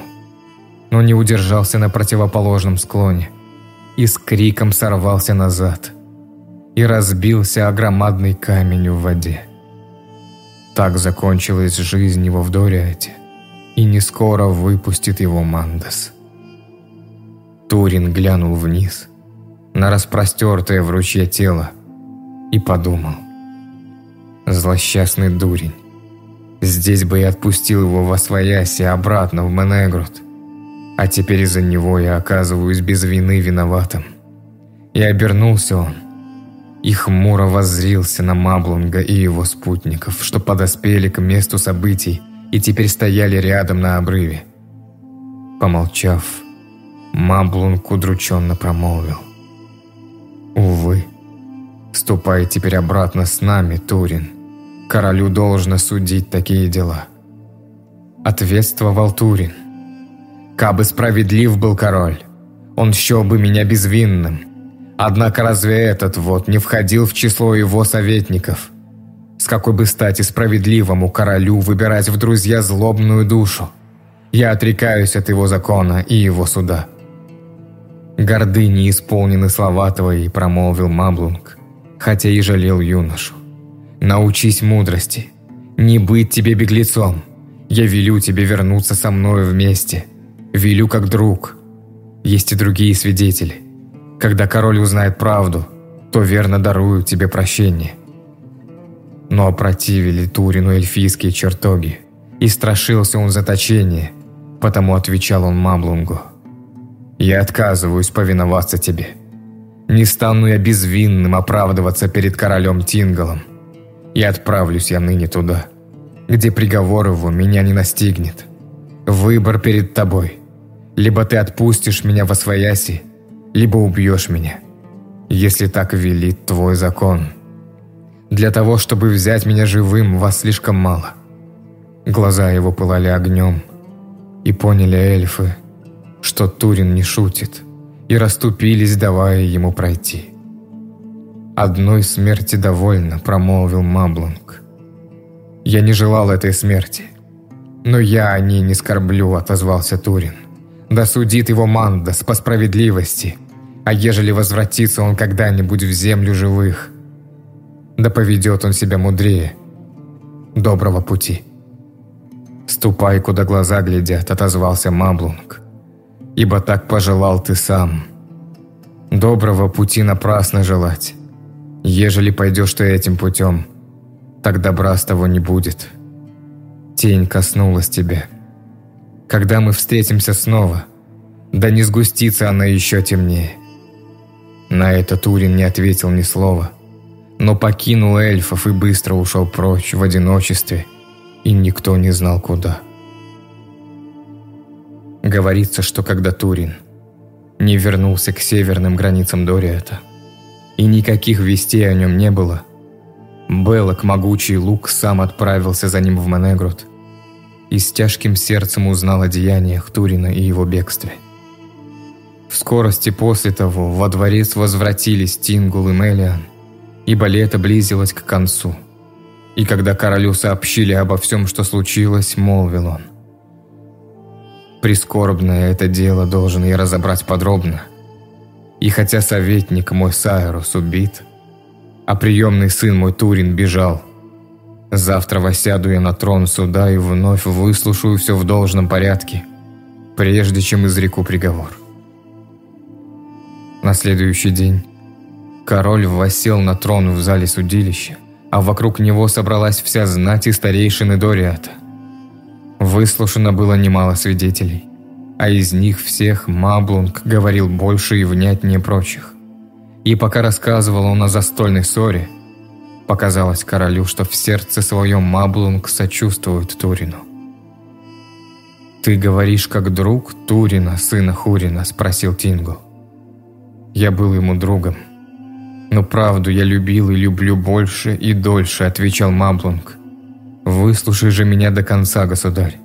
но не удержался на противоположном склоне и с криком сорвался назад и разбился о громадный камень в воде. Так закончилась жизнь его в Дориате, и не скоро выпустит его Мандас. Турин глянул вниз на распростертое в ручье тело, и подумал. Злосчастный дурень. Здесь бы я отпустил его во свояси обратно в Менегрут. А теперь из-за него я оказываюсь без вины виноватым. И обернулся он, и хмуро воззрился на Маблунга и его спутников, что подоспели к месту событий и теперь стояли рядом на обрыве. Помолчав, Маблунг удрученно промолвил. «Увы, Ступай теперь обратно с нами, Турин. Королю должно судить такие дела. Ответствовал Турин. Кабы справедлив был король, он счел бы меня безвинным. Однако разве этот вот не входил в число его советников? С какой бы стати справедливому королю выбирать в друзья злобную душу? Я отрекаюсь от его закона и его суда. Гордыни исполнены слова твои, промолвил Маблунг хотя и жалел юношу. «Научись мудрости. Не быть тебе беглецом. Я велю тебе вернуться со мною вместе. Велю как друг. Есть и другие свидетели. Когда король узнает правду, то верно дарую тебе прощение». Но опротивили Турину эльфийские чертоги, и страшился он заточения, потому отвечал он Мамлунгу. «Я отказываюсь повиноваться тебе». Не стану я безвинным оправдываться перед королем Тингалом. И отправлюсь я ныне туда, где приговор его меня не настигнет. Выбор перед тобой. Либо ты отпустишь меня во свояси, либо убьешь меня, если так велит твой закон. Для того, чтобы взять меня живым, вас слишком мало. Глаза его пылали огнем, и поняли эльфы, что Турин не шутит и расступились, давая ему пройти. «Одной смерти довольно», — промолвил Маблунг. «Я не желал этой смерти, «Но я о ней не скорблю», — отозвался Турин. «Да судит его Мандас по справедливости, а ежели возвратится он когда-нибудь в землю живых, да поведет он себя мудрее. Доброго пути». «Ступай, куда глаза глядят», — отозвался Маблунг. «Ибо так пожелал ты сам. Доброго пути напрасно желать. Ежели пойдешь ты этим путем, так добра с того не будет». Тень коснулась тебя. Когда мы встретимся снова, да не сгустится она еще темнее. На это Турин не ответил ни слова, но покинул эльфов и быстро ушел прочь в одиночестве, и никто не знал куда. Говорится, что когда Турин не вернулся к северным границам Дориэта, и никаких вестей о нем не было, Белок, могучий лук, сам отправился за ним в Менегрут и с тяжким сердцем узнал о деяниях Турина и его бегстве. В скорости после того во дворец возвратились Тингул и Мелиан, ибо лето близилось к концу. И когда королю сообщили обо всем, что случилось, молвил он. «Прискорбное это дело должен я разобрать подробно. И хотя советник мой Сайрус убит, а приемный сын мой Турин бежал, Завтра восяду я на трон суда и вновь выслушаю все в должном порядке, прежде чем изреку приговор. На следующий день король воссел на трон в зале судилища, а вокруг него собралась вся знать и старейшины Дориата. Выслушано было немало свидетелей, а из них всех Маблунг говорил больше и внятнее прочих. И пока рассказывал он о застольной ссоре – Показалось королю, что в сердце своем Маблунг сочувствует Турину. «Ты говоришь как друг Турина, сына Хурина?» – спросил Тингу. «Я был ему другом. Но правду я любил и люблю больше и дольше», – отвечал Маблунг. «Выслушай же меня до конца, государь».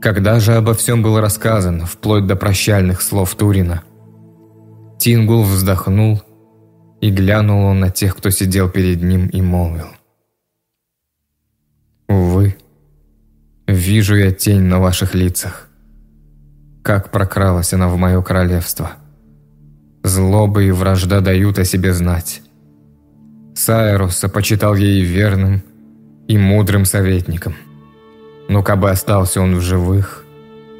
Когда же обо всем было рассказано, вплоть до прощальных слов Турина, Тингул вздохнул и глянул он на тех, кто сидел перед ним, и молвил. «Увы, вижу я тень на ваших лицах. Как прокралась она в мое королевство. Злоба и вражда дают о себе знать. Сайруса почитал ей верным и мудрым советником. Но кабы остался он в живых,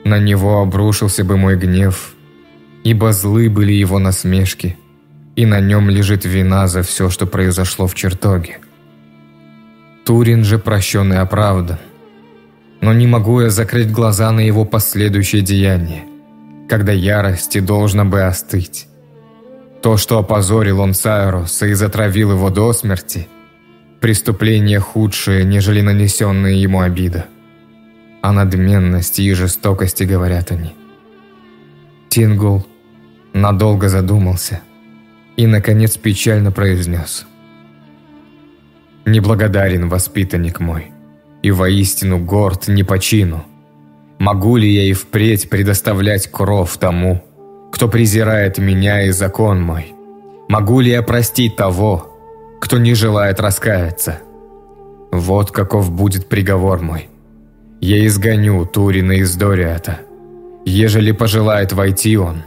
на него обрушился бы мой гнев, ибо злы были его насмешки – и на нем лежит вина за все, что произошло в чертоге. Турин же прощен и оправдан. Но не могу я закрыть глаза на его последующее деяние, когда ярости должна бы остыть. То, что опозорил он Сайроса и затравил его до смерти, преступление худшее, нежели нанесенная ему обида. О надменности и жестокости говорят они. Тингул надолго задумался – и, наконец, печально произнес. «Неблагодарен воспитанник мой, и воистину горд не по чину. Могу ли я и впредь предоставлять кров тому, кто презирает меня и закон мой? Могу ли я простить того, кто не желает раскаяться? Вот каков будет приговор мой. Я изгоню Турина из Дориата. Ежели пожелает войти он,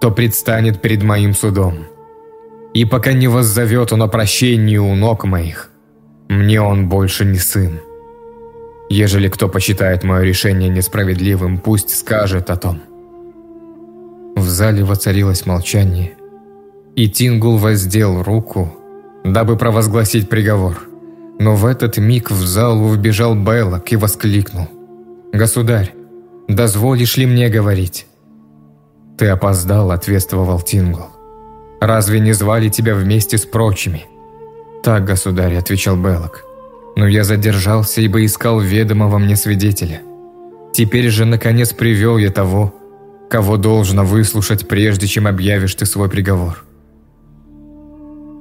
то предстанет перед моим судом и пока не воззовет он о прощении у ног моих, мне он больше не сын. Ежели кто посчитает мое решение несправедливым, пусть скажет о том». В зале воцарилось молчание, и Тингул воздел руку, дабы провозгласить приговор. Но в этот миг в зал вбежал Беллок и воскликнул. «Государь, дозволишь ли мне говорить?» «Ты опоздал», — ответствовал Тингул. Разве не звали тебя вместе с прочими?» «Так, государь», — отвечал Беллок. «Но я задержался, ибо искал ведомого мне свидетеля. Теперь же, наконец, привел я того, кого должно выслушать, прежде чем объявишь ты свой приговор».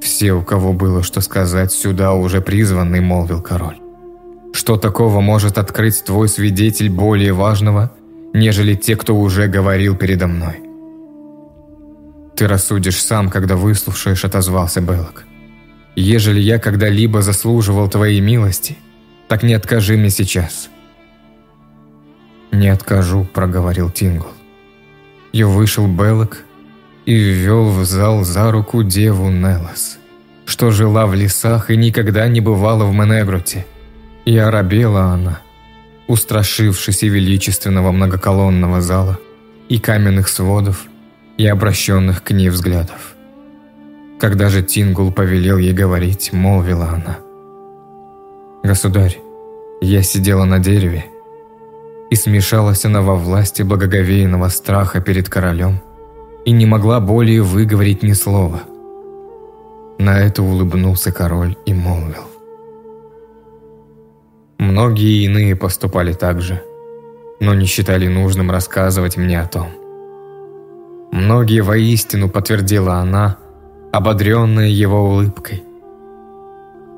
«Все, у кого было что сказать, сюда уже призваны», — молвил король. «Что такого может открыть твой свидетель более важного, нежели те, кто уже говорил передо мной?» «Ты рассудишь сам, когда выслушаешь», — отозвался Беллок. «Ежели я когда-либо заслуживал твоей милости, так не откажи мне сейчас». «Не откажу», – проговорил Тингл. И вышел Беллок и ввел в зал за руку деву Нелос, что жила в лесах и никогда не бывала в Менегруте. И оробела она, устрашившись и величественного многоколонного зала, и каменных сводов, и обращенных к ней взглядов. Когда же Тингул повелел ей говорить, молвила она. «Государь, я сидела на дереве, и смешалась она во власти благоговейного страха перед королем и не могла более выговорить ни слова. На это улыбнулся король и молвил. Многие иные поступали так же, но не считали нужным рассказывать мне о том. Многие воистину подтвердила она, ободренная его улыбкой.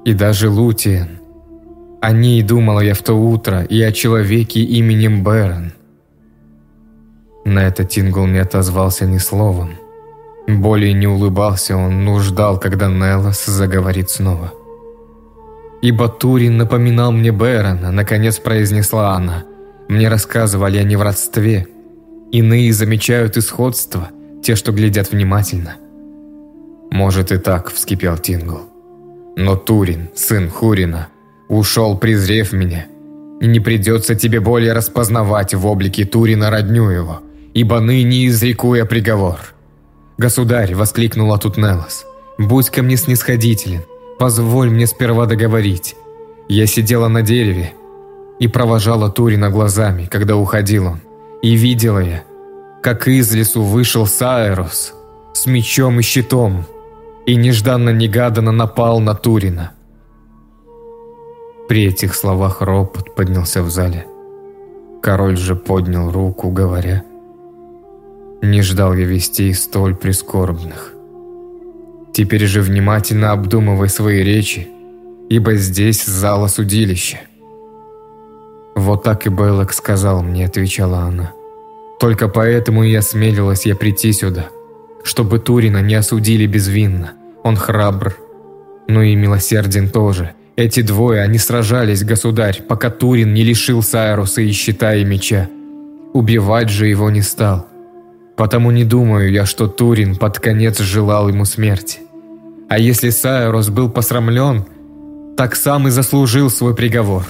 И даже Лутиен, о ней думала я в то утро и о человеке именем Бэрон. На это Тингл не отозвался ни словом. Более не улыбался он, но ждал, когда Неллос заговорит снова. «Ибо Турин напоминал мне Бэрона», — наконец произнесла она. «Мне рассказывали они в родстве. Иные замечают исходство, те, что глядят внимательно». «Может и так», — вскипел Тингл. «Но Турин, сын Хурина, ушел, презрев меня, и не придется тебе более распознавать в облике Турина родню его, ибо ныне изреку я приговор». «Государь!» – воскликнула тут Нелос. «Будь ко мне снисходителен, позволь мне сперва договорить. Я сидела на дереве и провожала Турина глазами, когда уходил он, и видела я, как из лесу вышел Саэрос с мечом и щитом, и нежданно-негаданно напал на Турина. При этих словах ропот поднялся в зале. Король же поднял руку, говоря, «Не ждал я вестей столь прискорбных. Теперь же внимательно обдумывай свои речи, ибо здесь зала судилища». «Вот так и Беллок сказал мне», — отвечала она. «Только поэтому и осмелилась я прийти сюда, чтобы Турина не осудили безвинно. Он храбр, но и милосерден тоже, эти двое, они сражались, государь, пока Турин не лишил Сайруса и щита и меча. Убивать же его не стал. Потому не думаю я, что Турин под конец желал ему смерти. А если Сайрус был посрамлен, так сам и заслужил свой приговор.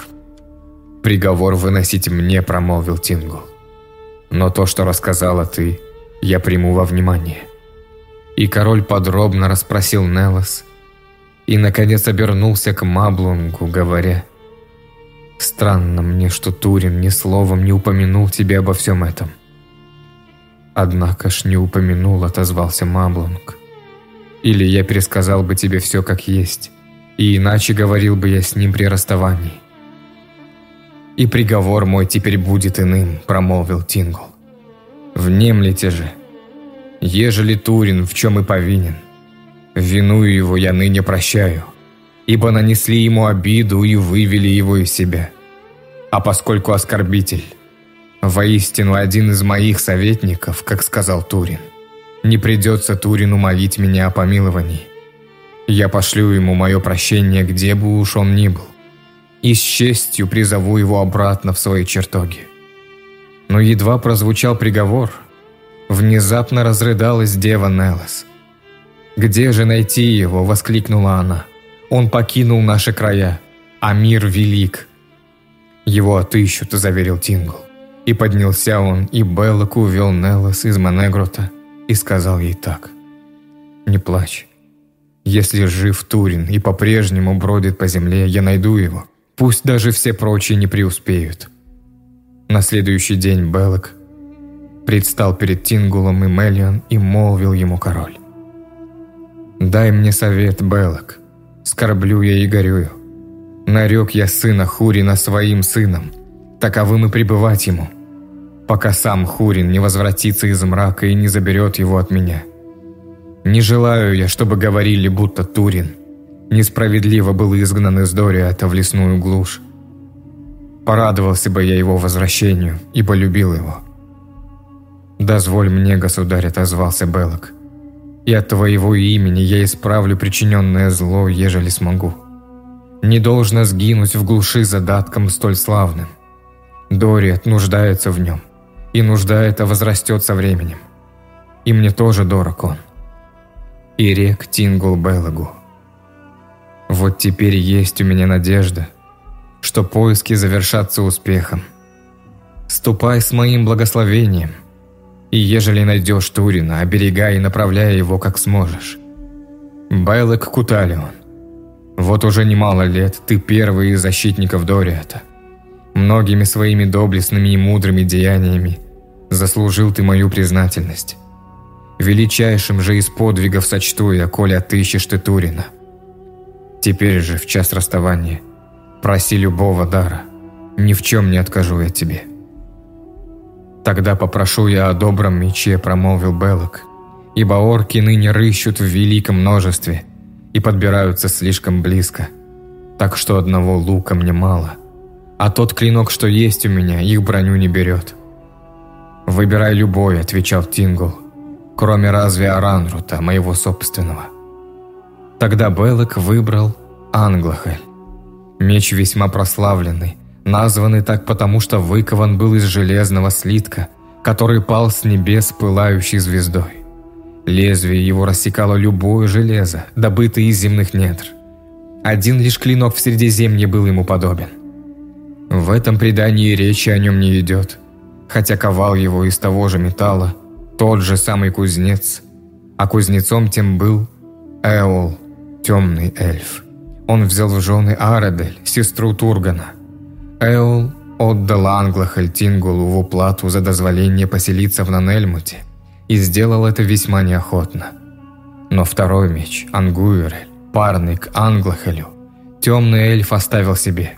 «Приговор выносить мне», — промолвил Тингу. «Но то, что рассказала ты, я приму во внимание». И король подробно расспросил Нелос, и, наконец, обернулся к Маблунгу, говоря, «Странно мне, что Турин ни словом не упомянул тебе обо всем этом». «Однако ж не упомянул», — отозвался Маблунг. «Или я пересказал бы тебе все как есть, и иначе говорил бы я с ним при расставании». «И приговор мой теперь будет иным», — промолвил Тингл. «Внемлите же, ежели Турин в чем и повинен, Вину его я ныне прощаю, ибо нанесли ему обиду и вывели его из себя. А поскольку оскорбитель, воистину один из моих советников, как сказал Турин, не придется Турину молить меня о помиловании. Я пошлю ему мое прощение, где бы уж он ни был, и с честью призову его обратно в свои чертоги. Но едва прозвучал приговор, внезапно разрыдалась дева Нелос – «Где же найти его?» – воскликнула она. «Он покинул наши края, а мир велик». «Его отыщут», – заверил Тингл. И поднялся он, и Беллок увел Неллос из Манегрота и сказал ей так. «Не плачь. Если жив Турин и по-прежнему бродит по земле, я найду его. Пусть даже все прочие не преуспеют». На следующий день Беллок предстал перед Тингулом и Мелион и молвил ему король. Дай мне совет, Белок. Скорблю я и горюю. Нарек я сына Хурина своим сыном, таковым и пребывать ему, пока сам Хурин не возвратится из мрака и не заберет его от меня. Не желаю я, чтобы говорили, будто Турин несправедливо был изгнан из Дориата в лесную глушь. Порадовался бы я его возвращению, ибо любил его. «Дозволь мне, государь», — отозвался Белок и от твоего имени я исправлю причиненное зло, ежели смогу. Не должно сгинуть в глуши задатком столь славным. Дориат нуждается в нем, и нужда эта возрастет со временем. И мне тоже дорог он. И рек Тингул Белагу. Вот теперь есть у меня надежда, что поиски завершатся успехом. Ступай с моим благословением, и ежели найдешь Турина, оберегай и направляй его как сможешь. Байлок Куталион, вот уже немало лет ты первый из защитников Дориата. Многими своими доблестными и мудрыми деяниями заслужил ты мою признательность. Величайшим же из подвигов сочту я, коли отыщешь ты Турина. Теперь же, в час расставания, проси любого дара, ни в чем не откажу я тебе. Тогда попрошу я о добром мече, промолвил Белок, ибо орки ныне рыщут в великом множестве и подбираются слишком близко, так что одного лука мне мало, а тот клинок, что есть у меня, их броню не берет. «Выбирай любой», — отвечал Тингл, кроме разве Аранрута, моего собственного. Тогда Белок выбрал Англахель. Меч весьма прославленный, названный так потому, что выкован был из железного слитка, который пал с небес пылающей звездой. Лезвие его рассекало любое железо, добытое из земных недр. Один лишь клинок в Средиземье был ему подобен. В этом предании речи о нем не идет, хотя ковал его из того же металла, тот же самый кузнец, а кузнецом тем был Эол, темный эльф. Он взял в жены Арадель, сестру Тургана. Эол отдал Англахаль Тингулу в уплату за дозволение поселиться в Нанельмуте и сделал это весьма неохотно. Но второй меч, Ангуэрель, парный к Англахалю, темный эльф оставил себе.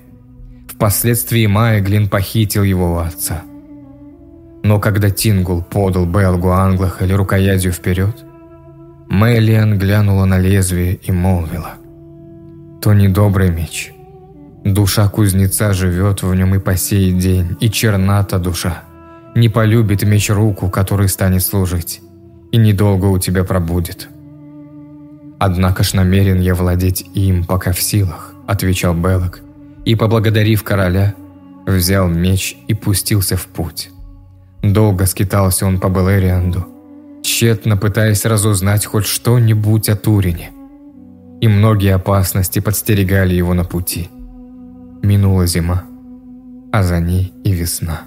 Впоследствии Майглин похитил его у отца. Но когда Тингул подал Белгу Англахаль рукоятью вперед, Мэлиан глянула на лезвие и молвила – то недобрый меч. Душа кузнеца живет в нем и по сей день, и черната душа. Не полюбит меч руку, который станет служить, и недолго у тебя пробудет. Однако ж намерен я владеть им, пока в силах, отвечал Белок, и, поблагодарив короля, взял меч и пустился в путь. Долго скитался он по Белерианду, тщетно пытаясь разузнать хоть что-нибудь о Турине – и многие опасности подстерегали его на пути. Минула зима, а за ней и весна.